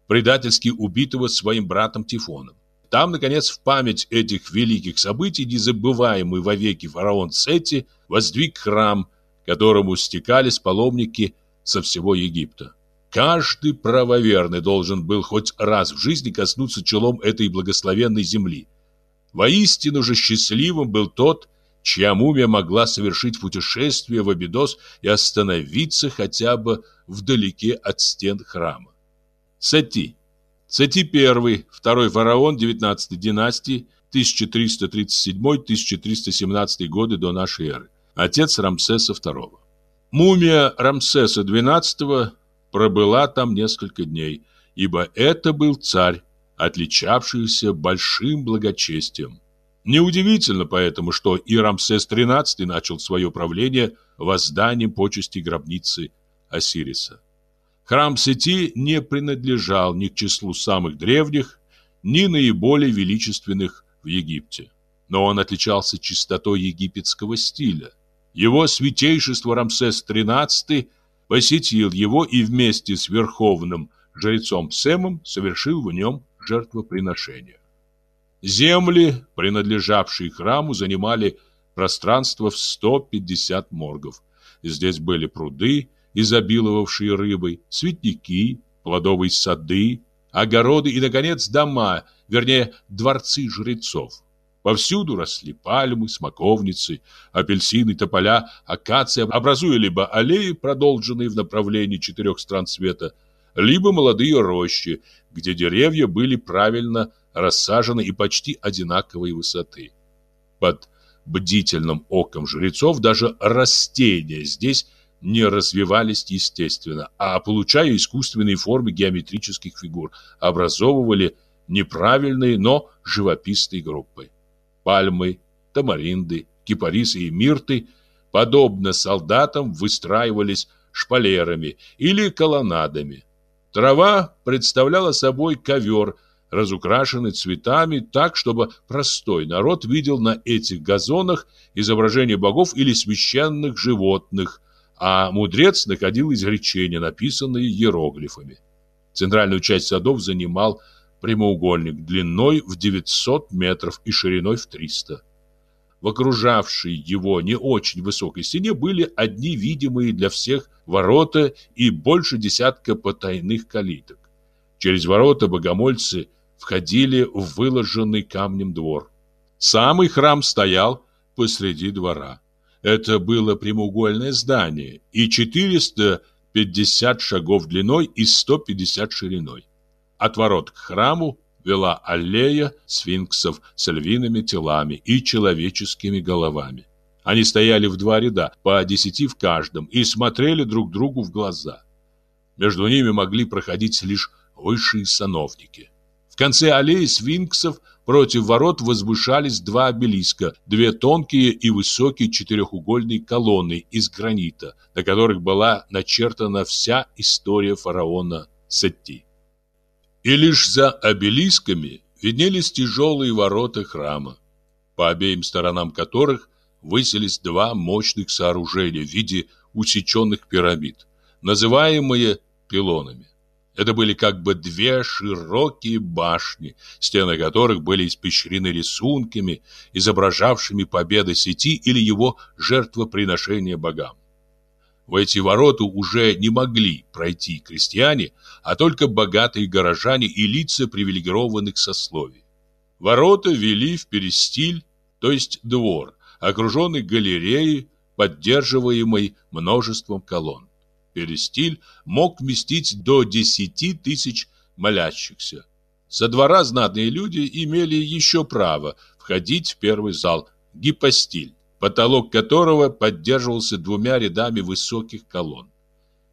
предательски убитого своим братом Тифоном. Там, наконец, в память этих великих событий незабываемый вовеки фараон Сети воздвиг храм, которому стекались паломники со всего Египта. Каждый правоверный должен был хоть раз в жизни коснуться челом этой благословенной земли. Воистину же счастливым был тот, чья мумия могла совершить путешествие в Абидос и остановиться хотя бы вдалеке от стен храма. Сати. Сати I, второй фараон 19 династии, 1337-1317 годы до нашей эры. Отец Рамсеса II. Мумия Рамсеса XII пробыла там несколько дней, ибо это был царь, отличавшийся большим благочестием. Неудивительно поэтому, что и Рамсес XIII начал свое правление возданием почести гробницы Осириса. Храм Сети не принадлежал ни к числу самых древних, ни наиболее величественных в Египте. Но он отличался чистотой египетского стиля. Его святейшество Рамсес XIII посетил его и вместе с верховным жрецом Семом совершил в нем жертвоприношение. Земли, принадлежавшие храму, занимали пространство в 150 моргов. Здесь были пруды, изобиловавшие рыбой, цветники, плодовые сады, огороды и, наконец, дома, вернее, дворцы жрецов. Повсюду росли пальмы, смоковницы, апельсины, тополя, акации, образуя либо аллеи, продолженные в направлении четырех стран света, либо молодые рощи, где деревья были правильно рассажены и почти одинаковой высоты. Под бдительным оком жрецов даже растения здесь не развивались естественно, а, получая искусственные формы геометрических фигур, образовывали неправильные, но живописные группы. Пальмы, тамаринды, кипарисы и мирты, подобно солдатам, выстраивались шпалерами или колоннадами. Трава представляла собой ковер – разукрашены цветами так, чтобы простой народ видел на этих газонах изображения богов или священных животных, а мудрец находил изречения, написанные иероглифами. Центральную часть садов занимал прямоугольник длиной в 900 метров и шириной в 300. В окружавшей его не очень высокой стене были одни видимые для всех ворота и больше десятка потайных калиток. Через ворота богомольцы входили в выложенный камнем двор. Самый храм стоял посреди двора. Это было прямоугольное здание и 450 шагов длиной и 150 шириной. От ворот к храму вела аллея сфинксов с львиными телами и человеческими головами. Они стояли в два ряда, по десяти в каждом, и смотрели друг другу в глаза. Между ними могли проходить лишь высшие сановники конце аллеи сфинксов против ворот возвышались два обелиска, две тонкие и высокие четырехугольные колонны из гранита, на которых была начертана вся история фараона Сетти. И лишь за обелисками виднелись тяжелые ворота храма, по обеим сторонам которых высились два мощных сооружения в виде усеченных пирамид, называемые пилонами. Это были как бы две широкие башни, стены которых были испещрены рисунками, изображавшими победы сети или его жертвоприношение богам. В эти ворота уже не могли пройти крестьяне, а только богатые горожане и лица привилегированных сословий. Ворота вели в перестиль, то есть двор, окруженный галереей, поддерживаемой множеством колонн. Перестиль мог вместить до 10 тысяч молящихся. Со двора знатные люди имели еще право входить в первый зал – гипостиль, потолок которого поддерживался двумя рядами высоких колонн.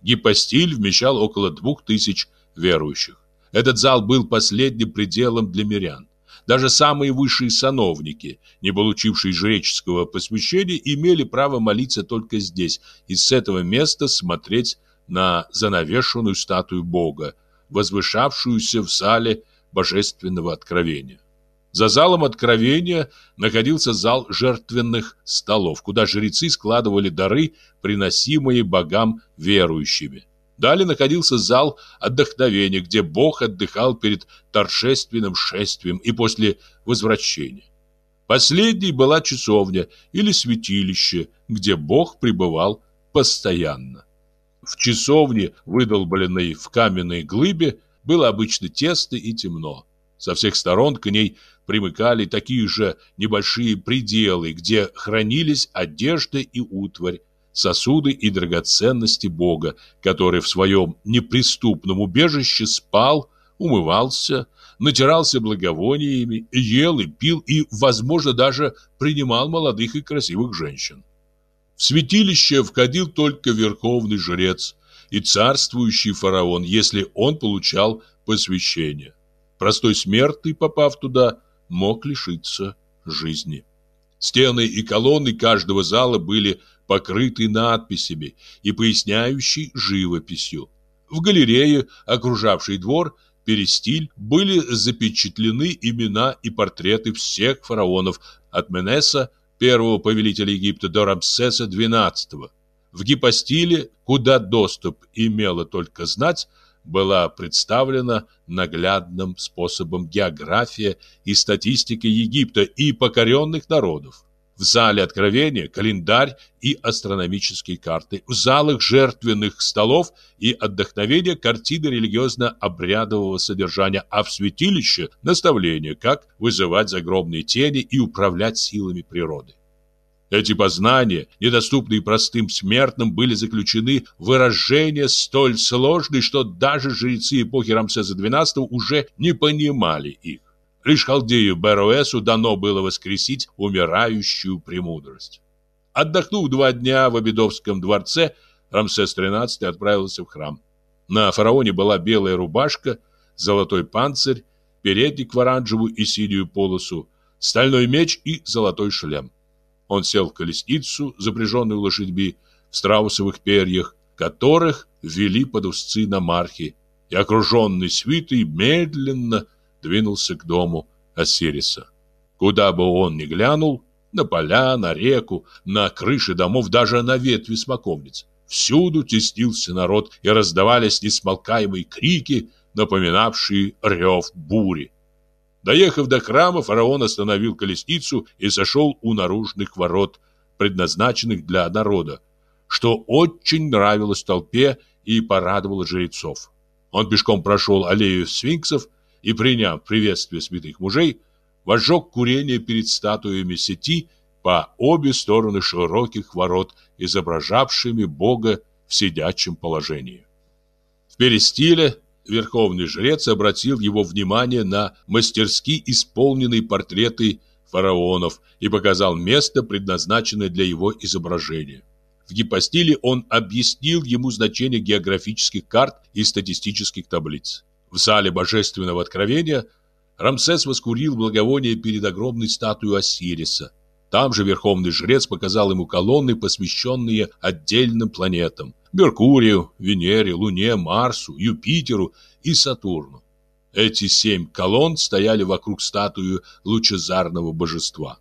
Гипостиль вмещал около двух тысяч верующих. Этот зал был последним пределом для мирян. Даже самые высшие сановники, не получившие жреческого посвящения, имели право молиться только здесь и с этого места смотреть на занавешенную статую Бога, возвышавшуюся в зале божественного откровения. За залом откровения находился зал жертвенных столов, куда жрецы складывали дары, приносимые богам верующими. Далее находился зал отдохновения, где Бог отдыхал перед торжественным шествием и после возвращения. Последней была часовня или святилище, где Бог пребывал постоянно. В часовне, выдолбленной в каменной глыбе, было обычно тесно и темно. Со всех сторон к ней примыкали такие же небольшие пределы, где хранились одежда и утварь, сосуды и драгоценности Бога, который в своем неприступном убежище спал, умывался, натирался благовониями, ел и пил и, возможно, даже принимал молодых и красивых женщин. В святилище входил только верховный жрец и царствующий фараон, если он получал посвящение. Простой смертный, попав туда, мог лишиться жизни. Стены и колонны каждого зала были покрыты надписями и поясняющей живописью. В галерее, окружавшей двор, перестиль, были запечатлены имена и портреты всех фараонов от Менеса, первого повелителя Египта, до Рамсеса XII. В гипостиле, куда доступ имела только знать, была представлена наглядным способом география и статистика Египта и покоренных народов. В зале откровения календарь и астрономические карты, в залах жертвенных столов и отдохновения картины религиозно-обрядового содержания, а в святилище наставления, как вызывать загробные тени и управлять силами природы. Эти познания, недоступные простым смертным, были заключены в выражения столь сложные, что даже жрецы эпохи Рамсеса XII уже не понимали их. Лишь халдею Бероэсу дано было воскресить умирающую премудрость. Отдохнув два дня в Обедовском дворце, Рамсес XIII отправился в храм. На фараоне была белая рубашка, золотой панцирь, передник в оранжевую и синюю полосу, стальной меч и золотой шлем. Он сел в колесницу, запряженную лошадьми, в страусовых перьях, которых вели под узцы на мархи, и, окруженный свитой, медленно двинулся к дому Осириса. Куда бы он ни глянул, на поля, на реку, на крыши домов, даже на ветви смоковниц, всюду теснился народ, и раздавались несмолкаемые крики, напоминавшие рев бури. Доехав до храма, фараон остановил колесницу и сошел у наружных ворот, предназначенных для народа, что очень нравилось толпе и порадовало жрецов. Он пешком прошел аллею сфинксов и, приняв приветствие святых мужей, возжег курение перед статуями сети по обе стороны широких ворот, изображавшими Бога в сидячем положении. В перестиле верховный жрец обратил его внимание на мастерски исполненные портреты фараонов и показал место, предназначенное для его изображения. В гипостиле он объяснил ему значение географических карт и статистических таблиц. В зале божественного откровения Рамсес воскурил благовоние перед огромной статуей Осириса. Там же верховный жрец показал ему колонны, посвященные отдельным планетам – Меркурию, Венере, Луне, Марсу, Юпитеру и Сатурну. Эти семь колонн стояли вокруг статуи лучезарного божества.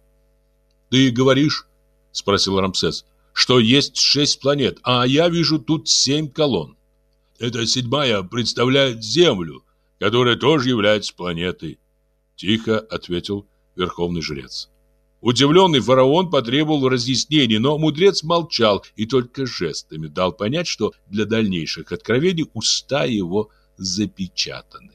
«Ты говоришь, — спросил Рамсес, — что есть шесть планет, а я вижу тут семь колонн. Эта седьмая представляет Землю, которая тоже является планетой, — тихо ответил верховный жрец. Удивленный фараон потребовал разъяснений, но мудрец молчал и только жестами дал понять, что для дальнейших откровений уста его запечатаны.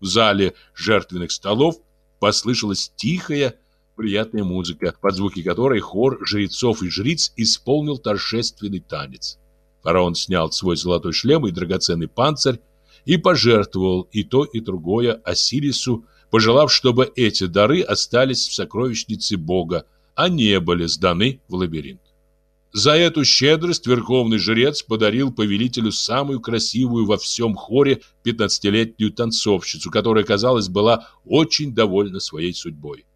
В зале жертвенных столов послышалась тихая, приятная музыка, под звуки которой хор жрецов и жриц исполнил торжественный танец. Фараон снял свой золотой шлем и драгоценный панцирь и пожертвовал и то, и другое Осирису, пожелав, чтобы эти дары остались в сокровищнице Бога, а не были сданы в лабиринт. За эту щедрость верховный жрец подарил повелителю самую красивую во всем хоре пятнадцатилетнюю танцовщицу, которая, казалось, была очень довольна своей судьбой.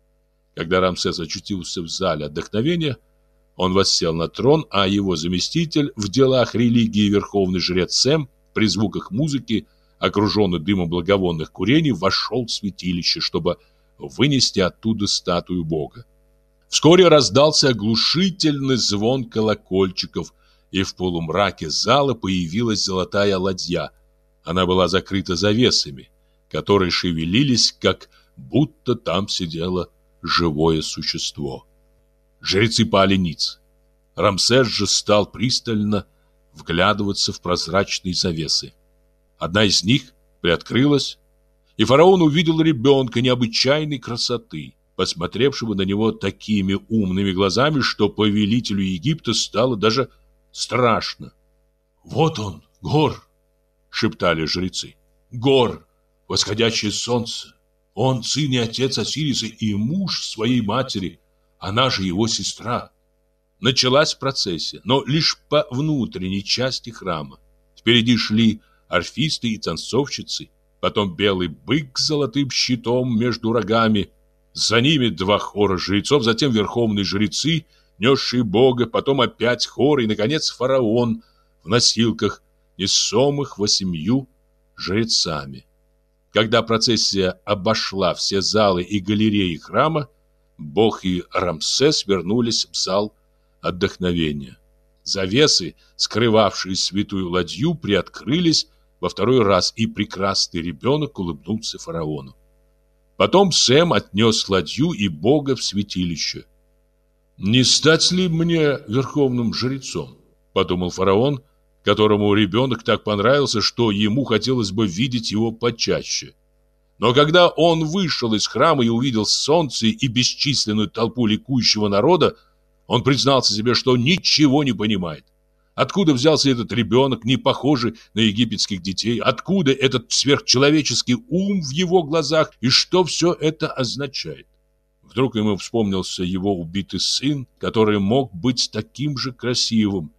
Когда Рамсес очутился в зале отдохновения, он воссел на трон, а его заместитель в делах религии верховный жрец Сэм при звуках музыки окруженный дымом благовонных курений, вошел в святилище, чтобы вынести оттуда статую Бога. Вскоре раздался оглушительный звон колокольчиков, и в полумраке зала появилась золотая ладья. Она была закрыта завесами, которые шевелились, как будто там сидело живое существо. Жрецы пали ниц. Рамсес же стал пристально вглядываться в прозрачные завесы. Одна из них приоткрылась, и фараон увидел ребенка необычайной красоты, посмотревшего на него такими умными глазами, что повелителю Египта стало даже страшно. «Вот он, Гор!» — шептали жрецы. «Гор, восходящее солнце! Он сын и отец Осириса и муж своей матери, она же его сестра!» Началась процессия, но лишь по внутренней части храма. Впереди шли орфисты и танцовщицы, потом белый бык с золотым щитом между рогами, за ними два хора жрецов, затем верховные жрецы, несшие Бога, потом опять хор и, наконец, фараон в носилках, несомых восемью жрецами. Когда процессия обошла все залы и галереи храма, Бог и Рамсес вернулись в зал отдохновения. Завесы, скрывавшие святую ладью, приоткрылись, во второй раз, и прекрасный ребенок улыбнулся фараону. Потом Сэм отнес ладью и Бога в святилище. «Не стать ли мне верховным жрецом?» – подумал фараон, которому ребенок так понравился, что ему хотелось бы видеть его почаще. Но когда он вышел из храма и увидел солнце и бесчисленную толпу ликующего народа, он признался себе, что ничего не понимает. Откуда взялся этот ребенок, не похожий на египетских детей? Откуда этот сверхчеловеческий ум в его глазах? И что все это означает? Вдруг ему вспомнился его убитый сын, который мог быть таким же красивым.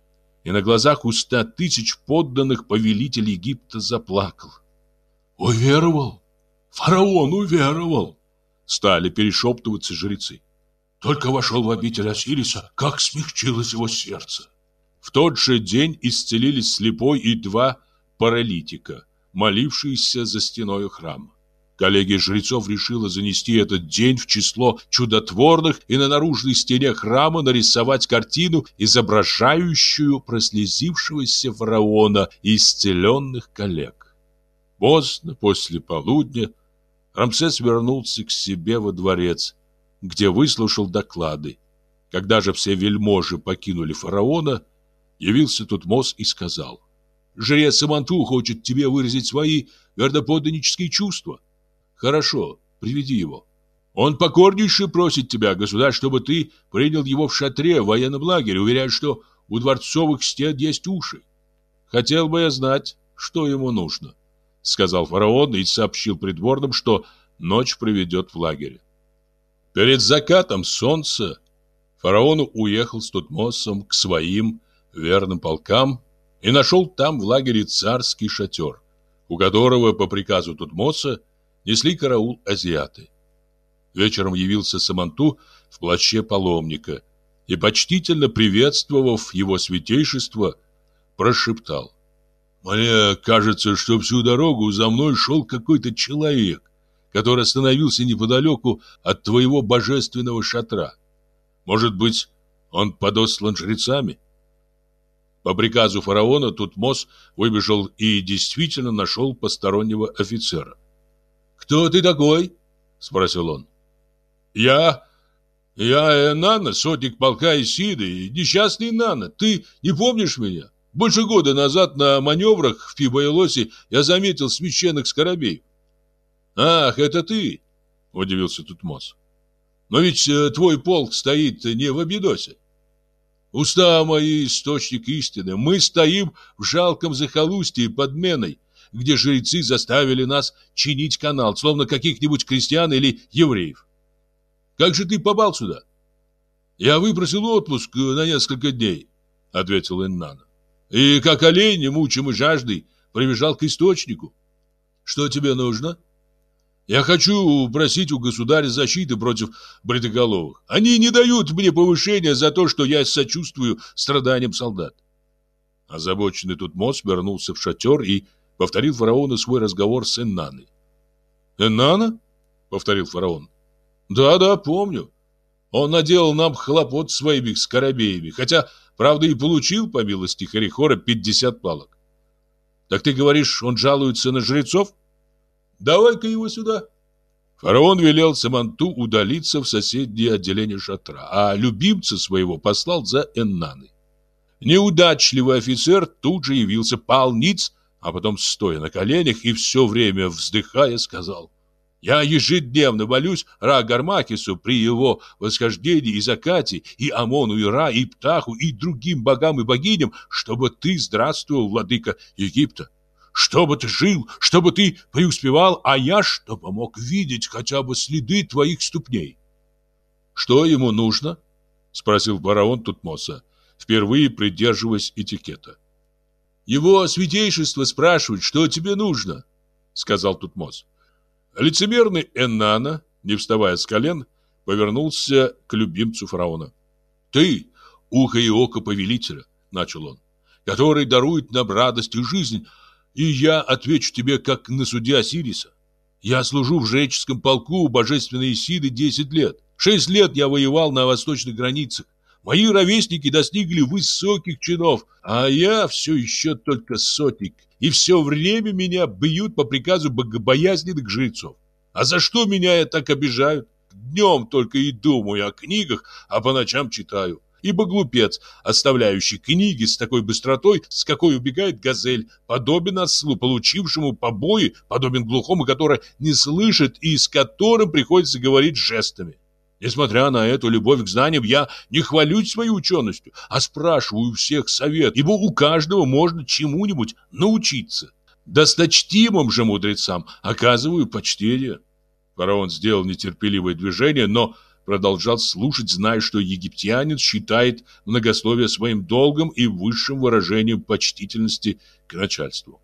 И на глазах у ста тысяч подданных повелитель Египта заплакал. «Уверовал! Фараон уверовал!» Стали перешептываться жрецы. Только вошел в обитель Осириса, как смягчилось его сердце. В тот же день исцелились слепой и два паралитика, молившиеся за стеной храма. Коллегия жрецов решила занести этот день в число чудотворных и на наружной стене храма нарисовать картину, изображающую прослезившегося фараона и исцеленных коллег. Поздно, после полудня, Рамсес вернулся к себе во дворец, где выслушал доклады. Когда же все вельможи покинули фараона, Явился тут Мос и сказал, «Жрец Саманту хочет тебе выразить свои верноподданнические чувства. Хорошо, приведи его. Он покорнейше просит тебя, государь, чтобы ты принял его в шатре в военном лагере, уверяя, что у дворцовых стен есть уши. Хотел бы я знать, что ему нужно», — сказал фараон и сообщил придворным, что ночь проведет в лагере. Перед закатом солнца фараон уехал с Тутмосом к своим верным полкам и нашел там в лагере царский шатер, у которого по приказу Тутмоса несли караул азиаты. Вечером явился Саманту в плаще паломника и, почтительно приветствовав его святейшество, прошептал. «Мне кажется, что всю дорогу за мной шел какой-то человек, который остановился неподалеку от твоего божественного шатра. Может быть, он подослан жрецами?» По приказу фараона Тутмос выбежал и действительно нашел постороннего офицера. «Кто ты такой?» – спросил он. «Я... Я Нана, сотник полка Исиды, несчастный Нана. Ты не помнишь меня? Больше года назад на маневрах в Пибайлосе я заметил священных скоробеев. Ах, это ты, удивился Тутмос. Но ведь э, твой полк стоит не в Абидосе. Уста мои, источник истины, мы стоим в жалком захолустье под Меной, где жрецы заставили нас чинить канал, словно каких-нибудь крестьян или евреев. Как же ты попал сюда? Я выпросил отпуск на несколько дней, ответил Иннана. И как олень, мучимый жаждой, прибежал к источнику. Что тебе нужно? Я хочу просить у государя защиты против бритоголовых. Они не дают мне повышения за то, что я сочувствую страданиям солдат. Озабоченный тут Тутмос вернулся в шатер и повторил фараону свой разговор с Эннаной. «Эннана?» — повторил фараон. Да-да, помню. Он наделал нам хлопот своими скоробеями, хотя, правда, и получил, по милости Харихора, 50 палок. Так ты говоришь, он жалуется на жрецов? Давай-ка его сюда. Фараон велел Саманту удалиться в соседнее отделение шатра, а любимца своего послал за Эннаной. Неудачливый офицер тут же явился пал а потом, стоя на коленях и все время вздыхая, сказал я ежедневно молюсь Ра-Гармакису при его восхождении и закате, и Амону, и Ра, и Птаху, и другим богам и богиням, чтобы ты здравствовал, владыка Египта. Чтобы ты жил, чтобы ты преуспевал, а я чтобы мог видеть хотя бы следы твоих ступней. Что ему нужно? Спросил фараон Тутмоса, впервые придерживаясь этикета. Его святейшество спрашивает, что тебе нужно, сказал Тутмос. Лицемерный Эннана, не вставая с колен, повернулся к любимцу фараона. «Ты, ухо и око повелителя», — начал он, — «который дарует нам радость и жизнь, и я отвечу тебе, как на суде Осириса. Я служу в жреческом полку божественной Исиды десять лет. Шесть лет я воевал на восточных границах. Мои ровесники достигли высоких чинов, а я все еще только сотник и все время меня бьют по приказу богобоязненных жрецов. А за что меня так обижают? Днем только и думаю о книгах, а по ночам читаю. Ибо глупец, оставляющий книги с такой быстротой, с какой убегает газель, подобен ослу, получившему побои, подобен глухому, который не слышит и с которым приходится говорить жестами. Несмотря на эту любовь к знаниям, я не хвалюсь своей ученостью, а спрашиваю у всех совет, ибо у каждого можно чему-нибудь научиться. Досточтимым же мудрецам оказываю почтение. Фараон сделал нетерпеливое движение, но продолжал слушать, зная, что египтянин считает многословие своим долгом и высшим выражением почтительности к начальству.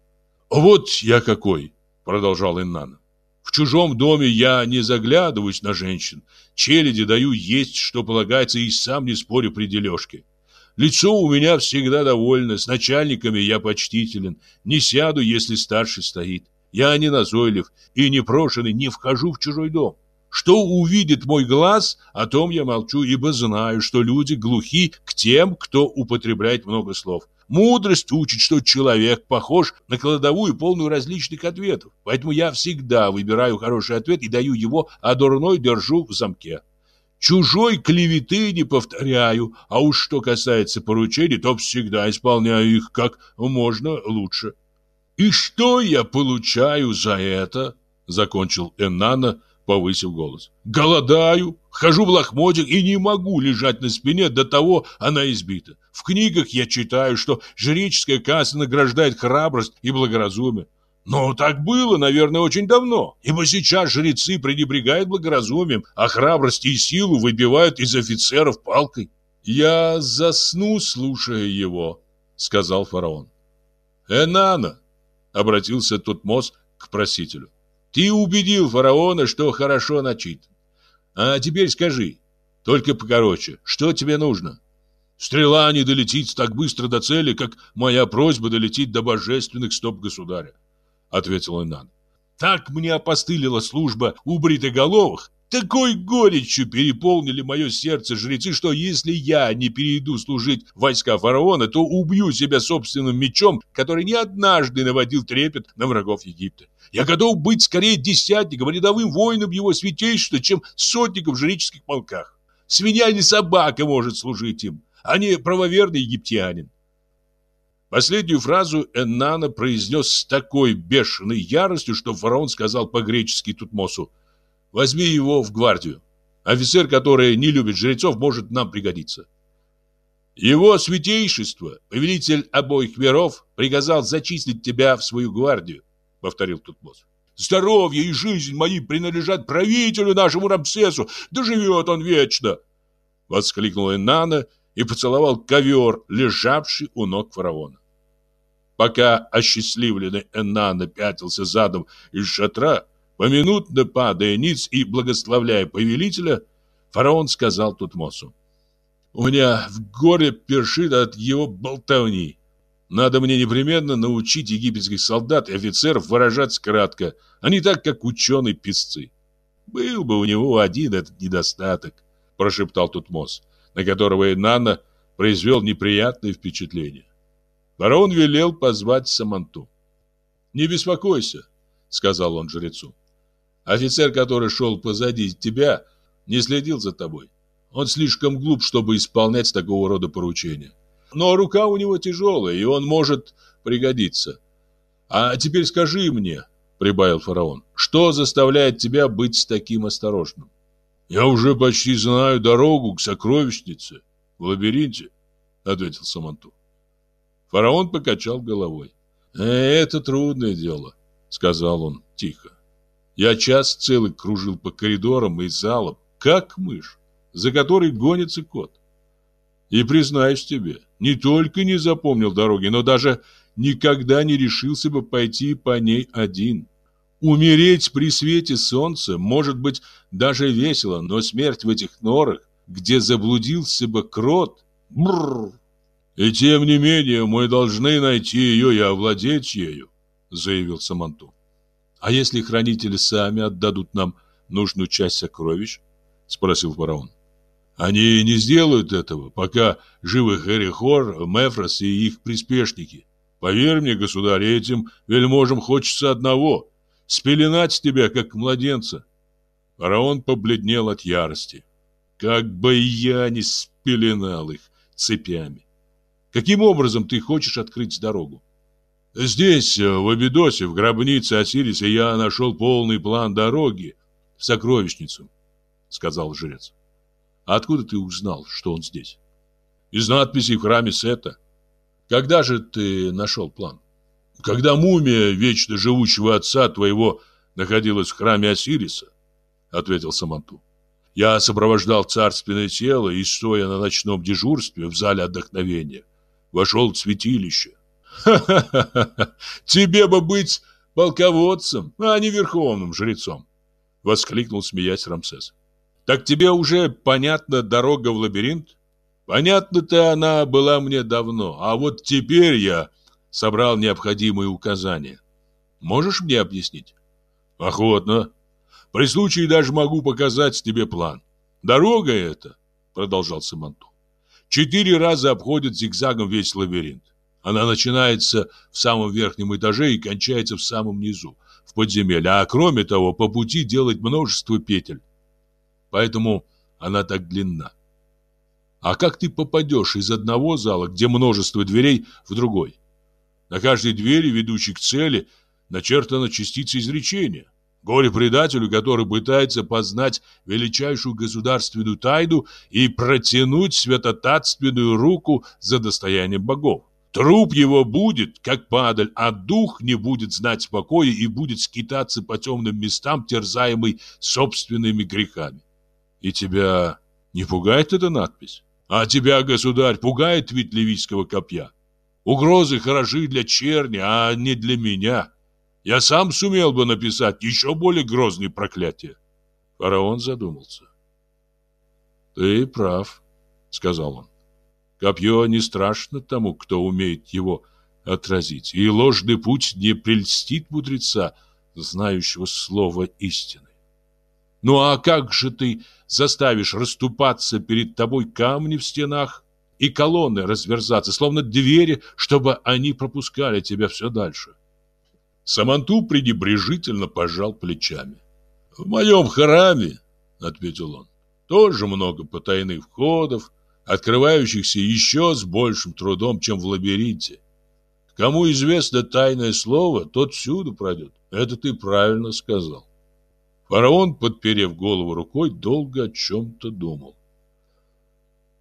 «Вот я какой!» — продолжал Иннан. В чужом доме я не заглядываюсь на женщин. Челяди даю есть, что полагается, и сам не спорю при дележке. Лицо у меня всегда довольно, с начальниками я почтителен, не сяду, если старший стоит. Я не назойлив и не прошенный, не вхожу в чужой дом. Что увидит мой глаз, о том я молчу, ибо знаю, что люди глухи к тем, кто употребляет много слов. Мудрость учит, что человек похож на кладовую, полную различных ответов. Поэтому я всегда выбираю хороший ответ и даю его, а дурной держу в замке. Чужой клеветы не повторяю, а уж что касается поручений, то всегда исполняю их как можно лучше. И что я получаю за это? Закончил Эннана, повысив голос. Голодаю, хожу в лохмотьях и не могу лежать на спине, до того она избита. В книгах я читаю, что жреческая касса награждает храбрость и благоразумие. Но так было, наверное, очень давно, ибо сейчас жрецы пренебрегают благоразумием, а храбрость и силу выбивают из офицеров палкой. «Я засну, слушая его», — сказал фараон. «Энана», — обратился Тутмос к просителю, — «ты убедил фараона, что хорошо начитан. А теперь скажи, только покороче, что тебе нужно?» Стрела не долетит так быстро до цели, как моя просьба долетит до божественных стоп государя, ответил Инан. Так мне опостылила служба у бритоголовых, такой горечью переполнили мое сердце жрецы, что если я не перейду служить войска фараона, то убью себя собственным мечом, который не однажды наводил трепет на врагов Египта. Я готов быть скорее десятником, рядовым воином его святейшества, чем сотником в жреческих полках. Свинья или собака может служить им, а не правоверный египтянин. Последнюю фразу Эннана произнес с такой бешеной яростью, что фараон сказал по-гречески Тутмосу «Возьми его в гвардию. Офицер, который не любит жрецов, может нам пригодиться». Его святейшество, повелитель обоих миров, приказал зачислить тебя в свою гвардию, повторил Тутмос. Здоровье и жизнь мои принадлежат правителю нашему Рамсесу, да живет он вечно!» Воскликнул Инанна и поцеловал ковер, лежавший у ног фараона. Пока осчастливленный Эннана пятился задом из шатра, поминутно падая ниц и благословляя повелителя, фараон сказал Тутмосу. «У меня в горе першит от его болтовни. Надо мне непременно научить египетских солдат и офицеров выражаться кратко, а не так, как ученые-песцы. Был бы у него один этот недостаток, прошептал Тутмос, на которого Инанна произвел неприятное впечатление. Барон велел позвать Саманту. «Не беспокойся», — сказал он жрецу. «Офицер, который шел позади тебя, не следил за тобой. Он слишком глуп, чтобы исполнять такого рода поручения но рука у него тяжелая, и он может пригодиться. А теперь скажи мне, прибавил фараон, что заставляет тебя быть таким осторожным? Я уже почти знаю дорогу к сокровищнице в лабиринте, ответил Саманту. Фараон покачал головой. «Э, это трудное дело, сказал он тихо. Я час целый кружил по коридорам и залам, как мышь, за которой гонится кот. И признаюсь тебе, не только не запомнил дороги, но даже никогда не решился бы пойти по ней один. Умереть при свете солнца может быть даже весело, но смерть в этих норах, где заблудился бы крот, бррр. И тем не менее мы должны найти ее и овладеть ею, заявил Саманту. А если хранители сами отдадут нам нужную часть сокровищ? спросил фараон. Они не сделают этого, пока живы Херихор, Мефрос и их приспешники. Поверь мне, государь, этим вельможам хочется одного — спеленать тебя, как младенца. Фараон побледнел от ярости. Как бы я не спеленал их цепями. Каким образом ты хочешь открыть дорогу? Здесь, в Абидосе, в гробнице Осириса, я нашел полный план дороги в сокровищницу, сказал жрец. А откуда ты узнал, что он здесь? Из надписей в храме Сета. Когда же ты нашел план? Когда мумия вечно живущего отца твоего находилась в храме Осириса, ответил Саманту. Я сопровождал царственное тело и, стоя на ночном дежурстве в зале отдохновения, вошел в святилище. «Ха-ха-ха! Тебе бы быть полководцем, а не верховным жрецом!» — воскликнул, смеясь Рамсес. Так тебе уже понятна дорога в лабиринт? Понятно-то она была мне давно, а вот теперь я собрал необходимые указания. Можешь мне объяснить? Охотно. При случае даже могу показать тебе план. Дорога эта, продолжал Саманту, четыре раза обходит зигзагом весь лабиринт. Она начинается в самом верхнем этаже и кончается в самом низу, в подземелье, а кроме того, по пути делает множество петель поэтому она так длинна. А как ты попадешь из одного зала, где множество дверей, в другой? На каждой двери, ведущей к цели, начертана частица изречения. Горе предателю, который пытается познать величайшую государственную тайну и протянуть святотатственную руку за достоянием богов. Труп его будет, как падаль, а дух не будет знать покоя и будет скитаться по темным местам, терзаемый собственными грехами. И тебя не пугает эта надпись? А тебя, государь, пугает вид ливийского копья? Угрозы хороши для черни, а не для меня. Я сам сумел бы написать еще более грозные проклятия. Фараон задумался. Ты прав, сказал он. Копье не страшно тому, кто умеет его отразить, и ложный путь не прельстит мудреца, знающего слово истины. Ну а как же ты заставишь расступаться перед тобой камни в стенах и колонны разверзаться, словно двери, чтобы они пропускали тебя все дальше? Саманту пренебрежительно пожал плечами. «В моем храме, — ответил он, — Тоже много потайных входов, открывающихся еще с большим трудом, чем в лабиринте. Кому известно тайное слово, тот всюду пройдет. Это ты правильно сказал. Фараон, подперев голову рукой, долго о чем-то думал.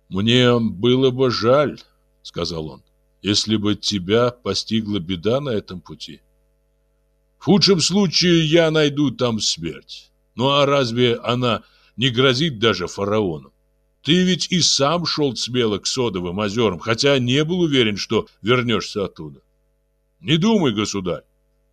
«Мне было бы жаль, — сказал он, — если бы тебя постигла беда на этом пути. В худшем случае я найду там смерть. Ну а разве она не грозит даже фараону? Ты ведь и сам шел смело к Содовым озерам, хотя не был уверен, что вернешься оттуда. Не думай, государь,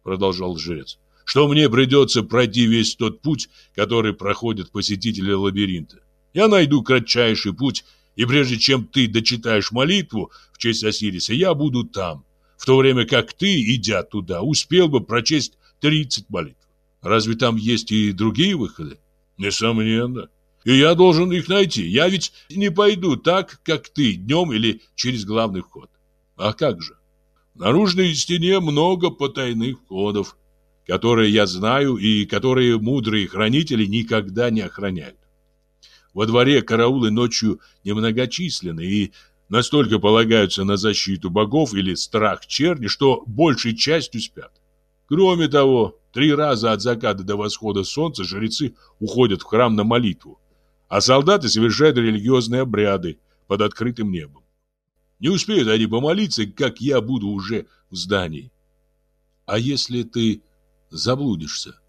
продолжал жрец, что мне придется пройти весь тот путь, который проходят посетители лабиринта. Я найду кратчайший путь, и прежде чем ты дочитаешь молитву в честь Осириса, я буду там, в то время как ты, идя туда, успел бы прочесть 30 молитв. Разве там есть и другие выходы? Несомненно. И я должен их найти. Я ведь не пойду так, как ты, днем или через главный вход. А как же? В наружной стене много потайных входов, которые я знаю и которые мудрые хранители никогда не охраняют. Во дворе караулы ночью немногочисленны и настолько полагаются на защиту богов или страх черни, что большей частью спят. Кроме того, три раза от заката до восхода солнца жрецы уходят в храм на молитву, а солдаты совершают религиозные обряды под открытым небом. Не успеют они помолиться, как я буду уже в здании. А если ты заблудишься?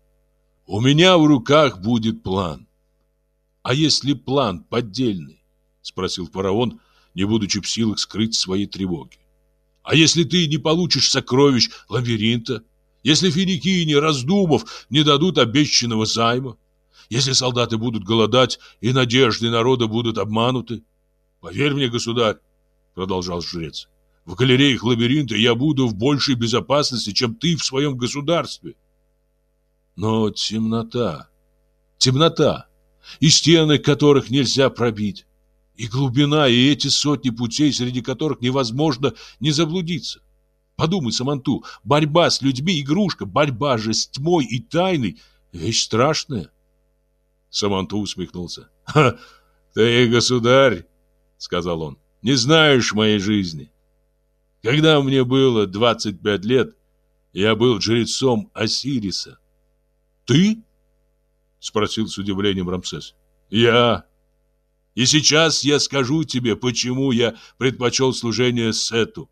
У меня в руках будет план. А если план поддельный? Спросил фараон, не будучи в силах скрыть свои тревоги. А если ты не получишь сокровищ лабиринта? Если финикии, не раздумав, не дадут обещанного займа? Если солдаты будут голодать и надежды народа будут обмануты. Поверь мне, государь, продолжал жрец, в галереях лабиринта я буду в большей безопасности, чем ты в своем государстве. Но темнота, темнота, и стены которых нельзя пробить, и глубина, и эти сотни путей, среди которых невозможно не заблудиться. Подумай, Саманту, борьба с людьми – игрушка, борьба же с тьмой и тайной – вещь страшная. Саманту усмехнулся. «Ха, ты, государь, — сказал он, — не знаешь моей жизни. Когда мне было 25 лет, я был жрецом Осириса. Ты? — спросил с удивлением Рамсес. Я. И сейчас я скажу тебе, почему я предпочел служение Сету.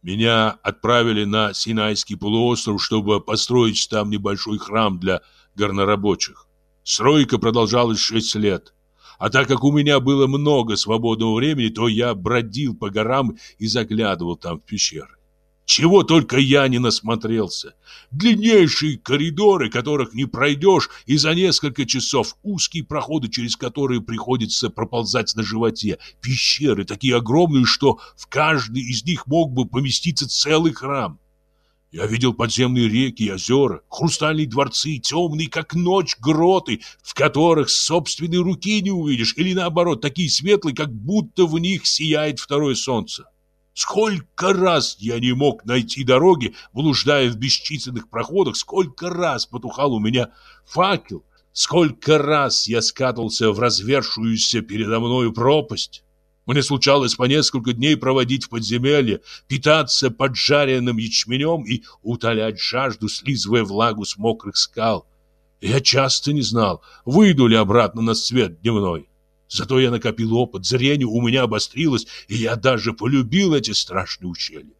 Меня отправили на Синайский полуостров, чтобы построить там небольшой храм для горнорабочих. Стройка продолжалась шесть лет. А так как у меня было много свободного времени, то я бродил по горам и заглядывал там в пещеры. Чего только я не насмотрелся. Длиннейшие коридоры, которых не пройдешь, и за несколько часов узкие проходы, через которые приходится проползать на животе. Пещеры такие огромные, что в каждой из них мог бы поместиться целый храм. Я видел подземные реки и озера, хрустальные дворцы, темные, как ночь, гроты, в которых собственной руки не увидишь, или наоборот, такие светлые, как будто в них сияет второе солнце. Сколько раз я не мог найти дороги, блуждая в бесчисленных проходах, сколько раз потухал у меня факел, сколько раз я скатывался в развершуюся передо мною пропасть. Мне случалось по несколько дней проводить в подземелье, питаться поджаренным ячменем и утолять жажду, слизывая влагу с мокрых скал. я часто не знал, выйду ли обратно на свет дневной. Зато я накопил опыт, зрение у меня обострилось, и я даже полюбил эти страшные ущелья.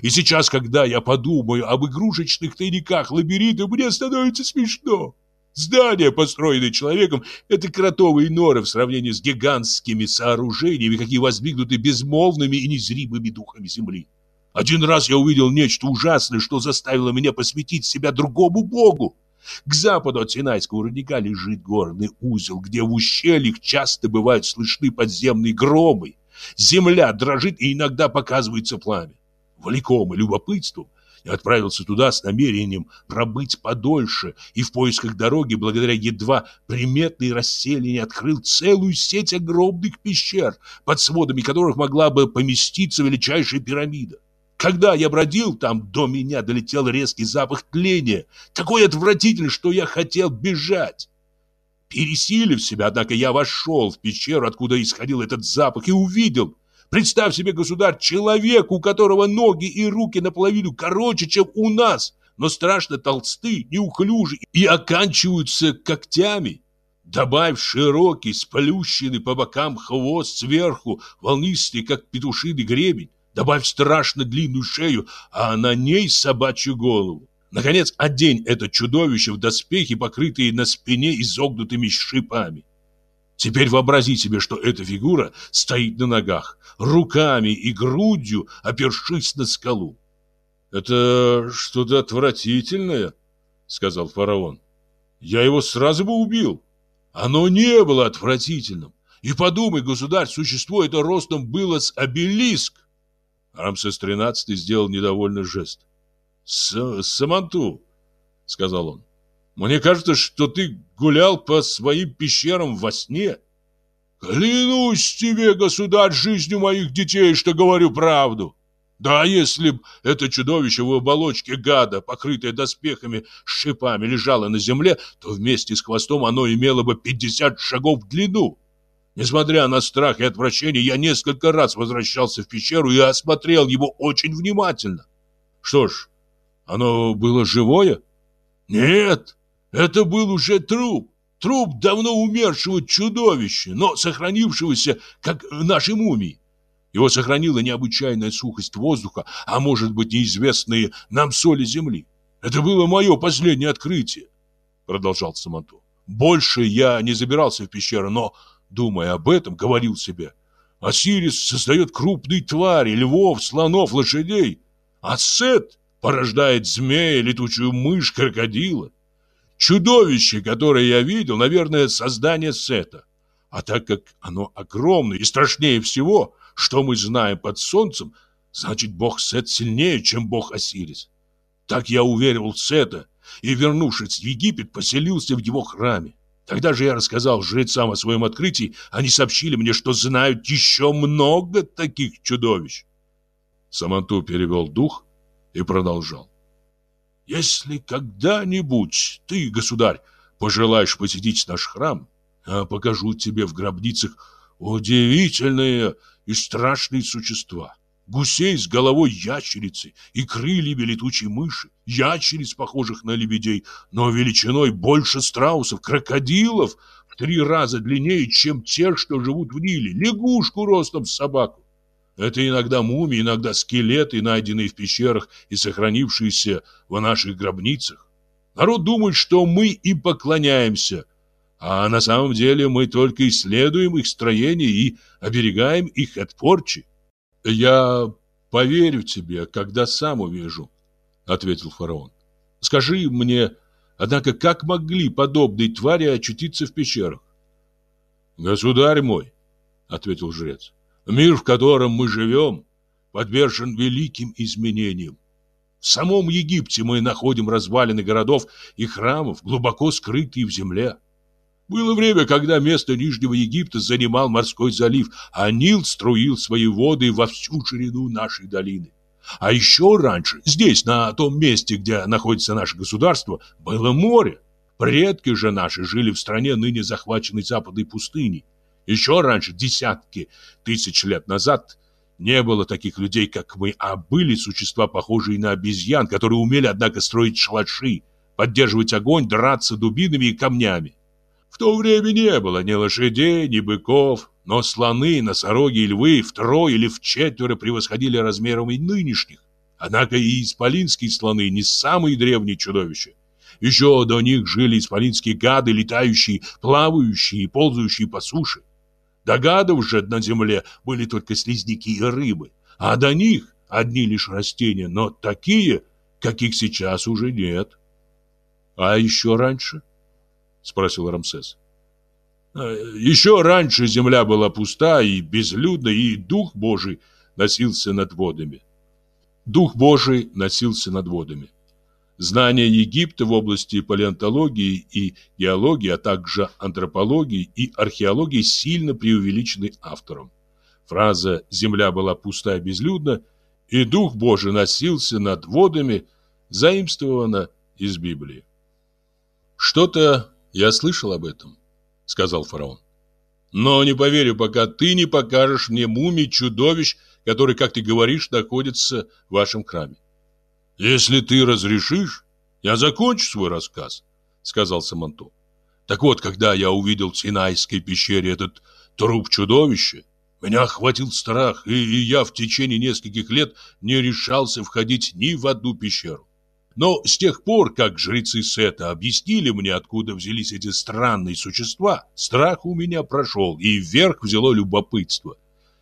И сейчас, когда я подумаю об игрушечных тайниках лабиринта, мне становится смешно. Здания, построенные человеком, это кротовые норы в сравнении с гигантскими сооружениями, какие воздвигнуты безмолвными и незримыми духами земли. Один раз я увидел нечто ужасное, что заставило меня посвятить себя другому богу. К западу от Синайского родника лежит горный узел, где в ущельях часто бывают слышны подземные громы. Земля дрожит и иногда показывается пламя. Влеком и любопытством я отправился туда с намерением пробыть подольше и в поисках дороги, благодаря едва приметной расселине, открыл целую сеть огромных пещер, под сводами которых могла бы поместиться величайшая пирамида. Когда я бродил там, до меня долетел резкий запах тления, такой отвратительный, что я хотел бежать. Пересилив себя, однако я вошел в пещеру, откуда исходил этот запах, и увидел. Представь себе, государь, человек, у которого ноги и руки наполовину короче, чем у нас, но страшно толсты, неуклюжи и оканчиваются когтями. Добавь широкий, сплющенный по бокам хвост сверху, волнистый, как петушиный гребень. Добавь страшно длинную шею, а на ней собачью голову. Наконец, одень это чудовище в доспехи, покрытые на спине изогнутыми шипами. Теперь вообрази себе, что эта фигура стоит на ногах, руками и грудью опершись на скалу. «Это что-то отвратительное», — сказал фараон. «Я его сразу бы убил». Оно не было отвратительным. И подумай, государь, существо это ростом было с обелиск. Рамсес XIII сделал недовольный жест. С «Саманту», — сказал он, — «мне кажется, что ты гулял по своим пещерам во сне». «Клянусь тебе, государь, жизнью моих детей, что говорю правду». Да, если б это чудовище в оболочке гада, покрытое доспехами с шипами, лежало на земле, то вместе с хвостом оно имело бы 50 шагов в длину. Несмотря на страх и отвращение, я несколько раз возвращался в пещеру и осмотрел его очень внимательно. Что ж, оно было живое? Нет, это был уже труп. Труп давно умершего чудовища, но сохранившегося, как наши мумии. Его сохранила необычайная сухость воздуха, а может быть неизвестные нам соли земли. Это было мое последнее открытие, продолжал Саманту. Больше я не забирался в пещеру, но, думая об этом, говорил себе, Осирис создает крупные твари, львов, слонов, лошадей, а Сет порождает змея, летучую мышь, крокодила. Чудовище, которое я видел, наверное, создание Сета. А так как оно огромное и страшнее всего, что мы знаем под солнцем, значит, бог Сет сильнее, чем бог Осирис. Так я уверил Сета, и, вернувшись в Египет, поселился в его храме. Тогда же я рассказал жрецам о своем открытии, они сообщили мне, что знают еще много таких чудовищ. Саманту перевел дух и продолжал. Если когда-нибудь ты, государь, пожелаешь посетить наш храм, я покажу тебе в гробницах удивительные и страшные существа. Гусей с головой ящерицы и крыльями летучей мыши, ящериц, похожих на лебедей, но величиной больше страусов, крокодилов, в три раза длиннее, чем те, что живут в Ниле, лягушку ростом с собаку. Это иногда мумии, иногда скелеты, найденные в пещерах и сохранившиеся в наших гробницах. Народ думает, что мы им поклоняемся, а на самом деле мы только исследуем их строение и оберегаем их от порчи. Я поверю тебе, когда сам увижу, ответил фараон. Скажи мне, однако, как могли подобные твари очутиться в пещерах? Государь мой, ответил жрец. Мир, в котором мы живем, подвержен великим изменениям. В самом Египте мы находим развалины городов и храмов, глубоко скрытые в земле. Было время, когда место Нижнего Египта занимал морской залив, а Нил струил свои воды во всю ширину нашей долины. А еще раньше, здесь, на том месте, где находится наше государство, было море. Предки же наши жили в стране, ныне захваченной западной пустыней. Еще раньше, десятки тысяч лет назад, не было таких людей, как мы, а были существа, похожие на обезьян, которые умели, однако, строить шалаши, поддерживать огонь, драться дубинами и камнями. В то время не было ни лошадей, ни быков, но слоны, носороги и львы втрое или вчетверо превосходили размерами нынешних. Однако и исполинские слоны не самые древние чудовища. Еще до них жили исполинские гады, летающие, плавающие и ползающие по суше. До гадов же на земле были только слизняки и рыбы, а до них одни лишь растения, но такие, каких сейчас уже нет. А еще раньше –— спросил Рамсес. «Э, «Еще раньше земля была пуста и безлюдна, и Дух Божий носился над водами». Дух Божий носился над водами. Знания Египта в области палеонтологии и геологии, а также антропологии и археологии сильно преувеличены автором. Фраза «земля была пуста и безлюдна» и Дух Божий носился над водами заимствована из Библии. Что-то я слышал об этом, сказал фараон. Но не поверю, пока ты не покажешь мне мумий чудовищ, которые, как ты говоришь, находятся в вашем храме. Если ты разрешишь, я закончу свой рассказ, сказал Саманту. Так вот, когда я увидел в Синайской пещере этот труп чудовища, меня охватил страх, и, я в течение нескольких лет не решался входить ни в одну пещеру. Но с тех пор, как жрецы Сета объяснили мне, откуда взялись эти странные существа, страх у меня прошел, и вверх взяло любопытство.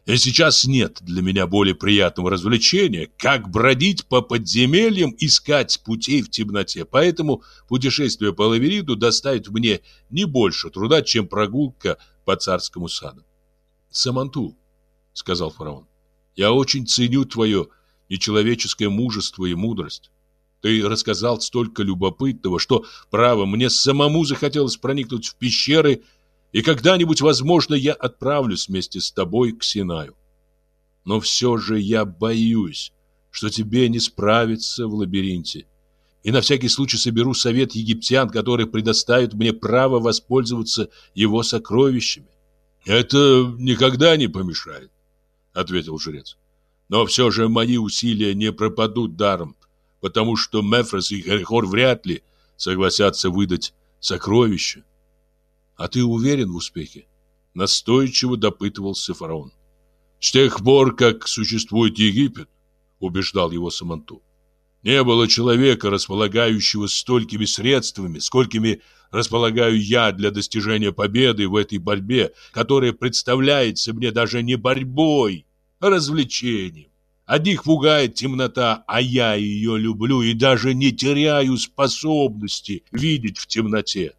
И сейчас нет для меня более приятного развлечения, как бродить по подземельям, искать путей в темноте. Поэтому путешествие по лабиринту доставит мне не больше труда, чем прогулка по царскому саду. «Саманту», — сказал фараон, — «я очень ценю твое нечеловеческое мужество и мудрость. Ты рассказал столько любопытного, что, право, мне самому захотелось проникнуть в пещеры, и когда-нибудь, возможно, я отправлюсь вместе с тобой к Синаю. Но все же я боюсь, что тебе не справиться в лабиринте. И на всякий случай соберу совет египтян, которые предоставят мне право воспользоваться его сокровищами. Это никогда не помешает, ответил жрец. Но все же мои усилия не пропадут даром потому что Мефрос и Херихор вряд ли согласятся выдать сокровища. А ты уверен в успехе? Настойчиво допытывался фараон. С тех пор, как существует Египет, убеждал его Саманту, не было человека, располагающего столькими средствами, сколькими располагаю я для достижения победы в этой борьбе, которая представляется мне даже не борьбой, а развлечением. Одних пугает темнота, а я ее люблю и даже не теряю способности видеть в темноте.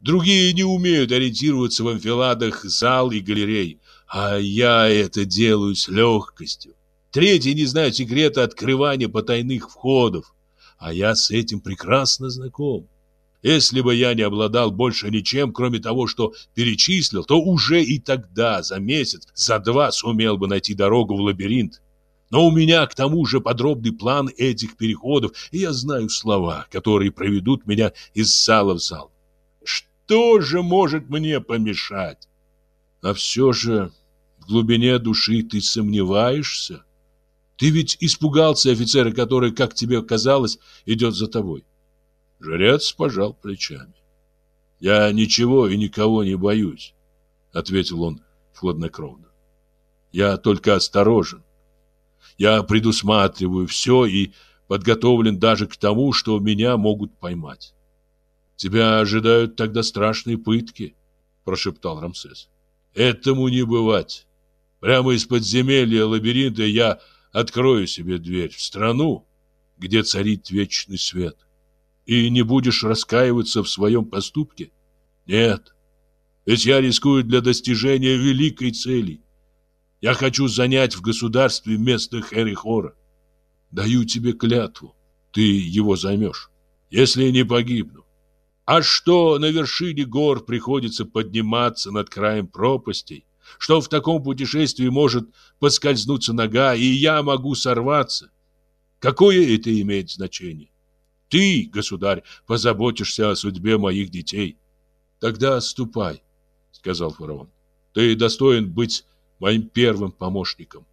Другие не умеют ориентироваться в амфиладах зал и галерей, а я это делаю с легкостью. Третьи не знают секрета открывания потайных входов, а я с этим прекрасно знаком. Если бы я не обладал больше ничем, кроме того, что перечислил, то уже и тогда, за месяц, за два сумел бы найти дорогу в лабиринт. Но у меня к тому же подробный план этих переходов, и я знаю слова, которые проведут меня из зала в зал. Что же может мне помешать? А все же в глубине души ты сомневаешься. Ты ведь испугался офицера, который, как тебе казалось, идет за тобой. Жрец пожал плечами. Я ничего и никого не боюсь, ответил он хладнокровно. Я только осторожен. Я предусматриваю все и подготовлен даже к тому, что меня могут поймать. Тебя ожидают тогда страшные пытки, прошептал Рамсес. Этому не бывать. Прямо из подземелья лабиринта я открою себе дверь в страну, где царит вечный свет. И не будешь раскаиваться в своем поступке? Нет. Ведь я рискую для достижения великой цели. Я хочу занять в государстве место Херихора. Даю тебе клятву, ты его займешь, если не погибну. А что на вершине гор приходится подниматься над краем пропастей, что в таком путешествии может поскользнуться нога, и я могу сорваться. Какое это имеет значение? Ты, государь, позаботишься о судьбе моих детей. Тогда ступай, сказал фараон. Ты достоин быть моим первым помощником.